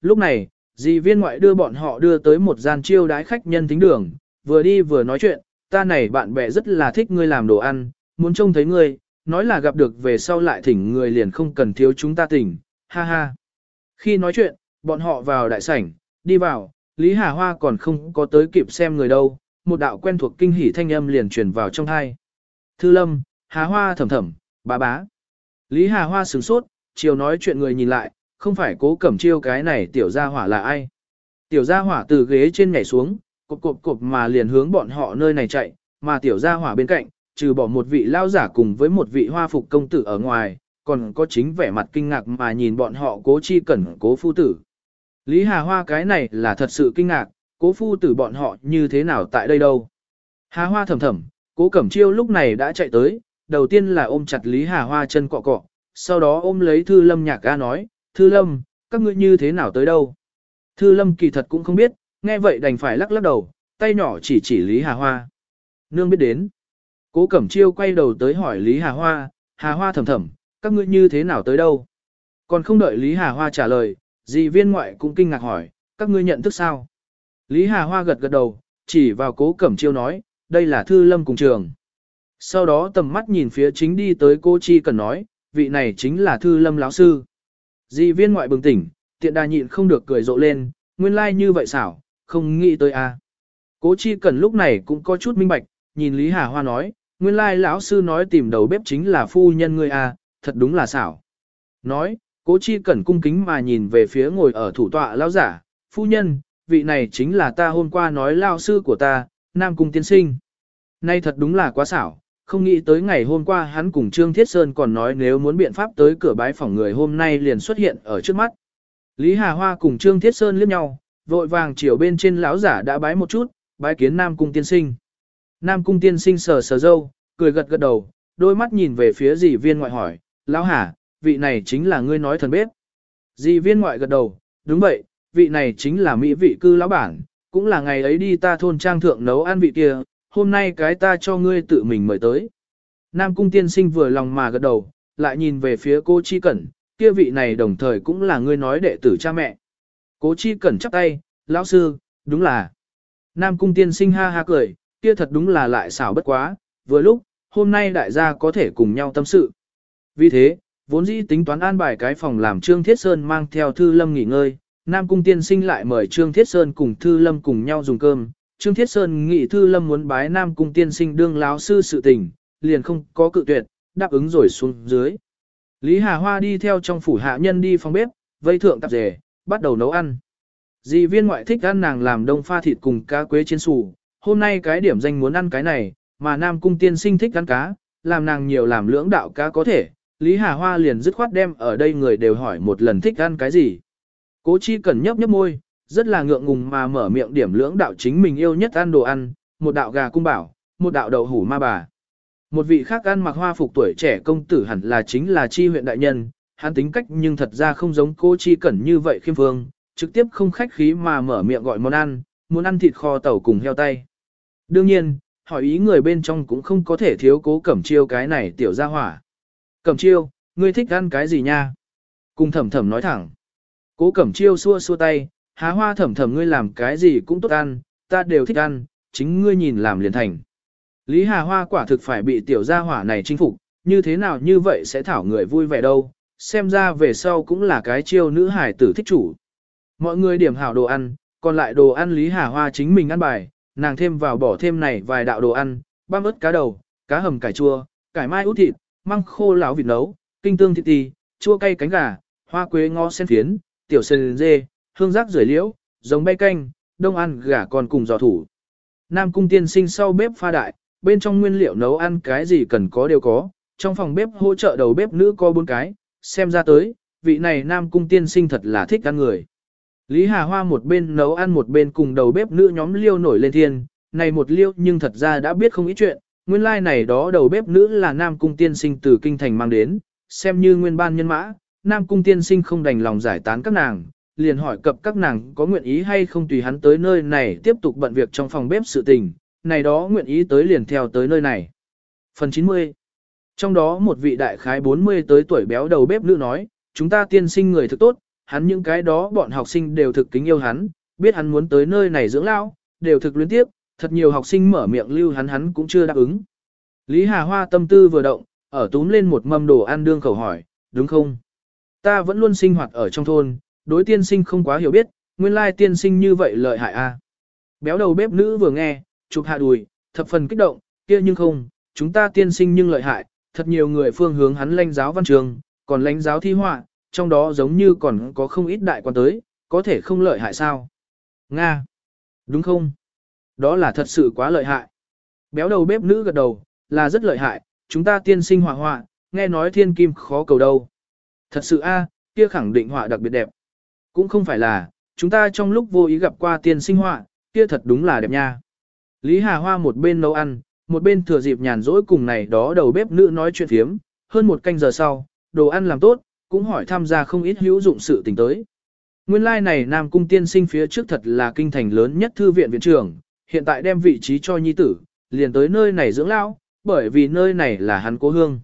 Lúc này, dì viên ngoại đưa bọn họ đưa tới một gian chiêu đái khách nhân tính đường, vừa đi vừa nói chuyện, ta này bạn bè rất là thích ngươi làm đồ ăn, muốn trông thấy ngươi, nói là gặp được về sau lại thỉnh người liền không cần thiếu chúng ta tỉnh, ha ha. Khi nói chuyện, bọn họ vào đại sảnh, đi vào, Lý Hà Hoa còn không có tới kịp xem người đâu, một đạo quen thuộc kinh hỉ thanh âm liền truyền vào trong hai. Thư Lâm, Hà Hoa thầm thầm, bá bá. Lý Hà Hoa sửng sốt, chiều nói chuyện người nhìn lại, không phải cố cẩm chiêu cái này tiểu gia hỏa là ai. Tiểu gia hỏa từ ghế trên nhảy xuống, cộp cộp cộp mà liền hướng bọn họ nơi này chạy, mà tiểu gia hỏa bên cạnh, trừ bỏ một vị lao giả cùng với một vị hoa phục công tử ở ngoài, còn có chính vẻ mặt kinh ngạc mà nhìn bọn họ cố chi cẩn cố phu tử. Lý Hà Hoa cái này là thật sự kinh ngạc, cố phu tử bọn họ như thế nào tại đây đâu. Hà Hoa thầm thầm, cố cẩm chiêu lúc này đã chạy tới, đầu tiên là ôm chặt Lý Hà Hoa chân cọ cọ, sau đó ôm lấy Thư Lâm nhạc ga nói, Thư Lâm, các ngươi như thế nào tới đâu. Thư Lâm kỳ thật cũng không biết, nghe vậy đành phải lắc lắc đầu, tay nhỏ chỉ chỉ Lý Hà Hoa. Nương biết đến. Cố Cẩm Chiêu quay đầu tới hỏi Lý Hà Hoa, Hà Hoa thầm thầm, các ngươi như thế nào tới đâu? Còn không đợi Lý Hà Hoa trả lời, dì viên ngoại cũng kinh ngạc hỏi, các ngươi nhận thức sao? Lý Hà Hoa gật gật đầu, chỉ vào cố Cẩm Chiêu nói, đây là Thư Lâm cùng trường. Sau đó tầm mắt nhìn phía chính đi tới cô Chi cần nói, vị này chính là Thư Lâm lão sư. Dì viên ngoại bừng tỉnh, tiện đà nhịn không được cười rộ lên, nguyên lai like như vậy xảo, không nghĩ tới a. À. Cố Chi cần lúc này cũng có chút minh bạch, nhìn Lý Hà Hoa nói, nguyên lai lão sư nói tìm đầu bếp chính là phu nhân ngươi a, à, thật đúng là xảo. Nói, cố chi cần cung kính mà nhìn về phía ngồi ở thủ tọa lão giả, phu nhân, vị này chính là ta hôm qua nói lão sư của ta, Nam Cung Tiên Sinh. Nay thật đúng là quá xảo, không nghĩ tới ngày hôm qua hắn cùng Trương Thiết Sơn còn nói nếu muốn biện pháp tới cửa bái phòng người hôm nay liền xuất hiện ở trước mắt. Lý Hà Hoa cùng Trương Thiết Sơn liếc nhau, vội vàng chiều bên trên lão giả đã bái một chút, bái kiến Nam Cung Tiên Sinh. Nam Cung Tiên Sinh sờ sờ dâu, cười gật gật đầu, đôi mắt nhìn về phía dì viên ngoại hỏi, lão hà, vị này chính là ngươi nói thần bếp. Dì viên ngoại gật đầu, đúng vậy, vị này chính là mỹ vị cư lão bản, cũng là ngày ấy đi ta thôn trang thượng nấu ăn vị kia, hôm nay cái ta cho ngươi tự mình mời tới. Nam cung tiên sinh vừa lòng mà gật đầu, lại nhìn về phía cô Chi Cẩn, kia vị này đồng thời cũng là ngươi nói đệ tử cha mẹ. Cố Chi Cẩn chắp tay, lão sư, đúng là. Nam cung tiên sinh ha ha cười, kia thật đúng là lại xảo bất quá, vừa lúc, hôm nay đại gia có thể cùng nhau tâm sự. Vì thế, vốn dĩ tính toán an bài cái phòng làm Trương Thiết Sơn mang theo Thư Lâm nghỉ ngơi, Nam Cung Tiên Sinh lại mời Trương Thiết Sơn cùng Thư Lâm cùng nhau dùng cơm. Trương Thiết Sơn nghị Thư Lâm muốn bái Nam Cung Tiên Sinh đương láo sư sự tình, liền không có cự tuyệt, đáp ứng rồi xuống dưới. Lý Hà Hoa đi theo trong phủ hạ nhân đi phòng bếp, vây thượng tạp rể, bắt đầu nấu ăn. Dì viên ngoại thích ăn nàng làm đông pha thịt cùng cá quế chiên sủ, hôm nay cái điểm danh muốn ăn cái này, mà Nam Cung Tiên Sinh thích ăn cá, làm nàng nhiều làm lưỡng đạo cá có thể, Lý Hà Hoa liền dứt khoát đem ở đây người đều hỏi một lần thích ăn cái gì. Cố chi cần nhấp nhấp môi, rất là ngượng ngùng mà mở miệng điểm lưỡng đạo chính mình yêu nhất ăn đồ ăn, một đạo gà cung bảo, một đạo đậu hủ ma bà. Một vị khác ăn mặc hoa phục tuổi trẻ công tử hẳn là chính là chi huyện đại nhân, hắn tính cách nhưng thật ra không giống cô chi cẩn như vậy khiêm phương, trực tiếp không khách khí mà mở miệng gọi món ăn, muốn ăn thịt kho tàu cùng heo tay. Đương nhiên, hỏi ý người bên trong cũng không có thể thiếu cố cẩm chiêu cái này tiểu ra hỏa. Cẩm chiêu, ngươi thích ăn cái gì nha? Cùng thẩm thẩm nói thẳng. Cố cẩm chiêu xua xua tay, há hoa thẩm thẩm ngươi làm cái gì cũng tốt ăn, ta đều thích ăn, chính ngươi nhìn làm liền thành. Lý Hà Hoa quả thực phải bị tiểu gia hỏa này chinh phục, như thế nào như vậy sẽ thảo người vui vẻ đâu, xem ra về sau cũng là cái chiêu nữ hải tử thích chủ. Mọi người điểm hảo đồ ăn, còn lại đồ ăn Lý Hà Hoa chính mình ăn bài, nàng thêm vào bỏ thêm này vài đạo đồ ăn, băm ớt cá đầu, cá hầm cải chua, cải mai út thịt, măng khô lão vịt nấu, kinh tương thịt tì, chua cay cánh gà, hoa quế ngó sen phiến, tiểu sườn dê, hương rác rưởi liễu, giống bay canh, đông ăn gà còn cùng giò thủ. Nam cung tiên sinh sau bếp pha đại, bên trong nguyên liệu nấu ăn cái gì cần có đều có, trong phòng bếp hỗ trợ đầu bếp nữ có bốn cái, xem ra tới, vị này Nam cung tiên sinh thật là thích ăn người. Lý Hà Hoa một bên nấu ăn một bên cùng đầu bếp nữ nhóm liêu nổi lên thiên, này một liêu nhưng thật ra đã biết không ít chuyện, nguyên lai like này đó đầu bếp nữ là Nam Cung Tiên Sinh từ Kinh Thành mang đến, xem như nguyên ban nhân mã, Nam Cung Tiên Sinh không đành lòng giải tán các nàng, liền hỏi cập các nàng có nguyện ý hay không tùy hắn tới nơi này tiếp tục bận việc trong phòng bếp sự tình, này đó nguyện ý tới liền theo tới nơi này. Phần 90 Trong đó một vị đại khái 40 tới tuổi béo đầu bếp nữ nói, chúng ta tiên sinh người thực tốt, hắn những cái đó bọn học sinh đều thực kính yêu hắn, biết hắn muốn tới nơi này dưỡng lao đều thực luyến tiếp, thật nhiều học sinh mở miệng lưu hắn hắn cũng chưa đáp ứng. Lý Hà Hoa tâm tư vừa động, ở túm lên một mâm đồ ăn đương khẩu hỏi, đúng không? Ta vẫn luôn sinh hoạt ở trong thôn, đối tiên sinh không quá hiểu biết, nguyên lai tiên sinh như vậy lợi hại a. Béo đầu bếp nữ vừa nghe, chụp hạ đùi, thập phần kích động, kia nhưng không, chúng ta tiên sinh nhưng lợi hại, thật nhiều người phương hướng hắn lãnh giáo văn trường, còn lãnh giáo thi họa, trong đó giống như còn có không ít đại quan tới, có thể không lợi hại sao? Nga! Đúng không? Đó là thật sự quá lợi hại. Béo đầu bếp nữ gật đầu, là rất lợi hại, chúng ta tiên sinh họa họa, nghe nói thiên kim khó cầu đâu. Thật sự a, kia khẳng định họa đặc biệt đẹp. Cũng không phải là, chúng ta trong lúc vô ý gặp qua tiên sinh họa, kia thật đúng là đẹp nha. Lý Hà Hoa một bên nấu ăn, một bên thừa dịp nhàn rỗi cùng này đó đầu bếp nữ nói chuyện phiếm, hơn một canh giờ sau, đồ ăn làm tốt, cũng hỏi tham gia không ít hữu dụng sự tình tới. Nguyên lai like này Nam Cung tiên sinh phía trước thật là kinh thành lớn nhất thư viện viện trưởng, hiện tại đem vị trí cho nhi tử, liền tới nơi này dưỡng lão, bởi vì nơi này là hắn cố hương.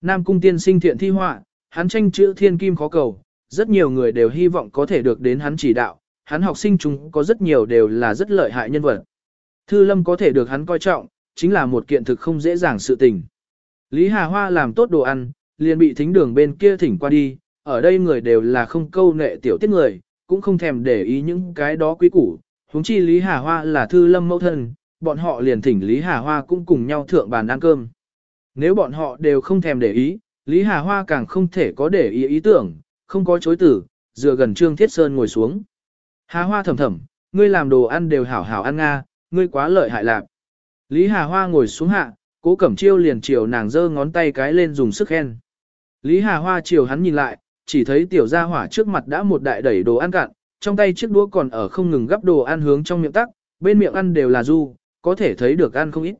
Nam Cung tiên sinh thiện thi họa, hắn tranh chữ thiên kim khó cầu, rất nhiều người đều hy vọng có thể được đến hắn chỉ đạo, hắn học sinh chúng có rất nhiều đều là rất lợi hại nhân vật. Thư Lâm có thể được hắn coi trọng, chính là một kiện thực không dễ dàng sự tình. Lý Hà Hoa làm tốt đồ ăn, liền bị thính đường bên kia thỉnh qua đi, ở đây người đều là không câu nệ tiểu tiết người, cũng không thèm để ý những cái đó quý củ, huống chi Lý Hà Hoa là Thư Lâm mẫu thân, bọn họ liền thỉnh Lý Hà Hoa cũng cùng nhau thượng bàn ăn cơm. Nếu bọn họ đều không thèm để ý, Lý Hà Hoa càng không thể có để ý ý tưởng, không có chối tử, dựa gần Trương Thiết Sơn ngồi xuống. Hà Hoa thầm thầm, ngươi làm đồ ăn đều hảo hảo ăn nga, ngươi quá lợi hại lạc. Lý Hà Hoa ngồi xuống hạ, cố cẩm chiêu liền chiều nàng giơ ngón tay cái lên dùng sức khen. Lý Hà Hoa chiều hắn nhìn lại, chỉ thấy tiểu gia hỏa trước mặt đã một đại đẩy đồ ăn cạn, trong tay chiếc đũa còn ở không ngừng gắp đồ ăn hướng trong miệng tắc, bên miệng ăn đều là du, có thể thấy được ăn không ít.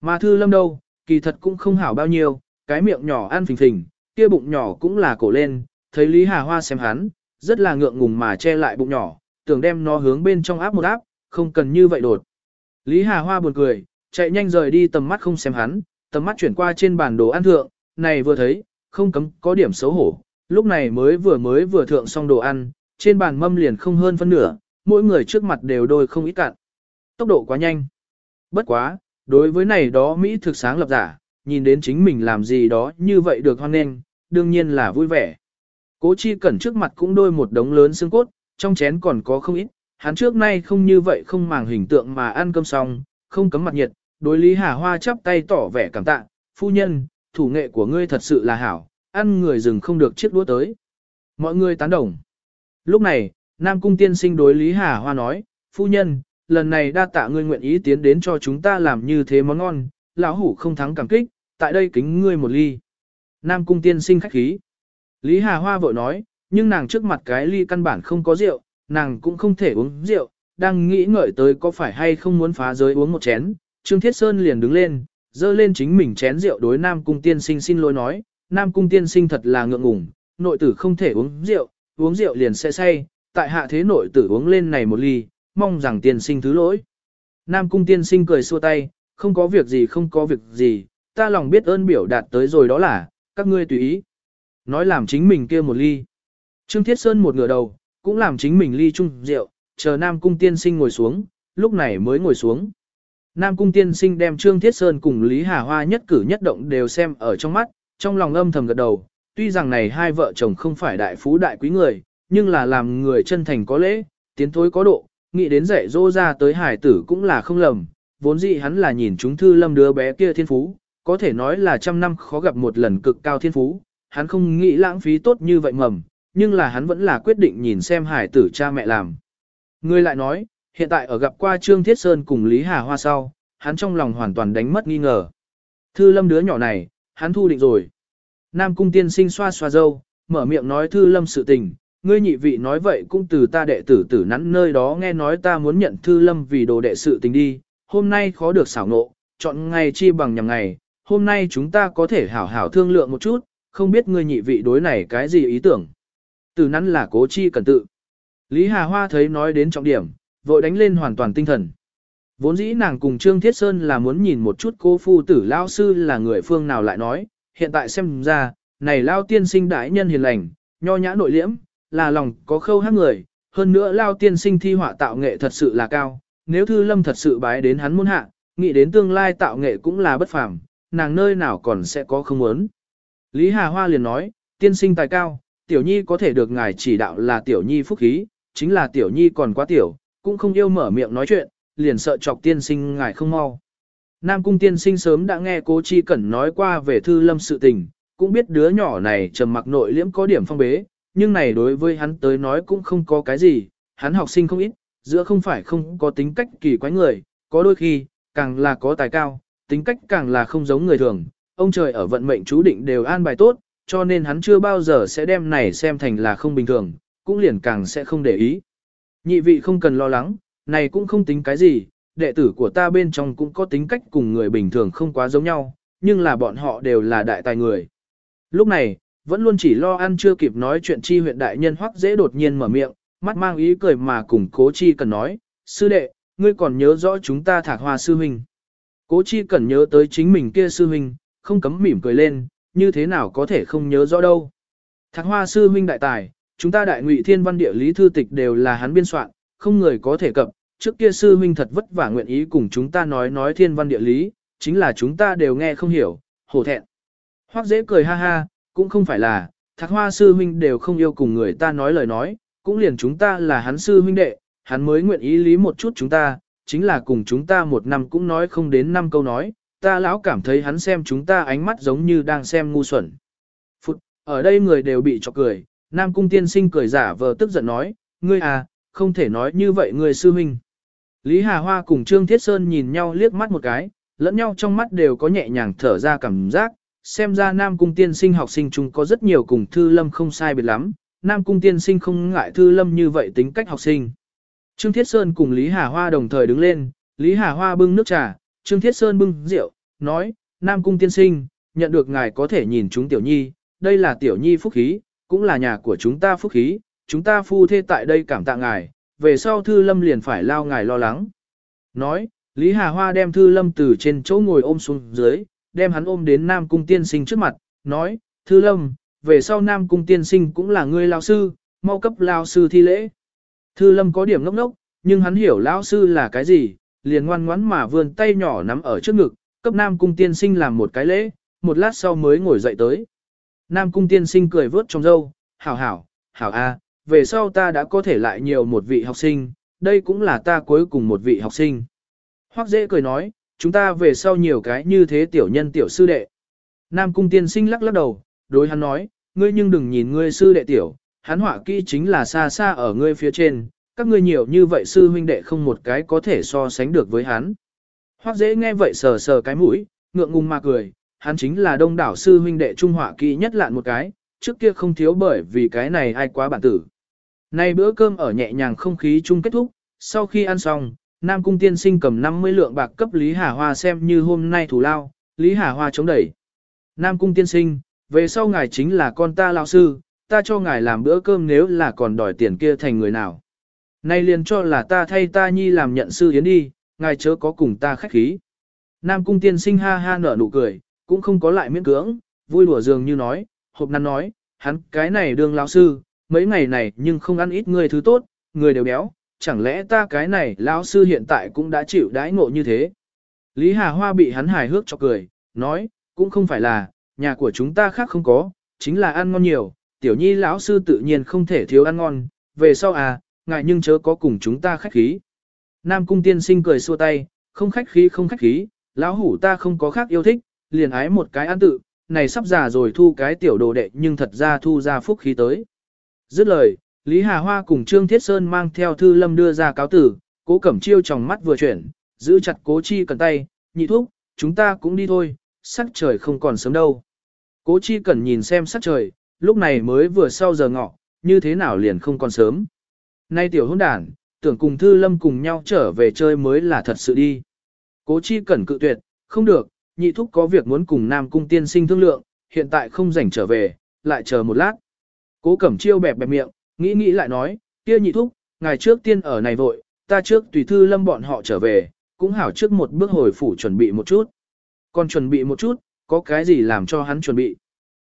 Mà thư lâm đâu, kỳ thật cũng không hảo bao nhiêu, cái miệng nhỏ ăn phình phình, kia bụng nhỏ cũng là cổ lên, thấy Lý Hà Hoa xem hắn, rất là ngượng ngùng mà che lại bụng nhỏ, tưởng đem nó hướng bên trong áp một áp, không cần như vậy đột. Lý Hà Hoa buồn cười, chạy nhanh rời đi tầm mắt không xem hắn, tầm mắt chuyển qua trên bản đồ ăn thượng, này vừa thấy, không cấm có điểm xấu hổ, lúc này mới vừa mới vừa thượng xong đồ ăn, trên bàn mâm liền không hơn phân nửa, mỗi người trước mặt đều đôi không ít cạn. Tốc độ quá nhanh. Bất quá, đối với này đó Mỹ thực sáng lập giả, nhìn đến chính mình làm gì đó như vậy được hoan nghênh, đương nhiên là vui vẻ. Cố chi cẩn trước mặt cũng đôi một đống lớn xương cốt, trong chén còn có không ít, hắn trước nay không như vậy không màng hình tượng mà ăn cơm xong, không cấm mặt nhiệt, đối Lý Hà Hoa chắp tay tỏ vẻ cảm tạ, phu nhân, thủ nghệ của ngươi thật sự là hảo, ăn người rừng không được chiếc đũa tới. Mọi người tán đồng. Lúc này, Nam Cung tiên sinh đối Lý Hà Hoa nói, phu nhân, lần này đa tạ ngươi nguyện ý tiến đến cho chúng ta làm như thế món ngon, lão hủ không thắng cảm kích, tại đây kính ngươi một ly. Nam Cung tiên sinh khách khí. Lý Hà Hoa vội nói, nhưng nàng trước mặt cái ly căn bản không có rượu, nàng cũng không thể uống rượu, đang nghĩ ngợi tới có phải hay không muốn phá giới uống một chén. Trương Thiết Sơn liền đứng lên, dơ lên chính mình chén rượu đối Nam Cung tiên sinh xin lỗi nói, Nam Cung tiên sinh thật là ngượng ngùng, nội tử không thể uống rượu, uống rượu liền sẽ say, tại hạ thế nội tử uống lên này một ly, mong rằng tiên sinh thứ lỗi. Nam Cung tiên sinh cười xua tay, không có việc gì không có việc gì, ta lòng biết ơn biểu đạt tới rồi đó là, các ngươi tùy ý. Nói làm chính mình kia một ly. Trương Thiết Sơn một ngửa đầu, cũng làm chính mình ly chung rượu, chờ Nam Cung tiên sinh ngồi xuống, lúc này mới ngồi xuống. Nam Cung tiên sinh đem Trương Thiết Sơn cùng Lý Hà Hoa nhất cử nhất động đều xem ở trong mắt, trong lòng âm thầm gật đầu, tuy rằng này hai vợ chồng không phải đại phú đại quý người, nhưng là làm người chân thành có lễ, tiến thối có độ, nghĩ đến dạy dỗ ra tới hải tử cũng là không lầm, vốn dĩ hắn là nhìn chúng thư lâm đứa bé kia thiên phú, có thể nói là trăm năm khó gặp một lần cực cao thiên phú, hắn không nghĩ lãng phí tốt như vậy mầm, nhưng là hắn vẫn là quyết định nhìn xem hải tử cha mẹ làm. Người lại nói, hiện tại ở gặp qua Trương Thiết Sơn cùng Lý Hà Hoa sau, hắn trong lòng hoàn toàn đánh mất nghi ngờ. Thư lâm đứa nhỏ này, hắn thu định rồi. Nam cung tiên sinh xoa xoa dâu, mở miệng nói thư lâm sự tình, ngươi nhị vị nói vậy cũng từ ta đệ tử tử nắn nơi đó nghe nói ta muốn nhận thư lâm vì đồ đệ sự tình đi, hôm nay khó được xảo nộ, chọn ngày chi bằng nhằm ngày, hôm nay chúng ta có thể hảo hảo thương lượng một chút, không biết ngươi nhị vị đối này cái gì ý tưởng. Từ nắn là cố chi cần tự. Lý Hà Hoa thấy nói đến trọng điểm, vội đánh lên hoàn toàn tinh thần. Vốn dĩ nàng cùng Trương Thiết Sơn là muốn nhìn một chút cô phu tử lao sư là người phương nào lại nói, hiện tại xem ra, này lao tiên sinh đại nhân hiền lành, nho nhã nội liễm, là lòng có khâu hát người, hơn nữa lao tiên sinh thi họa tạo nghệ thật sự là cao, nếu Thư Lâm thật sự bái đến hắn muốn hạ, nghĩ đến tương lai tạo nghệ cũng là bất phàm, nàng nơi nào còn sẽ có không muốn. Lý Hà Hoa liền nói, tiên sinh tài cao, tiểu nhi có thể được ngài chỉ đạo là tiểu nhi phúc khí, chính là tiểu nhi còn quá tiểu, cũng không yêu mở miệng nói chuyện, liền sợ chọc tiên sinh ngài không mau. Nam cung tiên sinh sớm đã nghe cố chi cẩn nói qua về thư lâm sự tình, cũng biết đứa nhỏ này trầm mặc nội liễm có điểm phong bế, nhưng này đối với hắn tới nói cũng không có cái gì, hắn học sinh không ít, giữa không phải không có tính cách kỳ quái người, có đôi khi, càng là có tài cao, tính cách càng là không giống người thường, ông trời ở vận mệnh chú định đều an bài tốt, cho nên hắn chưa bao giờ sẽ đem này xem thành là không bình thường, cũng liền càng sẽ không để ý. Nhị vị không cần lo lắng, này cũng không tính cái gì, đệ tử của ta bên trong cũng có tính cách cùng người bình thường không quá giống nhau, nhưng là bọn họ đều là đại tài người. Lúc này, vẫn luôn chỉ lo ăn chưa kịp nói chuyện chi huyện đại nhân hoắc dễ đột nhiên mở miệng, mắt mang ý cười mà cùng cố chi cần nói, sư đệ, ngươi còn nhớ rõ chúng ta thạc hoa sư huynh. Cố chi cần nhớ tới chính mình kia sư huynh, không cấm mỉm cười lên, như thế nào có thể không nhớ rõ đâu. Thạc hoa sư huynh đại tài, chúng ta đại ngụy thiên văn địa lý thư tịch đều là hắn biên soạn, không người có thể cập, trước kia sư huynh thật vất vả nguyện ý cùng chúng ta nói nói thiên văn địa lý, chính là chúng ta đều nghe không hiểu, hổ thẹn. Hoắc dễ cười ha ha, cũng không phải là, thạc hoa sư huynh đều không yêu cùng người ta nói lời nói, cũng liền chúng ta là hắn sư huynh đệ, hắn mới nguyện ý lý một chút chúng ta, chính là cùng chúng ta một năm cũng nói không đến năm câu nói, ta lão cảm thấy hắn xem chúng ta ánh mắt giống như đang xem ngu xuẩn. Phụt, ở đây người đều bị chọc cười, Nam Cung tiên sinh cười giả vờ tức giận nói, ngươi à, không thể nói như vậy người sư huynh. Lý Hà Hoa cùng Trương Thiết Sơn nhìn nhau liếc mắt một cái, lẫn nhau trong mắt đều có nhẹ nhàng thở ra cảm giác, xem ra Nam Cung tiên sinh học sinh chúng có rất nhiều cùng Thư Lâm không sai biệt lắm, Nam Cung tiên sinh không ngại Thư Lâm như vậy tính cách học sinh. Trương Thiết Sơn cùng Lý Hà Hoa đồng thời đứng lên, Lý Hà Hoa bưng nước trà, Trương Thiết Sơn bưng rượu, nói, Nam Cung tiên sinh, nhận được ngài có thể nhìn chúng Tiểu Nhi, đây là Tiểu Nhi phúc khí, cũng là nhà của chúng ta phúc khí, chúng ta phu thê tại đây cảm tạ ngài, về sau Thư Lâm liền phải lao ngài lo lắng. Nói, Lý Hà Hoa đem Thư Lâm từ trên chỗ ngồi ôm xuống dưới, đem hắn ôm đến Nam Cung tiên sinh trước mặt, nói, Thư Lâm, về sau Nam Cung tiên sinh cũng là người lao sư, mau cấp lao sư thi lễ. Thư Lâm có điểm ngốc ngốc, nhưng hắn hiểu lao sư là cái gì, liền ngoan ngoãn mà vươn tay nhỏ nắm ở trước ngực, cấp Nam Cung tiên sinh làm một cái lễ, một lát sau mới ngồi dậy tới. Nam Cung tiên sinh cười vớt trong râu, hảo hảo, hảo a, về sau ta đã có thể lại nhiều một vị học sinh, đây cũng là ta cuối cùng một vị học sinh. Hoắc dễ cười nói, chúng ta về sau nhiều cái như thế tiểu nhân tiểu sư đệ. Nam cung tiên sinh lắc lắc đầu, đối hắn nói, ngươi nhưng đừng nhìn ngươi sư đệ tiểu, hắn họa kỹ chính là xa xa ở ngươi phía trên, các ngươi nhiều như vậy sư huynh đệ không một cái có thể so sánh được với hắn. Hoắc dễ nghe vậy sờ sờ cái mũi, ngượng ngùng mà cười, hắn chính là đông đảo sư huynh đệ trung họa kỹ nhất lạn một cái, trước kia không thiếu bởi vì cái này ai quá bản tử. Nay bữa cơm ở nhẹ nhàng không khí chung kết thúc, sau khi ăn xong, Nam Cung tiên sinh cầm 50 lượng bạc cấp Lý Hà Hoa xem như hôm nay thủ lao, Lý Hà Hoa chống đẩy. Nam Cung tiên sinh, về sau ngài chính là con ta lao sư, ta cho ngài làm bữa cơm nếu là còn đòi tiền kia thành người nào. Nay liền cho là ta thay ta nhi làm nhận sư yến đi, ngài chớ có cùng ta khách khí. Nam Cung tiên sinh ha ha nở nụ cười, cũng không có lại miễn cưỡng, vui đùa dường như nói, hộp năn nói, hắn cái này đương lão sư, mấy ngày này nhưng không ăn ít người thứ tốt, người đều béo, chẳng lẽ ta cái này lão sư hiện tại cũng đã chịu đãi ngộ như thế. Lý Hà Hoa bị hắn hài hước cho cười, nói, cũng không phải là, nhà của chúng ta khác không có, chính là ăn ngon nhiều, tiểu nhi lão sư tự nhiên không thể thiếu ăn ngon, về sau à, ngài nhưng chớ có cùng chúng ta khách khí. Nam cung tiên sinh cười xua tay, không khách khí không khách khí, lão hủ ta không có khác yêu thích, liền ái một cái ăn tự, này sắp già rồi thu cái tiểu đồ đệ nhưng thật ra thu ra phúc khí tới. Dứt lời, Lý Hà Hoa cùng Trương Thiết Sơn mang theo Thư Lâm đưa ra cáo tử, cố cẩm chiêu trong mắt vừa chuyển, giữ chặt cố chi cần tay, nhị thúc, chúng ta cũng đi thôi, sắc trời không còn sớm đâu. Cố chi cần nhìn xem sắc trời, lúc này mới vừa sau giờ ngọ, như thế nào liền không còn sớm. Nay tiểu hôn đàn, tưởng cùng Thư Lâm cùng nhau trở về chơi mới là thật sự đi. Cố chi cẩn cự tuyệt, không được, nhị thúc có việc muốn cùng Nam Cung tiên sinh thương lượng, hiện tại không rảnh trở về, lại chờ một lát. Cố cẩm chiêu bẹp bẹp miệng, nghĩ nghĩ lại nói, kia nhị thúc, ngày trước tiên ở này vội, ta trước tùy thư lâm bọn họ trở về, cũng hảo trước một bước hồi phủ chuẩn bị một chút. Còn chuẩn bị một chút, có cái gì làm cho hắn chuẩn bị.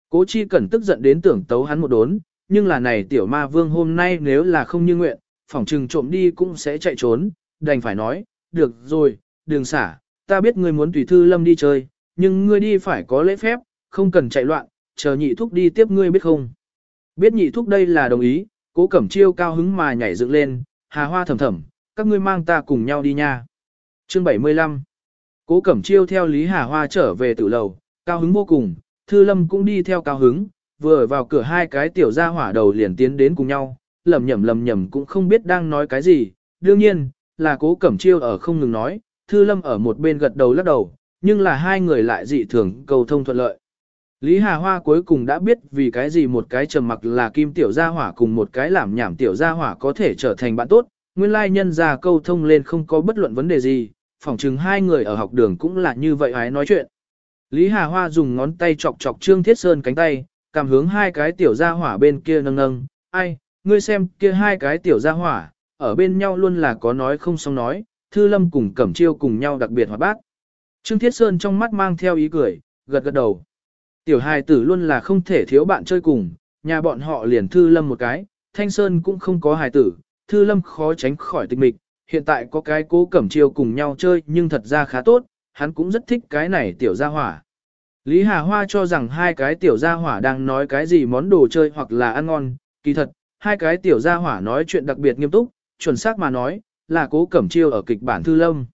Cố chi cẩn tức giận đến tưởng tấu hắn một đốn, nhưng là này tiểu ma vương hôm nay nếu là không như nguyện, phỏng trừng trộm đi cũng sẽ chạy trốn, đành phải nói, được rồi, đường xả, ta biết ngươi muốn tùy thư lâm đi chơi, nhưng ngươi đi phải có lễ phép, không cần chạy loạn, chờ nhị thúc đi tiếp ngươi biết không. Biết nhị thúc đây là đồng ý, cố cẩm chiêu cao hứng mà nhảy dựng lên, hà hoa thầm thầm, các ngươi mang ta cùng nhau đi nha. Chương 75 Cố cẩm chiêu theo Lý Hà Hoa trở về tử lầu, cao hứng vô cùng, Thư Lâm cũng đi theo cao hứng, vừa vào cửa hai cái tiểu gia hỏa đầu liền tiến đến cùng nhau, lầm nhầm lầm nhầm cũng không biết đang nói cái gì, đương nhiên, là cố cẩm chiêu ở không ngừng nói, Thư Lâm ở một bên gật đầu lắc đầu, nhưng là hai người lại dị thường cầu thông thuận lợi. Lý Hà Hoa cuối cùng đã biết vì cái gì một cái trầm mặc là kim tiểu gia hỏa cùng một cái làm nhảm tiểu gia hỏa có thể trở thành bạn tốt, nguyên lai nhân ra câu thông lên không có bất luận vấn đề gì, phỏng chừng hai người ở học đường cũng là như vậy hái nói chuyện. Lý Hà Hoa dùng ngón tay chọc chọc Trương Thiết Sơn cánh tay, cảm hướng hai cái tiểu gia hỏa bên kia nâng nâng, ai, ngươi xem kia hai cái tiểu gia hỏa, ở bên nhau luôn là có nói không xong nói, Thư Lâm cùng Cẩm Chiêu cùng nhau đặc biệt hoạt bát. Trương Thiết Sơn trong mắt mang theo ý cười, gật gật đầu. Tiểu hài tử luôn là không thể thiếu bạn chơi cùng, nhà bọn họ liền Thư Lâm một cái, Thanh Sơn cũng không có hài tử, Thư Lâm khó tránh khỏi tịch mịch, hiện tại có cái cố Cẩm Chiêu cùng nhau chơi nhưng thật ra khá tốt, hắn cũng rất thích cái này tiểu gia hỏa. Lý Hà Hoa cho rằng hai cái tiểu gia hỏa đang nói cái gì món đồ chơi hoặc là ăn ngon, kỳ thật, hai cái tiểu gia hỏa nói chuyện đặc biệt nghiêm túc, chuẩn xác mà nói, là cố cẩm chiêu ở kịch bản Thư Lâm.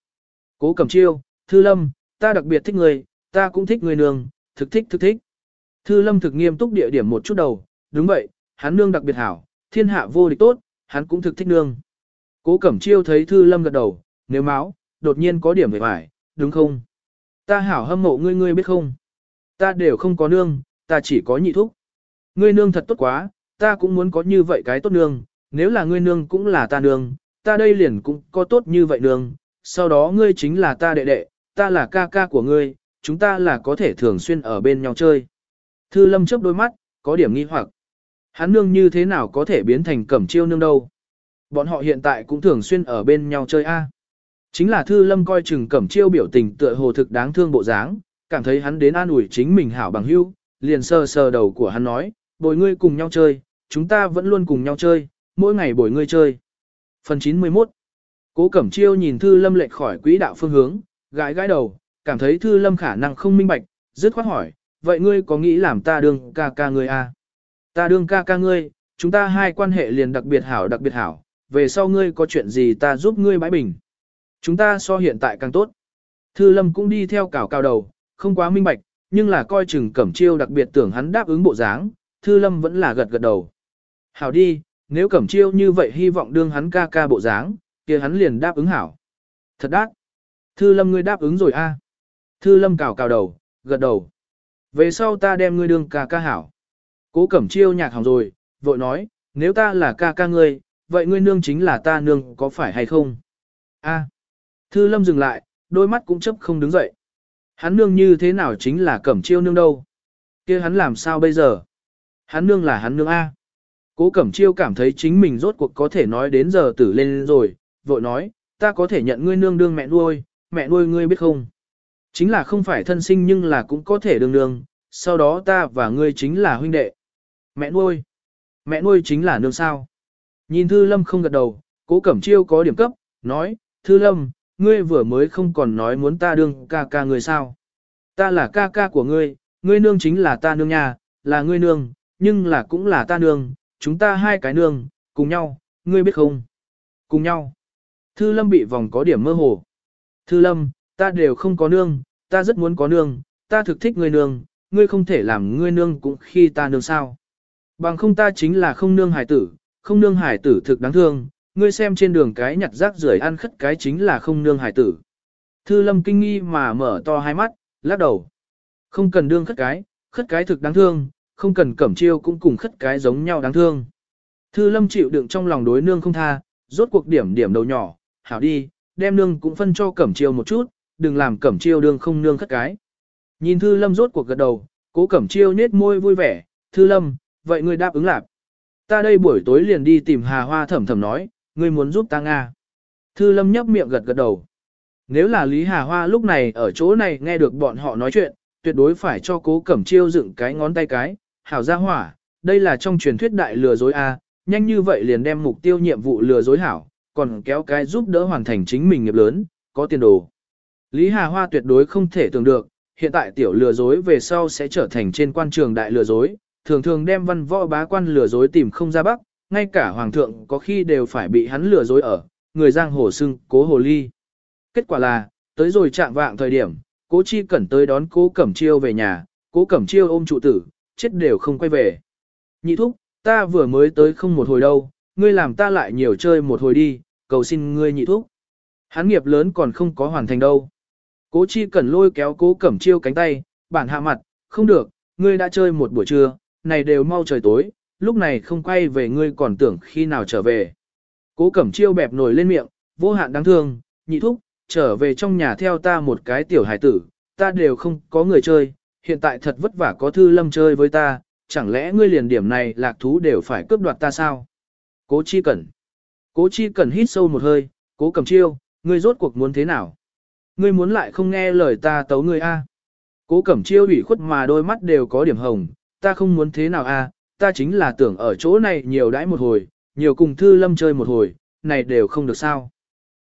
Cố cẩm chiêu, Thư Lâm, ta đặc biệt thích người, ta cũng thích người nương, thực thích thực thích. Thư Lâm thực nghiêm túc địa điểm một chút đầu, đúng vậy, hắn nương đặc biệt hảo, thiên hạ vô địch tốt, hắn cũng thực thích nương. Cố cẩm chiêu thấy Thư Lâm gật đầu, nếu máu, đột nhiên có điểm về phải, đúng không? Ta hảo hâm mộ ngươi ngươi biết không? Ta đều không có nương, ta chỉ có nhị thúc. Ngươi nương thật tốt quá, ta cũng muốn có như vậy cái tốt nương, nếu là ngươi nương cũng là ta nương, ta đây liền cũng có tốt như vậy nương, sau đó ngươi chính là ta đệ đệ, ta là ca ca của ngươi, chúng ta là có thể thường xuyên ở bên nhau chơi. Thư lâm chớp đôi mắt, có điểm nghi hoặc. Hắn nương như thế nào có thể biến thành cẩm chiêu nương đâu? Bọn họ hiện tại cũng thường xuyên ở bên nhau chơi a. Chính là Thư Lâm coi chừng Cẩm Chiêu biểu tình tựa hồ thực đáng thương bộ dáng, cảm thấy hắn đến an ủi chính mình hảo bằng hữu, liền sờ sờ đầu của hắn nói, bồi ngươi cùng nhau chơi, chúng ta vẫn luôn cùng nhau chơi, mỗi ngày bồi ngươi chơi. Phần 91 Cố Cẩm Chiêu nhìn Thư Lâm lệch khỏi quỹ đạo phương hướng, gãi gãi đầu, cảm thấy Thư Lâm khả năng không minh bạch, dứt khoát hỏi, vậy ngươi có nghĩ làm ta đương ca ca ngươi à? Ta đương ca ca ngươi, chúng ta hai quan hệ liền đặc biệt hảo đặc biệt hảo, về sau ngươi có chuyện gì ta giúp ngươi bãi bình. Chúng ta so hiện tại càng tốt. Thư Lâm cũng đi theo cào cào đầu, không quá minh bạch, nhưng là coi chừng Cẩm Chiêu đặc biệt tưởng hắn đáp ứng bộ dáng, Thư Lâm vẫn là gật gật đầu. Hảo đi, nếu Cẩm Chiêu như vậy hy vọng đương hắn ca ca bộ dáng, kia hắn liền đáp ứng hảo. Thật đắc. Thư Lâm ngươi đáp ứng rồi a? Thư Lâm cào cào đầu, gật đầu. Về sau ta đem ngươi đương ca ca hảo. Cố Cẩm Chiêu nhạc hỏng rồi, vội nói, nếu ta là ca ca ngươi, vậy ngươi nương chính là ta nương có phải hay không? A. Thư Lâm dừng lại, đôi mắt cũng chấp không đứng dậy. Hắn nương như thế nào chính là Cẩm Chiêu nương đâu? Kia hắn làm sao bây giờ? Hắn nương là hắn nương a. Cố Cẩm Chiêu cảm thấy chính mình rốt cuộc có thể nói đến giờ tử lên rồi, vội nói, ta có thể nhận ngươi nương đương mẹ nuôi, mẹ nuôi ngươi biết không? Chính là không phải thân sinh nhưng là cũng có thể đương nương, sau đó ta và ngươi chính là huynh đệ. Mẹ nuôi. Mẹ nuôi chính là nương sao? Nhìn Thư Lâm không gật đầu, Cố Cẩm Chiêu có điểm cấp, nói, Thư Lâm, ngươi vừa mới không còn nói muốn ta đương ca ca ngươi sao. Ta là ca ca của ngươi, ngươi nương chính là ta nương nhà, là ngươi nương, nhưng là cũng là ta nương, chúng ta hai cái nương, cùng nhau, ngươi biết không? Cùng nhau. Thư Lâm bị vòng có điểm mơ hồ. Thư Lâm, ta đều không có nương, ta rất muốn có nương, ta thực thích ngươi nương, ngươi không thể làm ngươi nương cũng khi ta nương sao. Bằng không ta chính là không nương hải tử, không nương hải tử thực đáng thương, ngươi xem trên đường cái nhặt rác rưởi ăn khất cái chính là không nương hải tử. Thư lâm kinh nghi mà mở to hai mắt, lắc đầu. Không cần đương khất cái, khất cái thực đáng thương, không cần cẩm chiêu cũng cùng khất cái giống nhau đáng thương. Thư lâm chịu đựng trong lòng đối nương không tha, rốt cuộc điểm điểm đầu nhỏ, hảo đi, đem nương cũng phân cho cẩm chiêu một chút, đừng làm cẩm chiêu đương không nương khất cái. Nhìn thư lâm rốt cuộc gật đầu, cố cẩm chiêu nết môi vui vẻ, thư lâm, vậy ngươi đáp ứng lạc. Ta đây buổi tối liền đi tìm hà hoa thẩm thẩm nói, ngươi muốn giúp ta Nga. Thư lâm nhấp miệng gật gật đầu. Nếu là Lý Hà Hoa lúc này ở chỗ này nghe được bọn họ nói chuyện, tuyệt đối phải cho cố cẩm chiêu dựng cái ngón tay cái, hảo ra hỏa, đây là trong truyền thuyết đại lừa dối A, nhanh như vậy liền đem mục tiêu nhiệm vụ lừa dối hảo, còn kéo cái giúp đỡ hoàn thành chính mình nghiệp lớn, có tiền đồ. Lý Hà Hoa tuyệt đối không thể tưởng được, hiện tại tiểu lừa dối về sau sẽ trở thành trên quan trường đại lừa dối, thường thường đem văn võ bá quan lừa dối tìm không ra bắc, ngay cả hoàng thượng có khi đều phải bị hắn lừa dối ở, người giang hồ sưng, cố hồ ly. Kết quả là, tới rồi trạng vạng thời điểm, cố chi cẩn tới đón cố cẩm chiêu về nhà, cố cẩm chiêu ôm trụ tử, chết đều không quay về. Nhị thúc, ta vừa mới tới không một hồi đâu, ngươi làm ta lại nhiều chơi một hồi đi, cầu xin ngươi nhị thúc. Hắn nghiệp lớn còn không có hoàn thành đâu. Cố chi cẩn lôi kéo cố cẩm chiêu cánh tay, bản hạ mặt, không được, ngươi đã chơi một buổi trưa, này đều mau trời tối, lúc này không quay về ngươi còn tưởng khi nào trở về. Cố cẩm chiêu bẹp nổi lên miệng, vô hạn đáng thương, nhị thúc, trở về trong nhà theo ta một cái tiểu hải tử, ta đều không có người chơi, hiện tại thật vất vả có thư lâm chơi với ta, chẳng lẽ ngươi liền điểm này lạc thú đều phải cướp đoạt ta sao? Cố chi cẩn. Cố chi cẩn hít sâu một hơi, cố cầm chiêu, ngươi rốt cuộc muốn thế nào? Ngươi muốn lại không nghe lời ta tấu ngươi a? Cố cẩm chiêu ủy khuất mà đôi mắt đều có điểm hồng, ta không muốn thế nào a, ta chính là tưởng ở chỗ này nhiều đãi một hồi, nhiều cùng thư lâm chơi một hồi, này đều không được sao.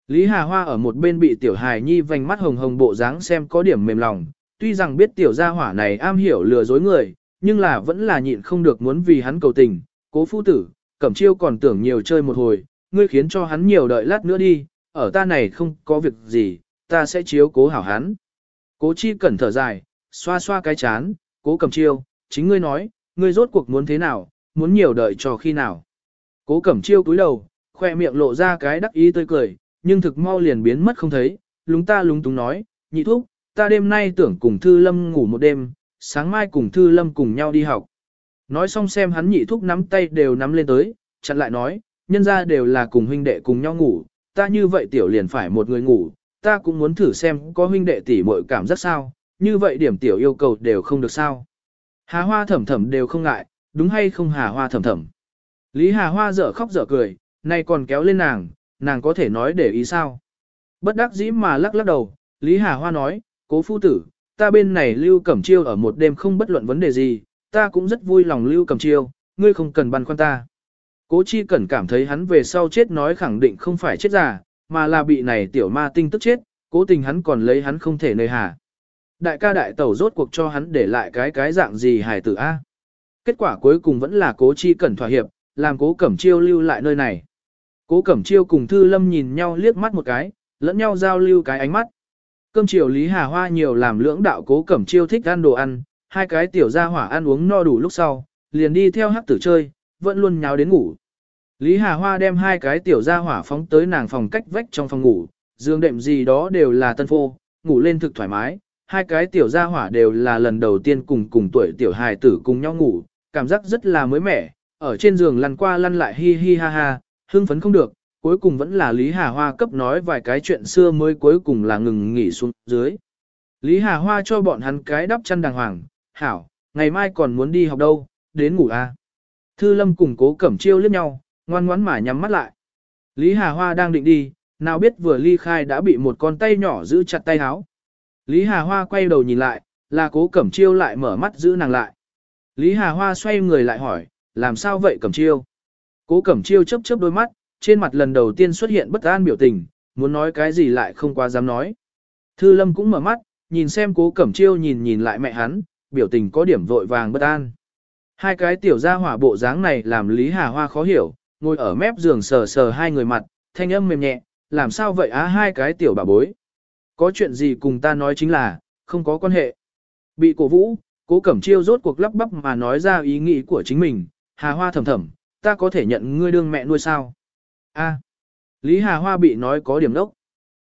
Lý Hà Hoa ở một bên bị tiểu hài nhi vành mắt hồng hồng bộ dáng xem có điểm mềm lòng, tuy rằng biết tiểu gia hỏa này am hiểu lừa dối người, nhưng là vẫn là nhịn không được muốn vì hắn cầu tình, cố phu tử, cẩm chiêu còn tưởng nhiều chơi một hồi, ngươi khiến cho hắn nhiều đợi lát nữa đi, ở ta này không có việc gì, ta sẽ chiếu cố hảo hắn. Cố chi cẩn thở dài, xoa xoa cái chán, cố cẩm chiêu, chính ngươi nói, ngươi rốt cuộc muốn thế nào, muốn nhiều đợi cho khi nào. Cố cẩm chiêu cúi đầu, khoe miệng lộ ra cái đắc ý tươi cười, nhưng thực mau liền biến mất không thấy, lúng ta lúng túng nói, nhị thúc, ta đêm nay tưởng cùng Thư Lâm ngủ một đêm, sáng mai cùng Thư Lâm cùng nhau đi học. Nói xong xem hắn nhị thúc nắm tay đều nắm lên tới, chặn lại nói, nhân ra đều là cùng huynh đệ cùng nhau ngủ, ta như vậy tiểu liền phải một người ngủ, ta cũng muốn thử xem có huynh đệ tỷ muội cảm giác sao, như vậy điểm tiểu yêu cầu đều không được sao. Hà hoa thẩm thẩm đều không ngại, đúng hay không hà hoa thẩm thẩm. Lý hà hoa dở khóc dở cười, nay còn kéo lên nàng, nàng có thể nói để ý sao. Bất đắc dĩ mà lắc lắc đầu, Lý Hà Hoa nói, cố phu tử, ta bên này lưu cẩm chiêu ở một đêm không bất luận vấn đề gì, ta cũng rất vui lòng lưu cẩm chiêu, ngươi không cần băn khoăn ta. Cố chi cẩn cảm thấy hắn về sau chết nói khẳng định không phải chết giả, mà là bị này tiểu ma tinh tức chết, cố tình hắn còn lấy hắn không thể nơi hà. Đại ca đại tẩu rốt cuộc cho hắn để lại cái cái dạng gì hài tử A. Kết quả cuối cùng vẫn là cố chi cẩn thỏa hiệp, làm cố cẩm chiêu lưu lại nơi này. Cố Cẩm Chiêu cùng Thư Lâm nhìn nhau liếc mắt một cái, lẫn nhau giao lưu cái ánh mắt. Cơm chiều Lý Hà Hoa nhiều làm lưỡng đạo Cố Cẩm Chiêu thích ăn đồ ăn, hai cái tiểu gia hỏa ăn uống no đủ lúc sau, liền đi theo hắc tử chơi, vẫn luôn nháo đến ngủ. Lý Hà Hoa đem hai cái tiểu gia hỏa phóng tới nàng phòng cách vách trong phòng ngủ, giường đệm gì đó đều là tân phô, ngủ lên thực thoải mái. Hai cái tiểu gia hỏa đều là lần đầu tiên cùng cùng tuổi tiểu hài tử cùng nhau ngủ, cảm giác rất là mới mẻ, ở trên giường lăn qua lăn lại hi hi ha ha, hưng phấn không được, cuối cùng vẫn là Lý Hà Hoa cấp nói vài cái chuyện xưa mới cuối cùng là ngừng nghỉ xuống dưới. Lý Hà Hoa cho bọn hắn cái đắp chăn đàng hoàng, hảo, ngày mai còn muốn đi học đâu, đến ngủ à. Thư Lâm cùng cố cẩm chiêu liếc nhau, ngoan ngoãn mà nhắm mắt lại. Lý Hà Hoa đang định đi, nào biết vừa ly khai đã bị một con tay nhỏ giữ chặt tay áo. Lý Hà Hoa quay đầu nhìn lại, là cố cẩm chiêu lại mở mắt giữ nàng lại. Lý Hà Hoa xoay người lại hỏi, làm sao vậy cẩm chiêu? Cố Cẩm Chiêu chớp chớp đôi mắt, trên mặt lần đầu tiên xuất hiện bất an biểu tình, muốn nói cái gì lại không quá dám nói. Thư Lâm cũng mở mắt, nhìn xem Cố Cẩm Chiêu nhìn nhìn lại mẹ hắn, biểu tình có điểm vội vàng bất an. Hai cái tiểu gia hỏa bộ dáng này làm Lý Hà Hoa khó hiểu, ngồi ở mép giường sờ sờ hai người mặt, thanh âm mềm nhẹ, làm sao vậy á hai cái tiểu bà bối. Có chuyện gì cùng ta nói chính là, không có quan hệ. Bị cổ vũ, cố cẩm chiêu rốt cuộc lắp bắp mà nói ra ý nghĩ của chính mình, Hà Hoa thầm thầm, ta có thể nhận ngươi đương mẹ nuôi sao? A. Lý Hà Hoa bị nói có điểm đốc.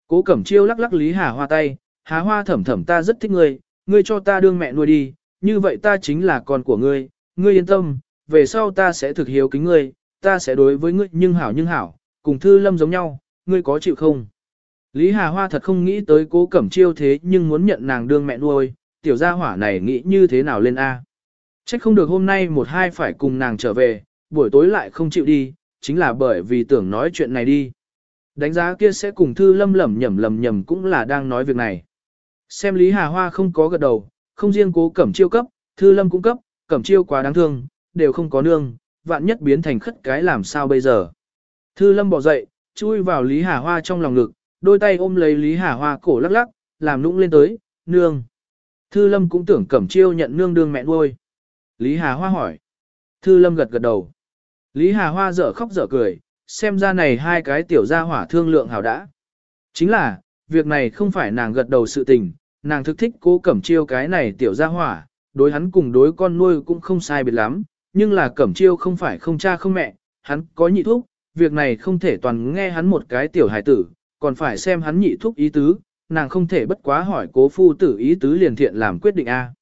Cố Cẩm Chiêu lắc lắc Lý Hà Hoa tay, Hà Hoa thẩm thẩm ta rất thích ngươi, ngươi cho ta đương mẹ nuôi đi, như vậy ta chính là con của ngươi, ngươi yên tâm, về sau ta sẽ thực hiếu kính ngươi, ta sẽ đối với ngươi nhưng hảo nhưng hảo, cùng Thư Lâm giống nhau, ngươi có chịu không? Lý Hà Hoa thật không nghĩ tới cố Cẩm Chiêu thế nhưng muốn nhận nàng đương mẹ nuôi, tiểu gia hỏa này nghĩ như thế nào lên A. Trách không được hôm nay một hai phải cùng nàng trở về, buổi tối lại không chịu đi, chính là bởi vì tưởng nói chuyện này đi. Đánh giá kia sẽ cùng Thư Lâm lẩm nhẩm lẩm nhẩm cũng là đang nói việc này. Xem Lý Hà Hoa không có gật đầu, không riêng cố Cẩm Chiêu cấp, Thư Lâm cũng cấp, Cẩm Chiêu quá đáng thương, đều không có nương, vạn nhất biến thành khất cái làm sao bây giờ. Thư lâm bỏ dậy, chui vào Lý Hà Hoa trong lòng ngực, đôi tay ôm lấy Lý Hà Hoa cổ lắc lắc, làm nũng lên tới, nương. Thư lâm cũng tưởng cẩm chiêu nhận nương đương mẹ nuôi. Lý Hà Hoa hỏi. Thư lâm gật gật đầu. Lý Hà Hoa dở khóc dở cười, xem ra này hai cái tiểu gia hỏa thương lượng hảo đã. Chính là, việc này không phải nàng gật đầu sự tình, nàng thực thích cố cẩm chiêu cái này tiểu gia hỏa, đối hắn cùng đối con nuôi cũng không sai biệt lắm, nhưng là cẩm chiêu không phải không cha không mẹ, hắn có nhị thúc, việc này không thể toàn nghe hắn một cái tiểu hài tử, còn phải xem hắn nhị thúc ý tứ, nàng không thể bất quá hỏi cố phu tử ý tứ liền thiện làm quyết định A.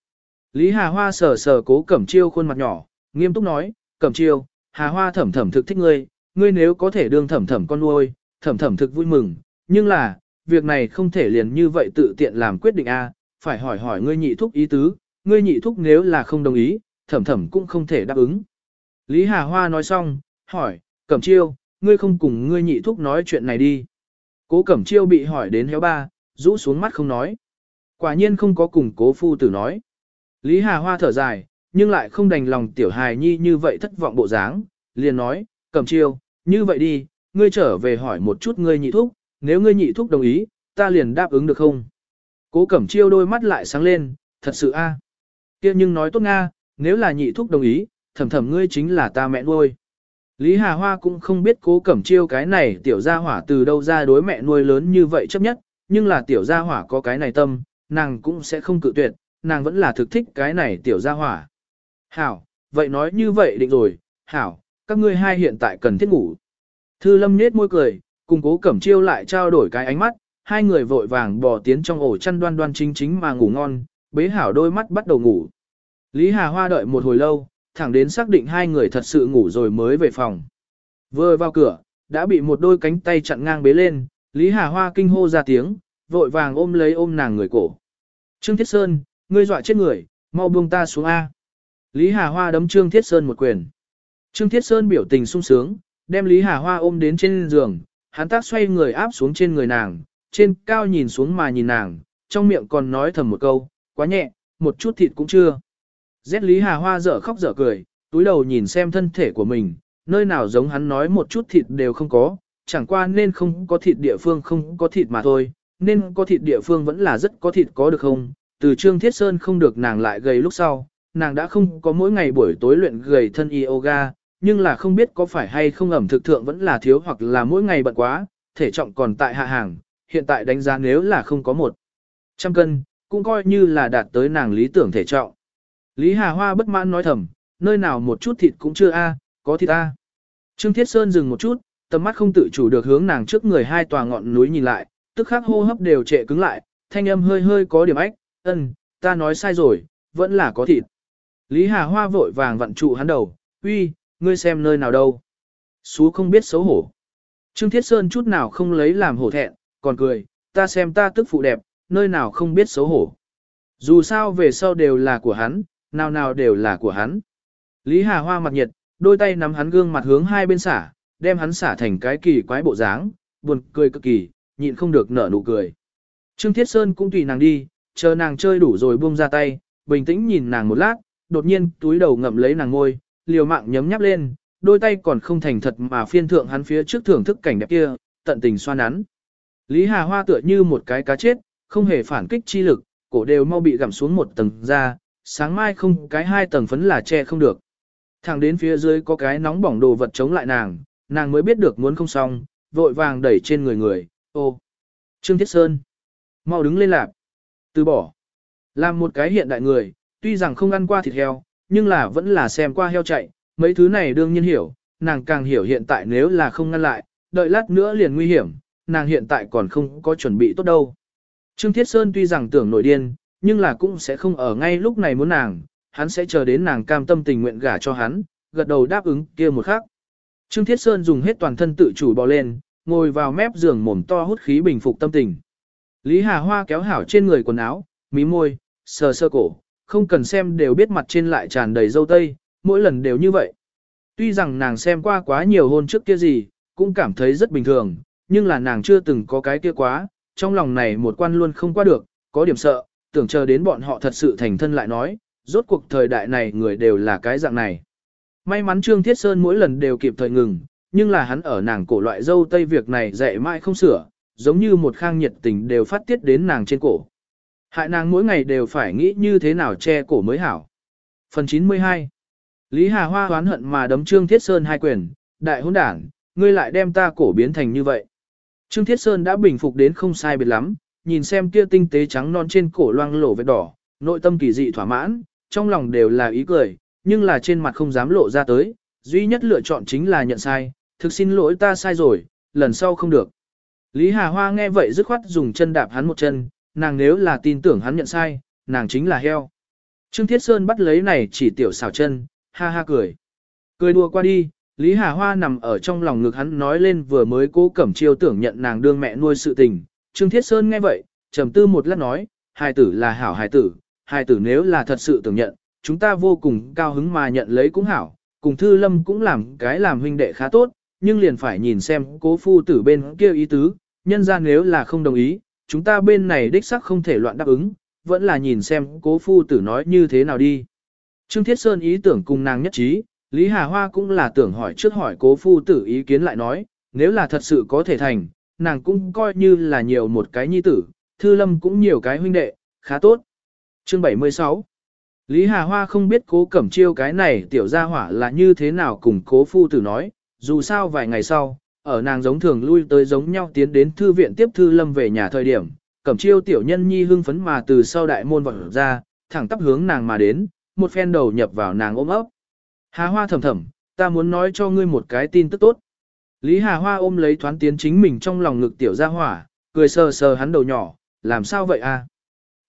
Lý Hà Hoa sờ sờ cố cẩm chiêu khuôn mặt nhỏ, nghiêm túc nói, cẩm chiêu, Hà Hoa thẩm thẩm thực thích ngươi, ngươi nếu có thể đương thẩm thẩm con nuôi, thẩm thẩm thực vui mừng, nhưng là, việc này không thể liền như vậy tự tiện làm quyết định A, phải hỏi hỏi ngươi nhị thúc ý tứ, ngươi nhị thúc nếu là không đồng ý, thẩm thẩm cũng không thể đáp ứng. Lý Hà Hoa nói xong, hỏi, Cẩm Chiêu, ngươi không cùng ngươi nhị thúc nói chuyện này đi. Cố Cẩm Chiêu bị hỏi đến héo ba, rũ xuống mắt không nói. Quả nhiên không có cùng cố phu tử nói. Lý Hà Hoa thở dài, nhưng lại không đành lòng tiểu hài nhi như vậy thất vọng bộ dáng, liền nói, Cẩm Chiêu, như vậy đi, ngươi trở về hỏi một chút ngươi nhị thúc, nếu ngươi nhị thúc đồng ý, ta liền đáp ứng được không? Cố Cẩm Chiêu đôi mắt lại sáng lên, thật sự a. Kia nhưng nói tốt nga, nếu là nhị thúc đồng ý, thầm thầm ngươi chính là ta mẹ nuôi. Lý Hà Hoa cũng không biết cố cẩm chiêu cái này tiểu gia hỏa từ đâu ra đối mẹ nuôi lớn như vậy chấp nhất, nhưng là tiểu gia hỏa có cái này tâm, nàng cũng sẽ không cự tuyệt, nàng vẫn là thực thích cái này tiểu gia hỏa. Hảo, vậy nói như vậy định rồi, Hảo, các ngươi hai hiện tại cần thiết ngủ. Thư lâm nết môi cười, cùng cố cẩm chiêu lại trao đổi cái ánh mắt, hai người vội vàng bỏ tiến trong ổ chăn đoan đoan chính chính mà ngủ ngon, bế hảo đôi mắt bắt đầu ngủ. Lý Hà Hoa đợi một hồi lâu, thẳng đến xác định hai người thật sự ngủ rồi mới về phòng. Vừa vào cửa, đã bị một đôi cánh tay chặn ngang bế lên, Lý Hà Hoa kinh hô ra tiếng, vội vàng ôm lấy ôm nàng người cổ. Trương Thiết Sơn, ngươi dọa chết người, mau buông ta xuống A. Lý Hà Hoa đấm Trương Thiết Sơn một quyền. Trương Thiết Sơn biểu tình sung sướng, đem Lý Hà Hoa ôm đến trên giường, hắn tác xoay người áp xuống trên người nàng, trên cao nhìn xuống mà nhìn nàng, trong miệng còn nói thầm một câu, quá nhẹ, một chút thịt cũng chưa. Rét Lý Hà Hoa dở khóc dở cười, túi đầu nhìn xem thân thể của mình, nơi nào giống hắn nói một chút thịt đều không có, chẳng qua nên không có thịt địa phương không có thịt mà thôi, nên có thịt địa phương vẫn là rất có thịt có được không. Từ Trương Thiết Sơn không được nàng lại gầy lúc sau, nàng đã không có mỗi ngày buổi tối luyện gầy thân yoga, nhưng là không biết có phải hay không ẩm thực thượng vẫn là thiếu hoặc là mỗi ngày bận quá, thể trọng còn tại hạ hàng, hiện tại đánh giá nếu là không có một trăm cân, cũng coi như là đạt tới nàng lý tưởng thể trọng. Lý Hà Hoa bất mãn nói thầm, nơi nào một chút thịt cũng chưa a, có thịt a. Trương Thiết Sơn dừng một chút, tầm mắt không tự chủ được hướng nàng trước người hai tòa ngọn núi nhìn lại, tức khắc hô hấp đều trệ cứng lại, thanh âm hơi hơi có điểm ách, ân, ta nói sai rồi, vẫn là có thịt. Lý Hà Hoa vội vàng vặn trụ hắn đầu, uy, ngươi xem nơi nào đâu. Sú không biết xấu hổ. Trương Thiết Sơn chút nào không lấy làm hổ thẹn, còn cười, ta xem ta tức phụ đẹp, nơi nào không biết xấu hổ. Dù sao về sau đều là của hắn, nào nào đều là của hắn. Lý Hà Hoa mặt nhiệt, đôi tay nắm hắn gương mặt hướng hai bên xả, đem hắn xả thành cái kỳ quái bộ dáng, buồn cười cực kỳ, nhịn không được nở nụ cười. Trương Thiết Sơn cũng tùy nàng đi, chờ nàng chơi đủ rồi buông ra tay, bình tĩnh nhìn nàng một lát, đột nhiên túi đầu ngậm lấy nàng ngôi, liều mạng nhấm nháp lên, đôi tay còn không thành thật mà phiên thượng hắn phía trước thưởng thức cảnh đẹp kia, tận tình xoa nắn. Lý Hà Hoa tựa như một cái cá chết, không hề phản kích chi lực, cổ đều mau bị gặm xuống một tầng ra, sáng mai không cái hai tầng phấn là che không được. Thẳng đến phía dưới có cái nóng bỏng đồ vật chống lại nàng, nàng mới biết được muốn không xong, vội vàng đẩy trên người người, ô. Trương Thiết Sơn, mau đứng lên lạp, từ bỏ. Làm một cái hiện đại người, tuy rằng không ăn qua thịt heo, nhưng là vẫn là xem qua heo chạy, mấy thứ này đương nhiên hiểu, nàng càng hiểu hiện tại nếu là không ngăn lại, đợi lát nữa liền nguy hiểm, nàng hiện tại còn không có chuẩn bị tốt đâu. Trương Thiết Sơn tuy rằng tưởng nổi điên, nhưng là cũng sẽ không ở ngay lúc này muốn nàng, hắn sẽ chờ đến nàng cam tâm tình nguyện gả cho hắn, gật đầu đáp ứng kia một khắc. Trương Thiết Sơn dùng hết toàn thân tự chủ bò lên, ngồi vào mép giường mồm to hút khí bình phục tâm tình. Lý Hà Hoa kéo hảo trên người quần áo, mí môi, sờ sơ cổ, không cần xem đều biết mặt trên lại tràn đầy dâu tây, mỗi lần đều như vậy. Tuy rằng nàng xem qua quá nhiều hôn trước kia gì, cũng cảm thấy rất bình thường, nhưng là nàng chưa từng có cái kia quá, trong lòng này một quan luôn không qua được, có điểm sợ, tưởng chờ đến bọn họ thật sự thành thân lại nói, rốt cuộc thời đại này người đều là cái dạng này. May mắn Trương Thiết Sơn mỗi lần đều kịp thời ngừng, nhưng là hắn ở nàng cổ loại dâu tây việc này dạy mãi không sửa, giống như một khang nhiệt tình đều phát tiết đến nàng trên cổ. Hại nàng mỗi ngày đều phải nghĩ như thế nào che cổ mới hảo. Phần 92 Lý Hà Hoa hoán hận mà đấm Trương Thiết Sơn hai quyền, đại hôn đảng, ngươi lại đem ta cổ biến thành như vậy. Trương Thiết Sơn đã bình phục đến không sai biệt lắm, nhìn xem kia tinh tế trắng non trên cổ loang lổ vết đỏ, nội tâm kỳ dị thỏa mãn, trong lòng đều là ý cười, nhưng là trên mặt không dám lộ ra tới, duy nhất lựa chọn chính là nhận sai, thực xin lỗi ta sai rồi, lần sau không được. Lý Hà Hoa nghe vậy dứt khoát dùng chân đạp hắn một chân, nàng nếu là tin tưởng hắn nhận sai, nàng chính là heo. Trương Thiết Sơn bắt lấy này chỉ tiểu xảo chân, ha ha cười. Cười đùa qua đi, Lý Hà Hoa nằm ở trong lòng ngực hắn nói lên vừa mới cố cẩm chiêu tưởng nhận nàng đương mẹ nuôi sự tình. Trương Thiết Sơn nghe vậy, trầm tư một lát nói, hài tử là hảo hài tử, hài tử nếu là thật sự tưởng nhận, chúng ta vô cùng cao hứng mà nhận lấy cũng hảo, cùng Thư Lâm cũng làm cái làm huynh đệ khá tốt, nhưng liền phải nhìn xem cố phu tử bên kia ý tứ, nhân ra nếu là không đồng ý, chúng ta bên này đích sắc không thể loạn đáp ứng, vẫn là nhìn xem cố phu tử nói như thế nào đi. Trương Thiết Sơn ý tưởng cùng nàng nhất trí, Lý Hà Hoa cũng là tưởng hỏi trước hỏi cố phu tử ý kiến lại nói, nếu là thật sự có thể thành, nàng cũng coi như là nhiều một cái nhi tử, Thư Lâm cũng nhiều cái huynh đệ, khá tốt. Chương 76 Lý Hà Hoa không biết cố cẩm chiêu cái này tiểu gia hỏa là như thế nào cùng cố phu tử nói, dù sao vài ngày sau, ở nàng giống thường lui tới giống nhau tiến đến thư viện tiếp thư lâm về nhà thời điểm, cẩm chiêu tiểu nhân nhi hưng phấn mà từ sau đại môn vọt ra, thẳng tắp hướng nàng mà đến, một phen đầu nhập vào nàng ôm ấp. Hà Hoa thầm thầm, ta muốn nói cho ngươi một cái tin tức tốt. Lý Hà Hoa ôm lấy thoán tiến chính mình trong lòng ngực tiểu gia hỏa, cười sờ sờ hắn đầu nhỏ, làm sao vậy a?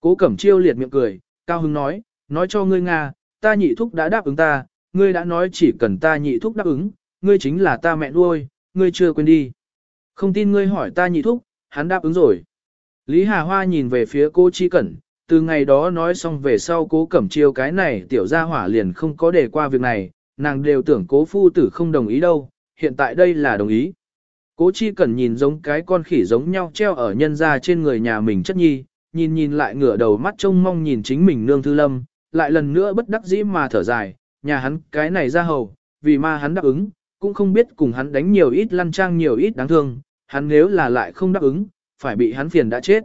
Cố Cẩm Chiêu liệt miệng cười, cao hứng nói, nói cho ngươi Nga, ta nhị thúc đã đáp ứng ta, ngươi đã nói chỉ cần ta nhị thúc đáp ứng, ngươi chính là ta mẹ nuôi, ngươi chưa quên đi. Không tin ngươi hỏi ta nhị thúc, hắn đáp ứng rồi. Lý Hà Hoa nhìn về phía cô Chi Cẩn, từ ngày đó nói xong về sau cố cẩm chiêu cái này tiểu gia hỏa liền không có để qua việc này, nàng đều tưởng cố phu tử không đồng ý đâu, hiện tại đây là đồng ý. Cố Chi cần nhìn giống cái con khỉ giống nhau treo ở nhân ra trên người nhà mình chất nhi, nhìn nhìn lại ngửa đầu mắt trông mong nhìn chính mình nương thư lâm, lại lần nữa bất đắc dĩ mà thở dài, nhà hắn cái này ra hầu, vì ma hắn đáp ứng, cũng không biết cùng hắn đánh nhiều ít lăn trang nhiều ít đáng thương, hắn nếu là lại không đáp ứng, phải bị hắn phiền đã chết.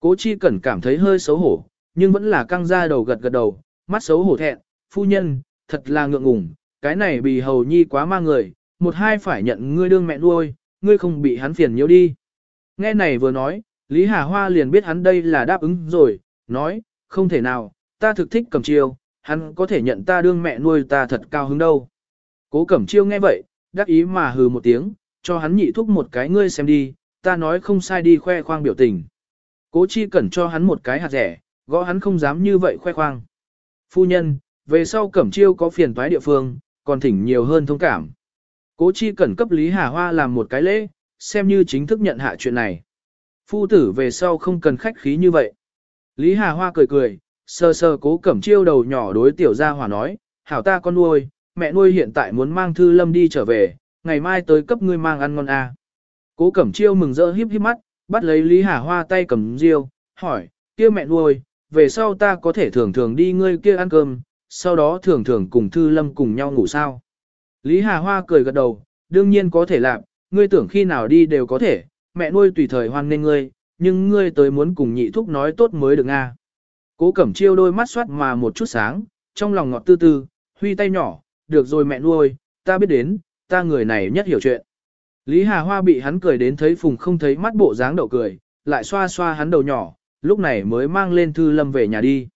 Cố chi cần cảm thấy hơi xấu hổ, nhưng vẫn là căng ra đầu gật gật đầu, mắt xấu hổ thẹn, phu nhân, thật là ngượng ngùng, cái này bị hầu nhi quá ma người, một hai phải nhận ngươi đương mẹ nuôi, ngươi không bị hắn phiền nhiễu đi. Nghe này vừa nói, Lý Hà Hoa liền biết hắn đây là đáp ứng rồi, nói, không thể nào, ta thực thích cầm chiêu, hắn có thể nhận ta đương mẹ nuôi ta thật cao hứng đâu. Cố Cẩm Chiêu nghe vậy, đắc ý mà hừ một tiếng, cho hắn nhị thúc một cái ngươi xem đi, ta nói không sai đi khoe khoang biểu tình. Cố Chi Cẩn cho hắn một cái hạt rẻ, gõ hắn không dám như vậy khoe khoang. Phu nhân, về sau Cẩm Chiêu có phiền toái địa phương, còn thỉnh nhiều hơn thông cảm. Cố Chi Cẩn cấp Lý Hà Hoa làm một cái lễ, xem như chính thức nhận hạ chuyện này. Phu tử về sau không cần khách khí như vậy. Lý Hà Hoa cười cười, sơ sơ cố Cẩm Chiêu đầu nhỏ đối tiểu gia hòa nói, hảo ta con nuôi, mẹ nuôi hiện tại muốn mang thư lâm đi trở về, ngày mai tới cấp ngươi mang ăn ngon à. Cố Cẩm Chiêu mừng rỡ híp híp mắt, bắt lấy Lý Hà Hoa tay cầm riêu, hỏi, kia mẹ nuôi, về sau ta có thể thường thường đi ngươi kia ăn cơm, sau đó thường thường cùng Thư Lâm cùng nhau ngủ sao. Lý Hà Hoa cười gật đầu, đương nhiên có thể làm, ngươi tưởng khi nào đi đều có thể, mẹ nuôi tùy thời hoan nên ngươi, nhưng ngươi tới muốn cùng nhị thúc nói tốt mới được nga. Cố Cẩm Chiêu đôi mắt xoát mà một chút sáng, trong lòng ngọt tư tư, huy tay nhỏ, được rồi mẹ nuôi, ta biết đến, ta người này nhất hiểu chuyện. Lý Hà Hoa bị hắn cười đến thấy phùng không thấy mắt bộ dáng đậu cười, lại xoa xoa hắn đầu nhỏ, lúc này mới mang lên Thư Lâm về nhà đi.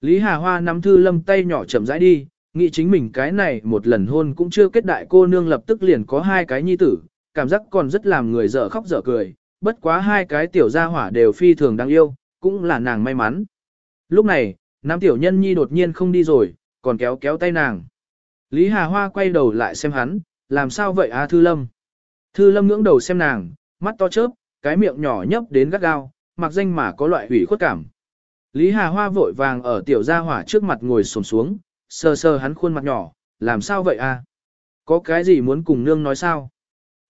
Lý Hà Hoa nắm Thư Lâm tay nhỏ chậm rãi đi, nghĩ chính mình cái này một lần hôn cũng chưa kết đại cô nương lập tức liền có hai cái nhi tử, cảm giác còn rất làm người dở khóc dở cười, bất quá hai cái tiểu gia hỏa đều phi thường đáng yêu, cũng là nàng may mắn. Lúc này, nam tiểu nhân nhi đột nhiên không đi rồi, còn kéo kéo tay nàng. Lý Hà Hoa quay đầu lại xem hắn, làm sao vậy a Thư Lâm? Thư Lâm ngưỡng đầu xem nàng, mắt to chớp, cái miệng nhỏ nhấp đến gắt gao, mặc danh mà có loại hủy khuất cảm. Lý Hà Hoa vội vàng ở tiểu gia hỏa trước mặt ngồi xổm xuống, sờ sờ hắn khuôn mặt nhỏ, làm sao vậy à? Có cái gì muốn cùng nương nói sao?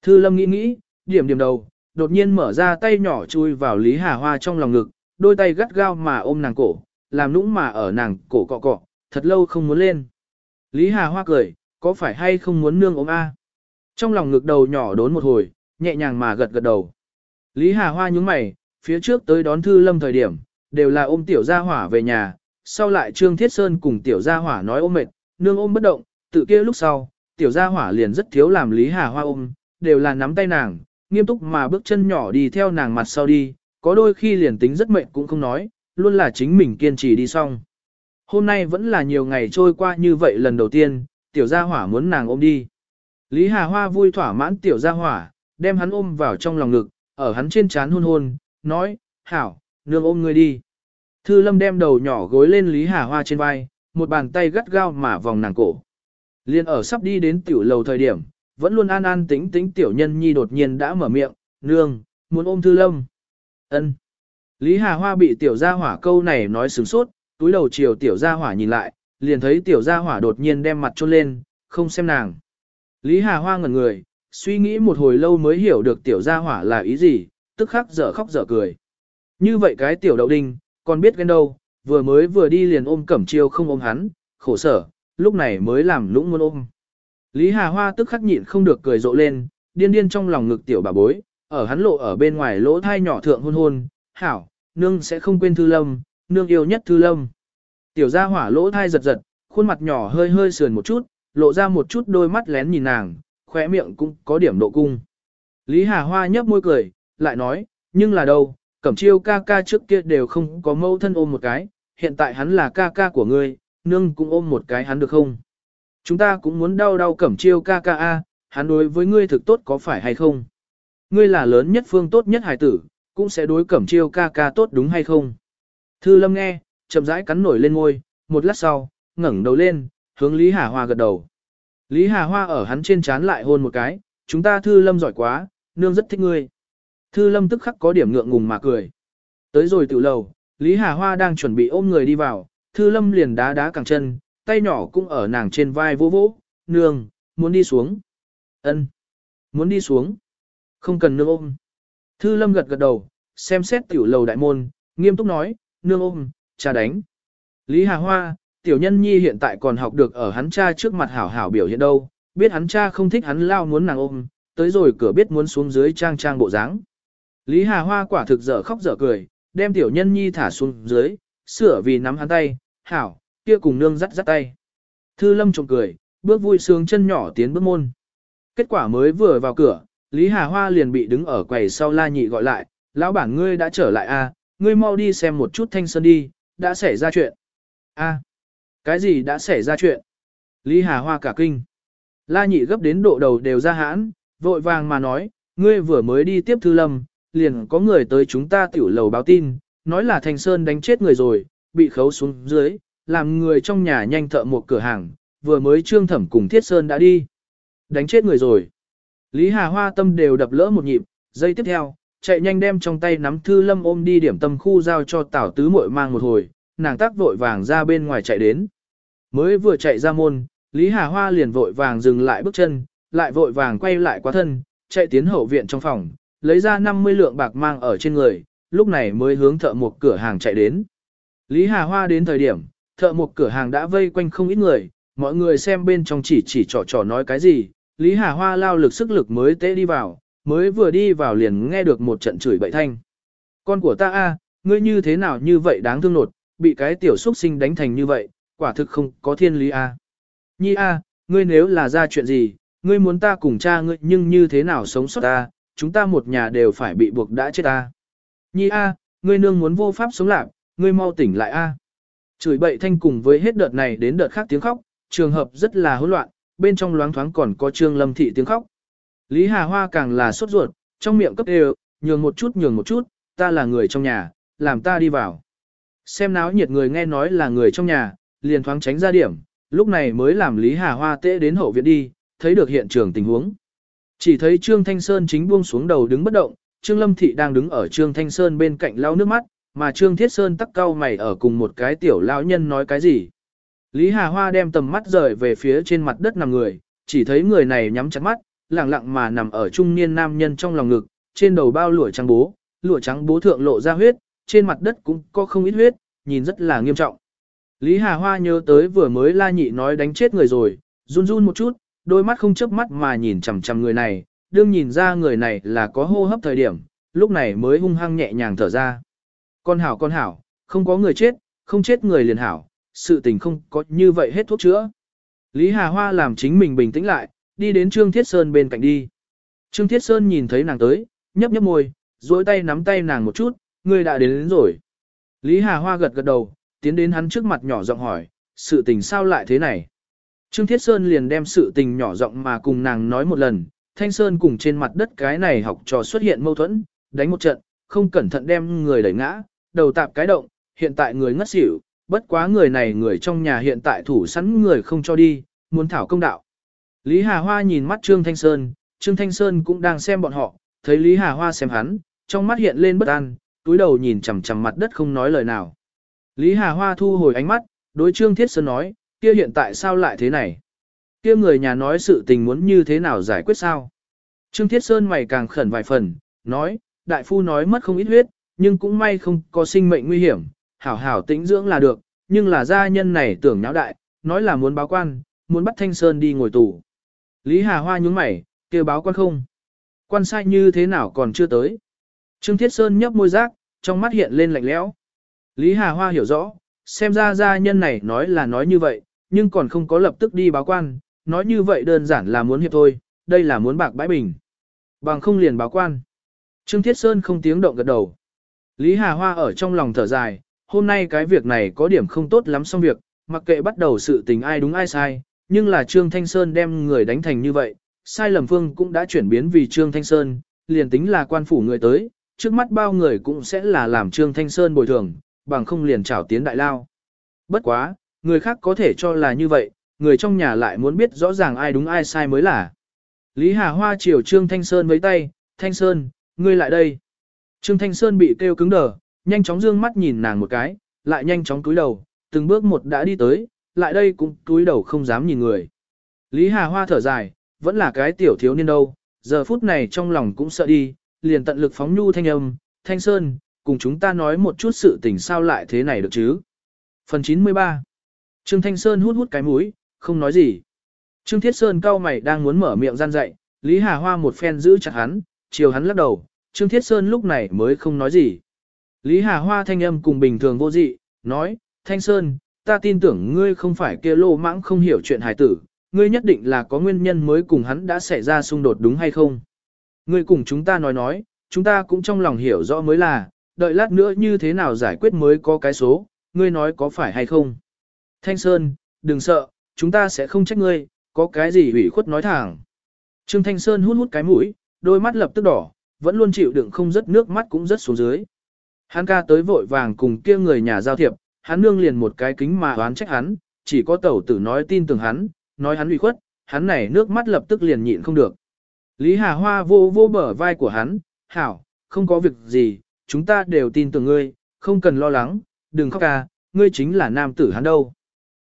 Thư Lâm nghĩ nghĩ, điểm điểm đầu, đột nhiên mở ra tay nhỏ chui vào Lý Hà Hoa trong lòng ngực, đôi tay gắt gao mà ôm nàng cổ, làm nũng mà ở nàng cổ cọ cọ, thật lâu không muốn lên. Lý Hà Hoa cười, có phải hay không muốn nương ôm a? Trong lòng ngực đầu nhỏ đốn một hồi, nhẹ nhàng mà gật gật đầu. Lý Hà Hoa nhúng mày, phía trước tới đón Thư Lâm thời điểm, đều là ôm tiểu gia hỏa về nhà, sau lại Trương Thiết Sơn cùng tiểu gia hỏa nói ôm mệt, nương ôm bất động, tự kia lúc sau, tiểu gia hỏa liền rất thiếu làm Lý Hà Hoa ôm, đều là nắm tay nàng, nghiêm túc mà bước chân nhỏ đi theo nàng mặt sau đi, có đôi khi liền tính rất mệt cũng không nói, luôn là chính mình kiên trì đi xong. Hôm nay vẫn là nhiều ngày trôi qua như vậy lần đầu tiên, tiểu gia hỏa muốn nàng ôm đi. Lý Hà Hoa vui thỏa mãn tiểu gia hỏa, đem hắn ôm vào trong lòng ngực, ở hắn trên trán hôn hôn, nói, hảo, nương ôm ngươi đi. Thư lâm đem đầu nhỏ gối lên Lý Hà Hoa trên vai, một bàn tay gắt gao mà vòng nàng cổ. Liên ở sắp đi đến tiểu lầu thời điểm, vẫn luôn an an tính tính tiểu nhân nhi đột nhiên đã mở miệng, nương, muốn ôm thư lâm. ân Lý Hà Hoa bị tiểu gia hỏa câu này nói sướng sốt, túi đầu chiều tiểu gia hỏa nhìn lại, liền thấy tiểu gia hỏa đột nhiên đem mặt trôn lên, không xem nàng. Lý Hà Hoa ngẩn người, suy nghĩ một hồi lâu mới hiểu được tiểu gia hỏa là ý gì, tức khắc dở khóc dở cười. Như vậy cái tiểu đậu đinh, còn biết ghen đâu, vừa mới vừa đi liền ôm cẩm chiêu không ôm hắn, khổ sở, lúc này mới làm lũng muốn ôm. Lý Hà Hoa tức khắc nhịn không được cười rộ lên, điên điên trong lòng ngực tiểu bà bối, ở hắn lộ ở bên ngoài lỗ thai nhỏ thượng hôn hôn, hảo, nương sẽ không quên thư lâm, nương yêu nhất thư lâm. Tiểu gia hỏa lỗ thai giật giật, khuôn mặt nhỏ hơi hơi sườn một chút, lộ ra một chút đôi mắt lén nhìn nàng, khóe miệng cũng có điểm độ cung. Lý Hà Hoa nhấp môi cười, lại nói, nhưng là đâu, cẩm chiêu ca ca trước kia đều không có mâu thân ôm một cái, hiện tại hắn là ca ca của ngươi, nương cũng ôm một cái hắn được không? Chúng ta cũng muốn đau đau cẩm chiêu ca ca a, hắn đối với ngươi thực tốt có phải hay không? Ngươi là lớn nhất phương tốt nhất hài tử, cũng sẽ đối cẩm chiêu ca ca tốt đúng hay không? Thư lâm nghe, chậm rãi cắn nổi lên ngôi, một lát sau, ngẩng đầu lên, hướng Lý Hà Hoa gật đầu. Lý Hà Hoa ở hắn trên trán lại hôn một cái, chúng ta thư lâm giỏi quá, nương rất thích ngươi. Thư lâm tức khắc có điểm ngượng ngùng mà cười. Tới rồi tự lầu, Lý Hà Hoa đang chuẩn bị ôm người đi vào, thư lâm liền đá đá cẳng chân, tay nhỏ cũng ở nàng trên vai vỗ vỗ, nương, muốn đi xuống. ân muốn đi xuống. Không cần nương ôm. Thư lâm gật gật đầu, xem xét tiểu lầu đại môn, nghiêm túc nói, nương ôm, cha đánh. Lý Hà Hoa, tiểu nhân nhi hiện tại còn học được ở hắn cha trước mặt hảo hảo biểu hiện đâu, biết hắn cha không thích hắn lao muốn nàng ôm, tới rồi cửa biết muốn xuống dưới trang trang bộ dáng. Lý Hà Hoa quả thực dở khóc dở cười, đem tiểu nhân nhi thả xuống dưới, sửa vì nắm hắn tay, hảo, kia cùng nương dắt dắt tay. Thư lâm trộm cười, bước vui sướng chân nhỏ tiến bước môn. Kết quả mới vừa vào cửa, Lý Hà Hoa liền bị đứng ở quầy sau la nhị gọi lại, lão bản ngươi đã trở lại a, à, ngươi mau đi xem một chút thanh sơn đi, đã xảy ra chuyện. a cái gì đã xảy ra chuyện? Lý Hà Hoa cả kinh. La nhị gấp đến độ đầu đều ra hãn, vội vàng mà nói, ngươi vừa mới đi tiếp thư lâm, liền có người tới chúng ta tiểu lầu báo tin, nói là Thanh Sơn đánh chết người rồi, bị khấu xuống dưới, làm người trong nhà nhanh thợ một cửa hàng, vừa mới trương thẩm cùng Thiết Sơn đã đi. Đánh chết người rồi. Lý Hà Hoa tâm đều đập lỡ một nhịp, giây tiếp theo, chạy nhanh đem trong tay nắm thư lâm ôm đi điểm tâm khu giao cho tảo tứ muội mang một hồi, nàng tác vội vàng ra bên ngoài chạy đến. Mới vừa chạy ra môn, Lý Hà Hoa liền vội vàng dừng lại bước chân, lại vội vàng quay lại qua thân, chạy tiến hậu viện trong phòng, lấy ra 50 lượng bạc mang ở trên người, lúc này mới hướng thợ một cửa hàng chạy đến. Lý Hà Hoa đến thời điểm, thợ một cửa hàng đã vây quanh không ít người, mọi người xem bên trong chỉ chỉ trò trò nói cái gì, Lý Hà Hoa lao lực sức lực mới tế đi vào, mới vừa đi vào liền nghe được một trận chửi bậy thanh. Con của ta a, ngươi như thế nào như vậy đáng thương nột, bị cái tiểu xuất sinh đánh thành như vậy, quả thực không có thiên lý a. Nhi a, ngươi nếu là ra chuyện gì, ngươi muốn ta cùng cha ngươi nhưng như thế nào sống sót ta, chúng ta một nhà đều phải bị buộc đã chết ta. Nhi a, ngươi nương muốn vô pháp sống lạc, ngươi mau tỉnh lại a. Chửi bậy thanh cùng với hết đợt này đến đợt khác tiếng khóc, trường hợp rất là hỗn loạn, bên trong loáng thoáng còn có trương lâm thị tiếng khóc. Lý Hà Hoa càng là sốt ruột, trong miệng cấp đều, nhường một chút nhường một chút, ta là người trong nhà, làm ta đi vào. Xem náo nhiệt người nghe nói là người trong nhà, liền thoáng tránh ra điểm, lúc này mới làm Lý Hà Hoa tễ đến hậu viện đi, thấy được hiện trường tình huống. Chỉ thấy Trương Thanh Sơn chính buông xuống đầu đứng bất động, Trương Lâm Thị đang đứng ở Trương Thanh Sơn bên cạnh lau nước mắt, mà Trương Thiết Sơn tắc cau mày ở cùng một cái tiểu lão nhân nói cái gì. Lý Hà Hoa đem tầm mắt rời về phía trên mặt đất nằm người, chỉ thấy người này nhắm chặt mắt, lặng lặng mà nằm ở trung niên nam nhân trong lòng ngực, trên đầu bao lụa trắng bố, lụa trắng bố thượng lộ ra huyết, trên mặt đất cũng có không ít huyết, nhìn rất là nghiêm trọng. Lý Hà Hoa nhớ tới vừa mới la nhị nói đánh chết người rồi, Run run một chút, đôi mắt không chớp mắt mà nhìn chằm chằm người này, đương nhìn ra người này là có hô hấp thời điểm, lúc này mới hung hăng nhẹ nhàng thở ra. Con hảo con hảo, không có người chết, không chết người liền hảo, sự tình không có như vậy hết thuốc chữa. Lý Hà Hoa làm chính mình bình tĩnh lại, đi đến Trương Thiết Sơn bên cạnh đi. Trương Thiết Sơn nhìn thấy nàng tới, nhấp nhấp môi, duỗi tay nắm tay nàng một chút, người đã đến, đến rồi. Lý Hà Hoa gật gật đầu, tiến đến hắn trước mặt nhỏ giọng hỏi, sự tình sao lại thế này? Trương Thiết Sơn liền đem sự tình nhỏ giọng mà cùng nàng nói một lần, Thanh Sơn cùng trên mặt đất cái này học trò xuất hiện mâu thuẫn, đánh một trận, không cẩn thận đem người đẩy ngã, đầu tạp cái động, hiện tại người ngất xỉu, bất quá người này người trong nhà hiện tại thủ sẵn người không cho đi, muốn thảo công đạo. Lý Hà Hoa nhìn mắt Trương Thanh Sơn, Trương Thanh Sơn cũng đang xem bọn họ, thấy Lý Hà Hoa xem hắn, trong mắt hiện lên bất an, túi đầu nhìn chằm chằm mặt đất không nói lời nào. Lý Hà Hoa thu hồi ánh mắt, đối Trương Thiết Sơn nói, kia hiện tại sao lại thế này? Kia người nhà nói sự tình muốn như thế nào giải quyết sao? Trương Thiết Sơn mày càng khẩn vài phần, nói, đại phu nói mất không ít huyết, nhưng cũng may không có sinh mệnh nguy hiểm, hảo hảo tĩnh dưỡng là được, nhưng là gia nhân này tưởng nháo đại, nói là muốn báo quan, muốn bắt Thanh Sơn đi ngồi tù. Lý Hà Hoa nhúng mày, kêu báo quan không? Quan sai như thế nào còn chưa tới? Trương Thiết Sơn nhấp môi rác, trong mắt hiện lên lạnh lẽo. Lý Hà Hoa hiểu rõ, xem ra gia nhân này nói là nói như vậy, nhưng còn không có lập tức đi báo quan, nói như vậy đơn giản là muốn hiệp thôi, đây là muốn bạc bãi bình. Bằng không liền báo quan. Trương Thiết Sơn không tiếng động gật đầu. Lý Hà Hoa ở trong lòng thở dài, hôm nay cái việc này có điểm không tốt lắm xong việc, mặc kệ bắt đầu sự tình ai đúng ai sai, nhưng là Trương Thanh Sơn đem người đánh thành như vậy, sai lầm phương cũng đã chuyển biến vì Trương Thanh Sơn, liền tính là quan phủ người tới, trước mắt bao người cũng sẽ là làm Trương Thanh Sơn bồi thường, bằng không liền trảo tiến đại lao. Bất quá, người khác có thể cho là như vậy, người trong nhà lại muốn biết rõ ràng ai đúng ai sai mới là. Lý Hà Hoa chiều Trương Thanh Sơn với tay, Thanh Sơn, ngươi lại đây. Trương Thanh Sơn bị kêu cứng đờ, nhanh chóng dương mắt nhìn nàng một cái, lại nhanh chóng cúi đầu, từng bước một đã đi tới, lại đây cũng cúi đầu không dám nhìn người. Lý Hà Hoa thở dài, vẫn là cái tiểu thiếu niên đâu, giờ phút này trong lòng cũng sợ đi, liền tận lực phóng nhu thanh âm, Thanh Sơn, cùng chúng ta nói một chút sự tình sao lại thế này được chứ. Phần 93 Trương Thanh Sơn hút hút cái mũi, không nói gì. Trương Thiết Sơn cau mày đang muốn mở miệng gian dạy, Lý Hà Hoa một phen giữ chặt hắn, chiều hắn lắc đầu, Trương Thiết Sơn lúc này mới không nói gì. Lý Hà Hoa thanh âm cùng bình thường vô dị, nói, Thanh Sơn, ta tin tưởng ngươi không phải kia lô mãng không hiểu chuyện hài tử, ngươi nhất định là có nguyên nhân mới cùng hắn đã xảy ra xung đột đúng hay không. Ngươi cùng chúng ta nói nói, chúng ta cũng trong lòng hiểu rõ mới là, đợi lát nữa như thế nào giải quyết mới có cái số, ngươi nói có phải hay không. Thanh Sơn, đừng sợ, chúng ta sẽ không trách ngươi, có cái gì hủy khuất nói thẳng. Trương Thanh Sơn hút hút cái mũi, đôi mắt lập tức đỏ, vẫn luôn chịu đựng không rớt nước mắt cũng rất xuống dưới. Hắn ca tới vội vàng cùng kia người nhà giao thiệp, hắn nương liền một cái kính mà oán trách hắn, chỉ có tẩu tử nói tin tưởng hắn, nói hắn ủy khuất, hắn này nước mắt lập tức liền nhịn không được. Lý Hà Hoa vô vô bờ vai của hắn, hảo, không có việc gì, chúng ta đều tin tưởng ngươi, không cần lo lắng, đừng khóc ca, ngươi chính là nam tử hắn đâu.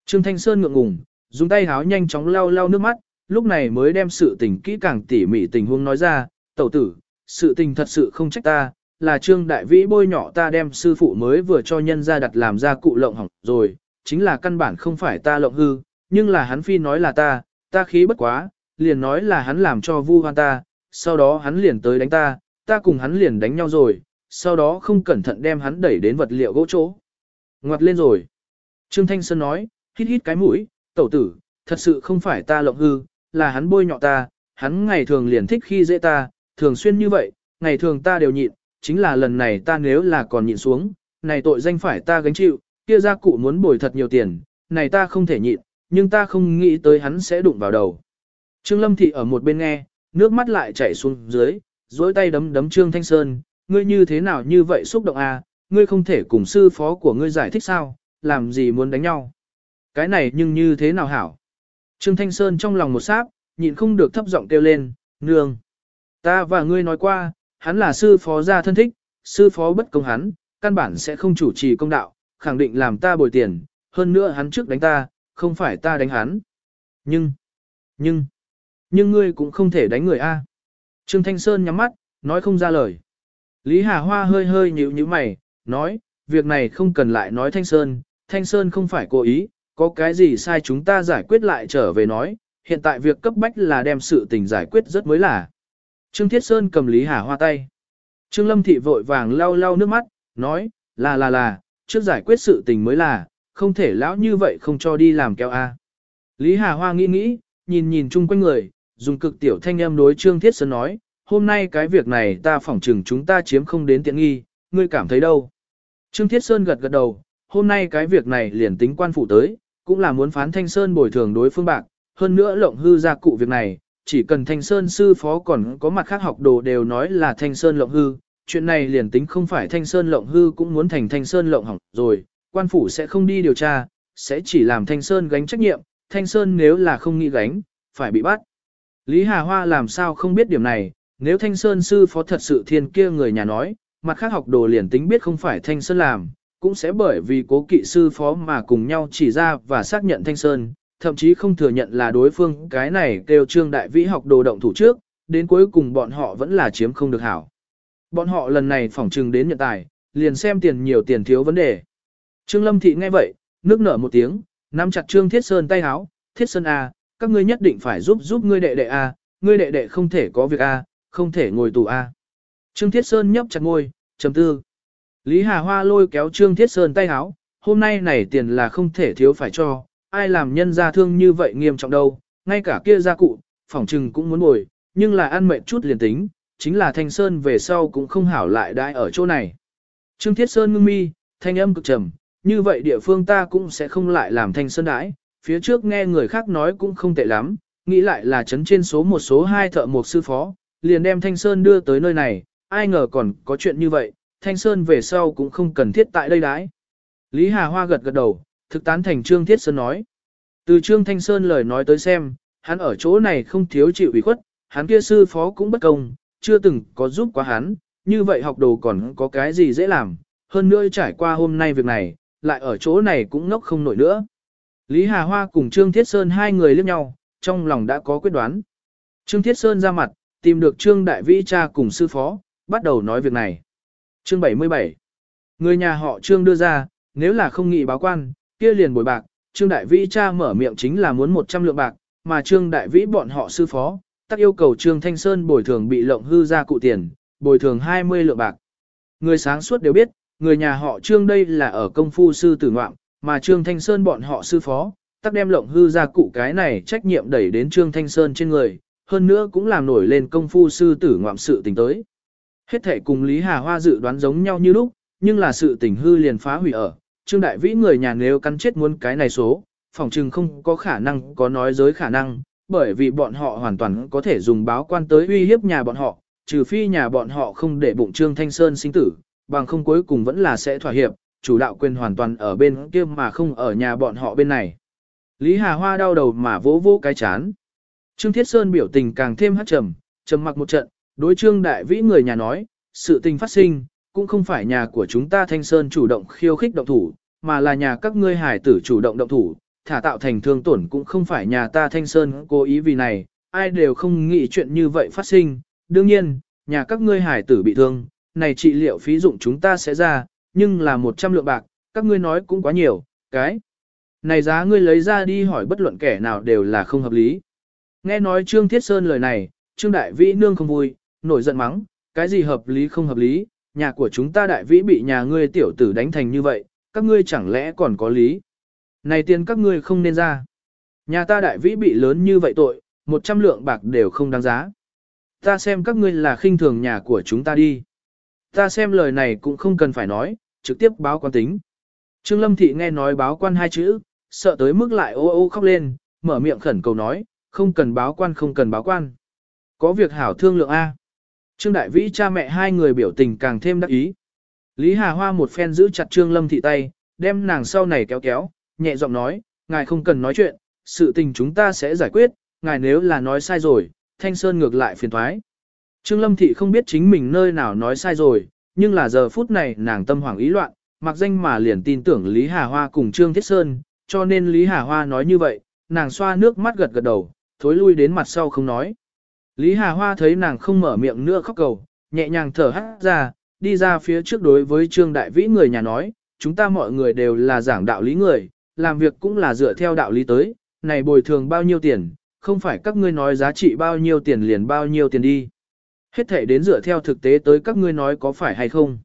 Trương Thanh Sơn ngượng ngùng, dùng tay háo nhanh chóng lau lau nước mắt, lúc này mới đem sự tình kỹ càng tỉ mỉ tình huống nói ra, tẩu tử, sự tình thật sự không trách ta, là Trương Đại Vĩ bôi nhỏ ta đem sư phụ mới vừa cho nhân ra đặt làm ra cụ lộng hỏng rồi, chính là căn bản không phải ta lộng hư, nhưng là hắn phi nói là ta, ta khí bất quá, liền nói là hắn làm cho vu hoan ta, sau đó hắn liền tới đánh ta, ta cùng hắn liền đánh nhau rồi, sau đó không cẩn thận đem hắn đẩy đến vật liệu gỗ chỗ. Ngoặt lên rồi. Trương Thanh Sơn nói, hít hít cái mũi, tẩu tử, thật sự không phải ta lộng hư, là hắn bôi nhọ ta, hắn ngày thường liền thích khi dễ ta, thường xuyên như vậy, ngày thường ta đều nhịn, chính là lần này ta nếu là còn nhịn xuống, này tội danh phải ta gánh chịu, kia gia cụ muốn bồi thật nhiều tiền, này ta không thể nhịn, nhưng ta không nghĩ tới hắn sẽ đụng vào đầu. Trương Lâm Thị ở một bên nghe, nước mắt lại chảy xuống dưới, duỗi tay đấm đấm Trương Thanh Sơn, ngươi như thế nào như vậy xúc động à, ngươi không thể cùng sư phó của ngươi giải thích sao, làm gì muốn đánh nhau. Cái này nhưng như thế nào hảo. Trương Thanh Sơn trong lòng một sáp, nhịn không được thấp giọng kêu lên, nương. Ta và ngươi nói qua, hắn là sư phó gia thân thích, sư phó bất công hắn, căn bản sẽ không chủ trì công đạo, khẳng định làm ta bồi tiền, hơn nữa hắn trước đánh ta, không phải ta đánh hắn. Nhưng, nhưng, nhưng ngươi cũng không thể đánh người A. Trương Thanh Sơn nhắm mắt, nói không ra lời. Lý Hà Hoa hơi hơi nhíu nhíu mày, nói, việc này không cần lại nói Thanh Sơn, Thanh Sơn không phải cố ý, có cái gì sai chúng ta giải quyết lại trở về nói, hiện tại việc cấp bách là đem sự tình giải quyết rất mới là. Trương Thiết Sơn cầm Lý Hà Hoa tay. Trương Lâm Thị vội vàng lau lau nước mắt, nói, là là là, trước giải quyết sự tình mới là, không thể lão như vậy không cho đi làm keo a. À. Lý Hà Hoa nghĩ nghĩ, nhìn nhìn chung quanh người, dùng cực tiểu thanh âm đối Trương Thiết Sơn nói, hôm nay cái việc này ta phỏng chừng chúng ta chiếm không đến tiện nghi, ngươi cảm thấy đâu. Trương Thiết Sơn gật gật đầu, hôm nay cái việc này liền tính quan phụ tới, cũng là muốn phán Thanh Sơn bồi thường đối phương bạc, hơn nữa lộng hư ra cụ việc này, chỉ cần Thanh Sơn sư phó còn có mặt khác học đồ đều nói là Thanh Sơn lộng hư, chuyện này liền tính không phải Thanh Sơn lộng hư cũng muốn thành Thanh Sơn lộng hỏng rồi, quan phủ sẽ không đi điều tra, sẽ chỉ làm Thanh Sơn gánh trách nhiệm, Thanh Sơn nếu là không nghĩ gánh, phải bị bắt. Lý Hà Hoa làm sao không biết điểm này, nếu Thanh Sơn sư phó thật sự thiên kia người nhà nói, mặt khác học đồ liền tính biết không phải Thanh Sơn làm, cũng sẽ bởi vì cố kỵ sư phó mà cùng nhau chỉ ra và xác nhận Thanh Sơn, thậm chí không thừa nhận là đối phương cái này kêu trương đại vĩ học đồ động thủ trước, đến cuối cùng bọn họ vẫn là chiếm không được hảo. Bọn họ lần này phỏng trừng đến nhận tài, liền xem tiền nhiều tiền thiếu vấn đề. Trương Lâm Thị nghe vậy, nước nở một tiếng, nắm chặt Trương Thiết Sơn tay háo, Thiết Sơn A, các ngươi nhất định phải giúp giúp ngươi đệ đệ A, ngươi đệ đệ không thể có việc A, không thể ngồi tù A. Trương Thiết Sơn nhấp chặt ngôi, chấm tư. Lý Hà Hoa lôi kéo Trương Thiết Sơn tay háo, hôm nay này tiền là không thể thiếu phải cho, ai làm nhân gia thương như vậy nghiêm trọng đâu, ngay cả kia gia cụ, phỏng trừng cũng muốn bồi, nhưng là ăn mệt chút liền tính, chính là Thanh Sơn về sau cũng không hảo lại đãi ở chỗ này. Trương Thiết Sơn ngưng mi, thanh âm cực trầm, như vậy địa phương ta cũng sẽ không lại làm Thanh Sơn đãi, phía trước nghe người khác nói cũng không tệ lắm, nghĩ lại là chấn trên số một số hai thợ một sư phó, liền đem Thanh Sơn đưa tới nơi này, ai ngờ còn có chuyện như vậy, Thanh Sơn về sau cũng không cần thiết tại đây đãi. Lý Hà Hoa gật gật đầu, thực tán thành Trương Thiết Sơn nói. Từ Trương Thanh Sơn lời nói tới xem, hắn ở chỗ này không thiếu chịu ủy khuất, hắn kia sư phó cũng bất công, chưa từng có giúp quá hắn, như vậy học đồ còn có cái gì dễ làm, hơn nữa trải qua hôm nay việc này, lại ở chỗ này cũng ngốc không nổi nữa. Lý Hà Hoa cùng Trương Thiết Sơn hai người liếc nhau, trong lòng đã có quyết đoán. Trương Thiết Sơn ra mặt, tìm được Trương Đại Vĩ cha cùng sư phó, bắt đầu nói việc này. Chương 77 Người nhà họ Trương đưa ra, nếu là không nghị báo quan, kia liền bồi bạc, Trương Đại Vĩ cha mở miệng chính là muốn 100 lượng bạc, mà Trương Đại Vĩ bọn họ sư phó, tắc yêu cầu Trương Thanh Sơn bồi thường bị lộng hư ra cụ tiền, bồi thường 20 lượng bạc. Người sáng suốt đều biết, người nhà họ Trương đây là ở công phu sư tử ngoạm, mà Trương Thanh Sơn bọn họ sư phó, tắc đem lộng hư ra cụ cái này trách nhiệm đẩy đến Trương Thanh Sơn trên người, hơn nữa cũng làm nổi lên công phu sư tử ngoạm sự tình tới. Hết thể cùng Lý Hà Hoa dự đoán giống nhau như lúc, nhưng là sự tình hư liền phá hủy ở, Trương Đại Vĩ người nhà nếu cắn chết muốn cái này số, phòng trừng không có khả năng có nói giới khả năng, bởi vì bọn họ hoàn toàn có thể dùng báo quan tới uy hiếp nhà bọn họ, trừ phi nhà bọn họ không để bụng Trương Thanh Sơn sinh tử, bằng không cuối cùng vẫn là sẽ thỏa hiệp, chủ đạo quyền hoàn toàn ở bên kia mà không ở nhà bọn họ bên này. Lý Hà Hoa đau đầu mà vỗ vỗ cái chán. Trương Thiết Sơn biểu tình càng thêm hát trầm, trầm mặc một trận, đối Trương Đại Vĩ người nhà nói, sự tình phát sinh, cũng không phải nhà của chúng ta Thanh Sơn chủ động khiêu khích động thủ, mà là nhà các ngươi hải tử chủ động động thủ, thả tạo thành thương tổn cũng không phải nhà ta Thanh Sơn cố ý vì này, ai đều không nghĩ chuyện như vậy phát sinh. Đương nhiên, nhà các ngươi hải tử bị thương, này trị liệu phí dụng chúng ta sẽ ra, nhưng là 100 lượng bạc, các ngươi nói cũng quá nhiều, cái. Này giá ngươi lấy ra đi hỏi bất luận kẻ nào đều là không hợp lý. Nghe nói Trương Thiết Sơn lời này, Trương Đại Vĩ nương không vui, nổi giận mắng, cái gì hợp lý không hợp lý, nhà của chúng ta Đại Vĩ bị nhà ngươi tiểu tử đánh thành như vậy, các ngươi chẳng lẽ còn có lý. Này tiền các ngươi không nên ra. Nhà ta Đại Vĩ bị lớn như vậy tội, 100 lượng bạc đều không đáng giá. Ta xem các ngươi là khinh thường nhà của chúng ta đi. Ta xem lời này cũng không cần phải nói, trực tiếp báo quan tính. Trương Lâm Thị nghe nói báo quan hai chữ, sợ tới mức lại ô ô khóc lên, mở miệng khẩn cầu nói, không cần báo quan không cần báo quan. Có việc hảo thương lượng A. Trương Đại Vĩ cha mẹ hai người biểu tình càng thêm đắc ý. Lý Hà Hoa một phen giữ chặt Trương Lâm Thị tay, đem nàng sau này kéo kéo, nhẹ giọng nói, ngài không cần nói chuyện, sự tình chúng ta sẽ giải quyết, ngài nếu là nói sai rồi, Thanh Sơn ngược lại phiền thoái. Trương Lâm Thị không biết chính mình nơi nào nói sai rồi, nhưng là giờ phút này nàng tâm hoảng ý loạn, mặc danh mà liền tin tưởng Lý Hà Hoa cùng Trương Thiết Sơn, cho nên Lý Hà Hoa nói như vậy, nàng xoa nước mắt gật gật đầu, thối lui đến mặt sau không nói. Lý Hà Hoa thấy nàng không mở miệng nữa khóc cầu, nhẹ nhàng thở hắt ra, đi ra phía trước đối với Trương Đại Vĩ người nhà nói, chúng ta mọi người đều là giảng đạo lý người, làm việc cũng là dựa theo đạo lý tới, này bồi thường bao nhiêu tiền, không phải các ngươi nói giá trị bao nhiêu tiền liền bao nhiêu tiền đi. Hết thể đến dựa theo thực tế tới các ngươi nói có phải hay không.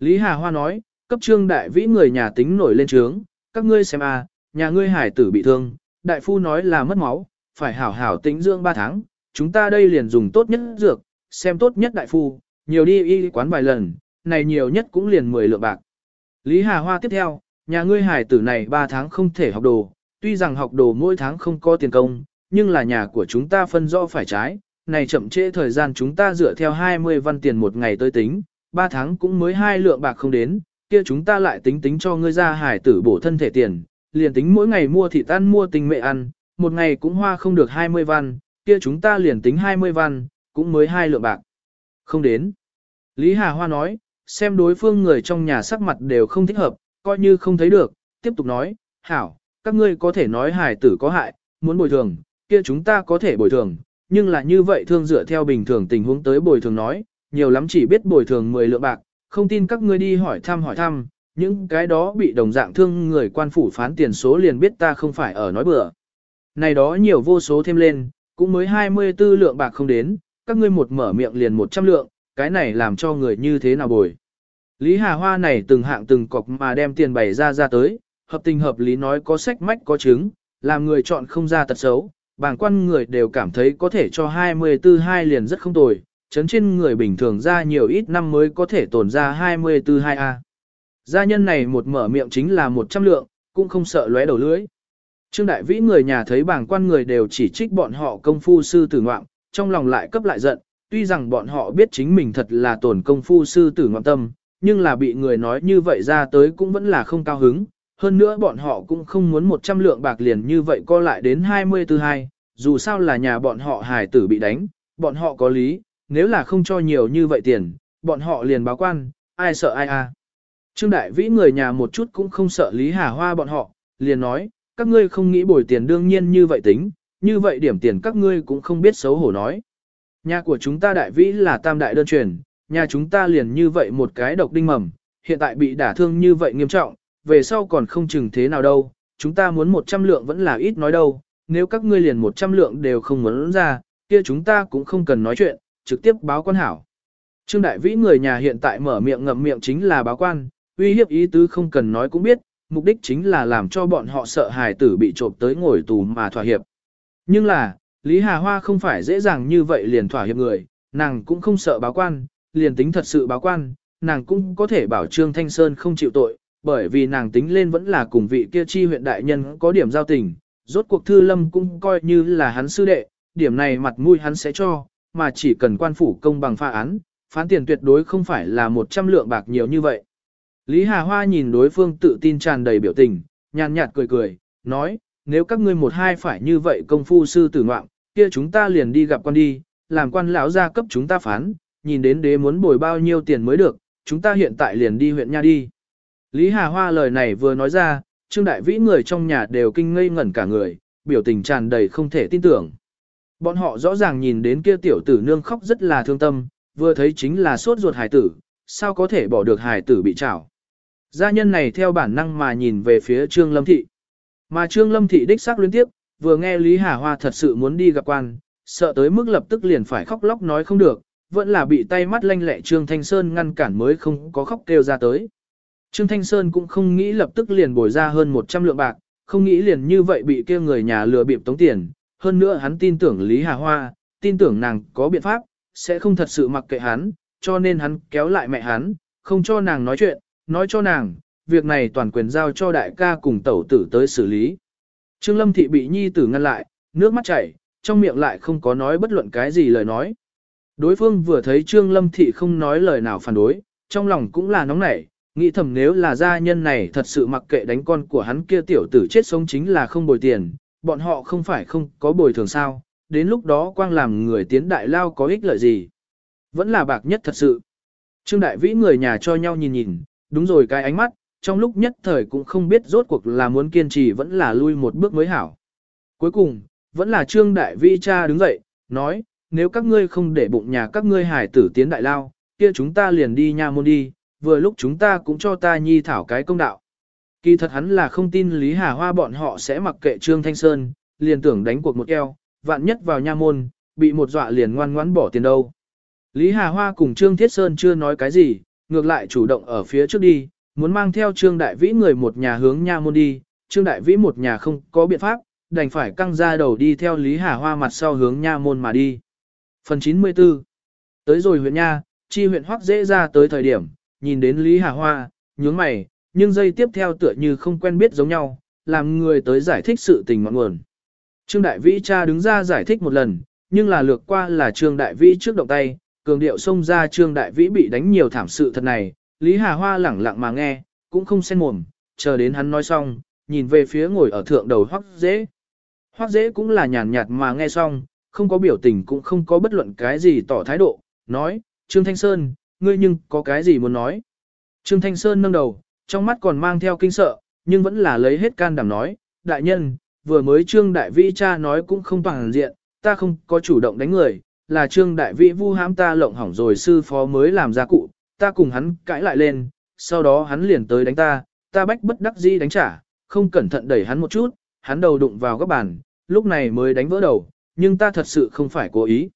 Lý Hà Hoa nói, cấp trương đại vĩ người nhà tính nổi lên trướng, các ngươi xem a, nhà ngươi hải tử bị thương, đại phu nói là mất máu, phải hảo hảo tính dưỡng 3 tháng, chúng ta đây liền dùng tốt nhất dược, xem tốt nhất đại phu, nhiều đi y quán vài lần, này nhiều nhất cũng liền 10 lượng bạc. Lý Hà Hoa tiếp theo, nhà ngươi hải tử này 3 tháng không thể học đồ, tuy rằng học đồ mỗi tháng không có tiền công, nhưng là nhà của chúng ta phân rõ phải trái, này chậm trễ thời gian chúng ta dựa theo 20 văn tiền một ngày tới tính, 3 tháng cũng mới hai lượng bạc không đến, kia chúng ta lại tính tính cho ngươi ra hải tử bổ thân thể tiền, liền tính mỗi ngày mua thịt ăn mua tình mẹ ăn, một ngày cũng hoa không được 20 văn, kia chúng ta liền tính 20 văn, cũng mới hai lượng bạc. Không đến. Lý Hà Hoa nói, xem đối phương người trong nhà sắc mặt đều không thích hợp, coi như không thấy được, tiếp tục nói, hảo, các ngươi có thể nói hải tử có hại, muốn bồi thường, kia chúng ta có thể bồi thường, nhưng là như vậy thương dựa theo bình thường tình huống tới bồi thường nói, nhiều lắm chỉ biết bồi thường 10 lượng bạc, không tin các ngươi đi hỏi thăm hỏi thăm, những cái đó bị đồng dạng thương người quan phủ phán tiền số liền biết ta không phải ở nói bừa. Này đó nhiều vô số thêm lên, cũng mới 24 lượng bạc không đến, các ngươi một mở miệng liền 100 lượng, cái này làm cho người như thế nào bồi. Lý Hà Hoa này từng hạng từng cọc mà đem tiền bày ra ra tới, hợp tình hợp lý nói có sách mách có chứng, làm người chọn không ra tật xấu, bàng quan người đều cảm thấy có thể cho 24 hai liền rất không tồi, chấn trên người bình thường ra nhiều ít năm mới có thể tồn ra 24 hai a Gia nhân này một mở miệng chính là 100 lượng, cũng không sợ lóe đầu lưỡi. Trương Đại Vĩ người nhà thấy bảng quan người đều chỉ trích bọn họ công phu sư tử ngoạm, trong lòng lại cấp lại giận, tuy rằng bọn họ biết chính mình thật là tổn công phu sư tử ngoạm tâm, nhưng là bị người nói như vậy ra tới cũng vẫn là không cao hứng. Hơn nữa bọn họ cũng không muốn 100 lượng bạc liền như vậy co lại đến 24 hai, dù sao là nhà bọn họ hài tử bị đánh, bọn họ có lý, nếu là không cho nhiều như vậy tiền, bọn họ liền báo quan, ai sợ ai à. Trương Đại Vĩ người nhà một chút cũng không sợ Lý Hà Hoa bọn họ, liền nói, các ngươi không nghĩ bồi tiền đương nhiên như vậy tính, như vậy điểm tiền các ngươi cũng không biết xấu hổ nói. Nhà của chúng ta Đại Vĩ là tam đại đơn truyền, nhà chúng ta liền như vậy một cái độc đinh mầm, hiện tại bị đả thương như vậy nghiêm trọng, về sau còn không chừng thế nào đâu, chúng ta muốn 100 lượng vẫn là ít nói đâu, nếu các ngươi liền 100 lượng đều không muốn ra, kia chúng ta cũng không cần nói chuyện, trực tiếp báo quan hảo. Trương Đại Vĩ người nhà hiện tại mở miệng ngậm miệng chính là báo quan, uy hiếp ý tứ không cần nói cũng biết, mục đích chính là làm cho bọn họ sợ hài tử bị trộm tới ngồi tù mà thỏa hiệp. Nhưng là, Lý Hà Hoa không phải dễ dàng như vậy liền thỏa hiệp người, nàng cũng không sợ báo quan, liền tính thật sự báo quan, nàng cũng có thể bảo Trương Thanh Sơn không chịu tội, bởi vì nàng tính lên vẫn là cùng vị kia chi huyện đại nhân có điểm giao tình, rốt cuộc Thư Lâm cũng coi như là hắn sư đệ, điểm này mặt mũi hắn sẽ cho, mà chỉ cần quan phủ công bằng pha án, phán tiền tuyệt đối không phải là 100 lượng bạc nhiều như vậy. Lý Hà Hoa nhìn đối phương tự tin tràn đầy biểu tình, nhàn nhạt cười cười, nói, nếu các ngươi một hai phải như vậy công phu sư tử ngoạm, kia chúng ta liền đi gặp quan đi, làm quan lão gia cấp chúng ta phán, nhìn đến đế muốn bồi bao nhiêu tiền mới được, chúng ta hiện tại liền đi huyện nha đi. Lý Hà Hoa lời này vừa nói ra, Trương Đại Vĩ người trong nhà đều kinh ngây ngẩn cả người, biểu tình tràn đầy không thể tin tưởng. Bọn họ rõ ràng nhìn đến kia tiểu tử nương khóc rất là thương tâm, vừa thấy chính là sốt ruột hải tử, sao có thể bỏ được hải tử bị trảo. Gia nhân này theo bản năng mà nhìn về phía Trương Lâm Thị. Mà Trương Lâm Thị đích xác liên tiếp, vừa nghe Lý Hà Hoa thật sự muốn đi gặp quan, sợ tới mức lập tức liền phải khóc lóc nói không được, vẫn là bị tay mắt lanh lẹ Trương Thanh Sơn ngăn cản mới không có khóc kêu ra tới. Trương Thanh Sơn cũng không nghĩ lập tức liền bồi ra hơn 100 lượng bạc, không nghĩ liền như vậy bị kia người nhà lừa bịp tống tiền, hơn nữa hắn tin tưởng Lý Hà Hoa, tin tưởng nàng có biện pháp, sẽ không thật sự mặc kệ hắn, cho nên hắn kéo lại mẹ hắn, không cho nàng nói chuyện, nói cho nàng, việc này toàn quyền giao cho đại ca cùng tẩu tử tới xử lý. Trương Lâm Thị bị nhi tử ngăn lại, nước mắt chảy, trong miệng lại không có nói bất luận cái gì lời nói. Đối phương vừa thấy Trương Lâm Thị không nói lời nào phản đối, trong lòng cũng là nóng nảy, nghĩ thầm nếu là gia nhân này thật sự mặc kệ đánh con của hắn kia tiểu tử chết sống chính là không bồi tiền, bọn họ không phải không có bồi thường sao, đến lúc đó quang làm người tiến đại lao có ích lợi gì. Vẫn là bạc nhất thật sự. Trương Đại Vĩ người nhà cho nhau nhìn nhìn, đúng rồi cái ánh mắt, trong lúc nhất thời cũng không biết rốt cuộc là muốn kiên trì vẫn là lui một bước mới hảo. Cuối cùng, vẫn là Trương Đại vi cha đứng dậy, nói, nếu các ngươi không để bụng nhà các ngươi hải tử tiến đại lao, kia chúng ta liền đi nha môn đi, vừa lúc chúng ta cũng cho ta nhi thảo cái công đạo. Kỳ thật hắn là không tin Lý Hà Hoa bọn họ sẽ mặc kệ Trương Thanh Sơn, liền tưởng đánh cuộc một eo, vạn nhất vào nha môn, bị một dọa liền ngoan ngoãn bỏ tiền đâu. Lý Hà Hoa cùng Trương Thiết Sơn chưa nói cái gì, ngược lại chủ động ở phía trước đi, muốn mang theo Trương Đại Vĩ người một nhà hướng nha môn đi, Trương Đại Vĩ một nhà không có biện pháp, đành phải căng ra đầu đi theo Lý Hà Hoa mặt sau hướng nha môn mà đi. Phần 94 Tới rồi huyện nha, chi huyện hoắc dễ ra tới thời điểm, nhìn đến Lý Hà Hoa, nhướng mày, nhưng giây tiếp theo tựa như không quen biết giống nhau, làm người tới giải thích sự tình ngọn nguồn. Trương Đại Vĩ cha đứng ra giải thích một lần, nhưng là lược qua là Trương Đại Vĩ trước động tay, cường điệu xông ra Trương Đại Vĩ bị đánh nhiều thảm sự thật này, Lý Hà Hoa lẳng lặng mà nghe, cũng không xen mồm, chờ đến hắn nói xong, nhìn về phía ngồi ở thượng đầu hoắc dễ. Hoắc dễ cũng là nhàn nhạt mà nghe xong, không có biểu tình cũng không có bất luận cái gì tỏ thái độ, nói, Trương Thanh Sơn, ngươi nhưng có cái gì muốn nói. Trương Thanh Sơn nâng đầu, trong mắt còn mang theo kinh sợ, nhưng vẫn là lấy hết can đảm nói, đại nhân, vừa mới Trương Đại Vĩ cha nói cũng không toàn diện, ta không có chủ động đánh người, là Trương Đại Vĩ vu hãm ta lộng hỏng rồi sư phó mới làm ra cụ, ta cùng hắn cãi lại lên, sau đó hắn liền tới đánh ta, ta bách bất đắc dĩ đánh trả, không cẩn thận đẩy hắn một chút, hắn đầu đụng vào góc bàn, lúc này mới đánh vỡ đầu, nhưng ta thật sự không phải cố ý.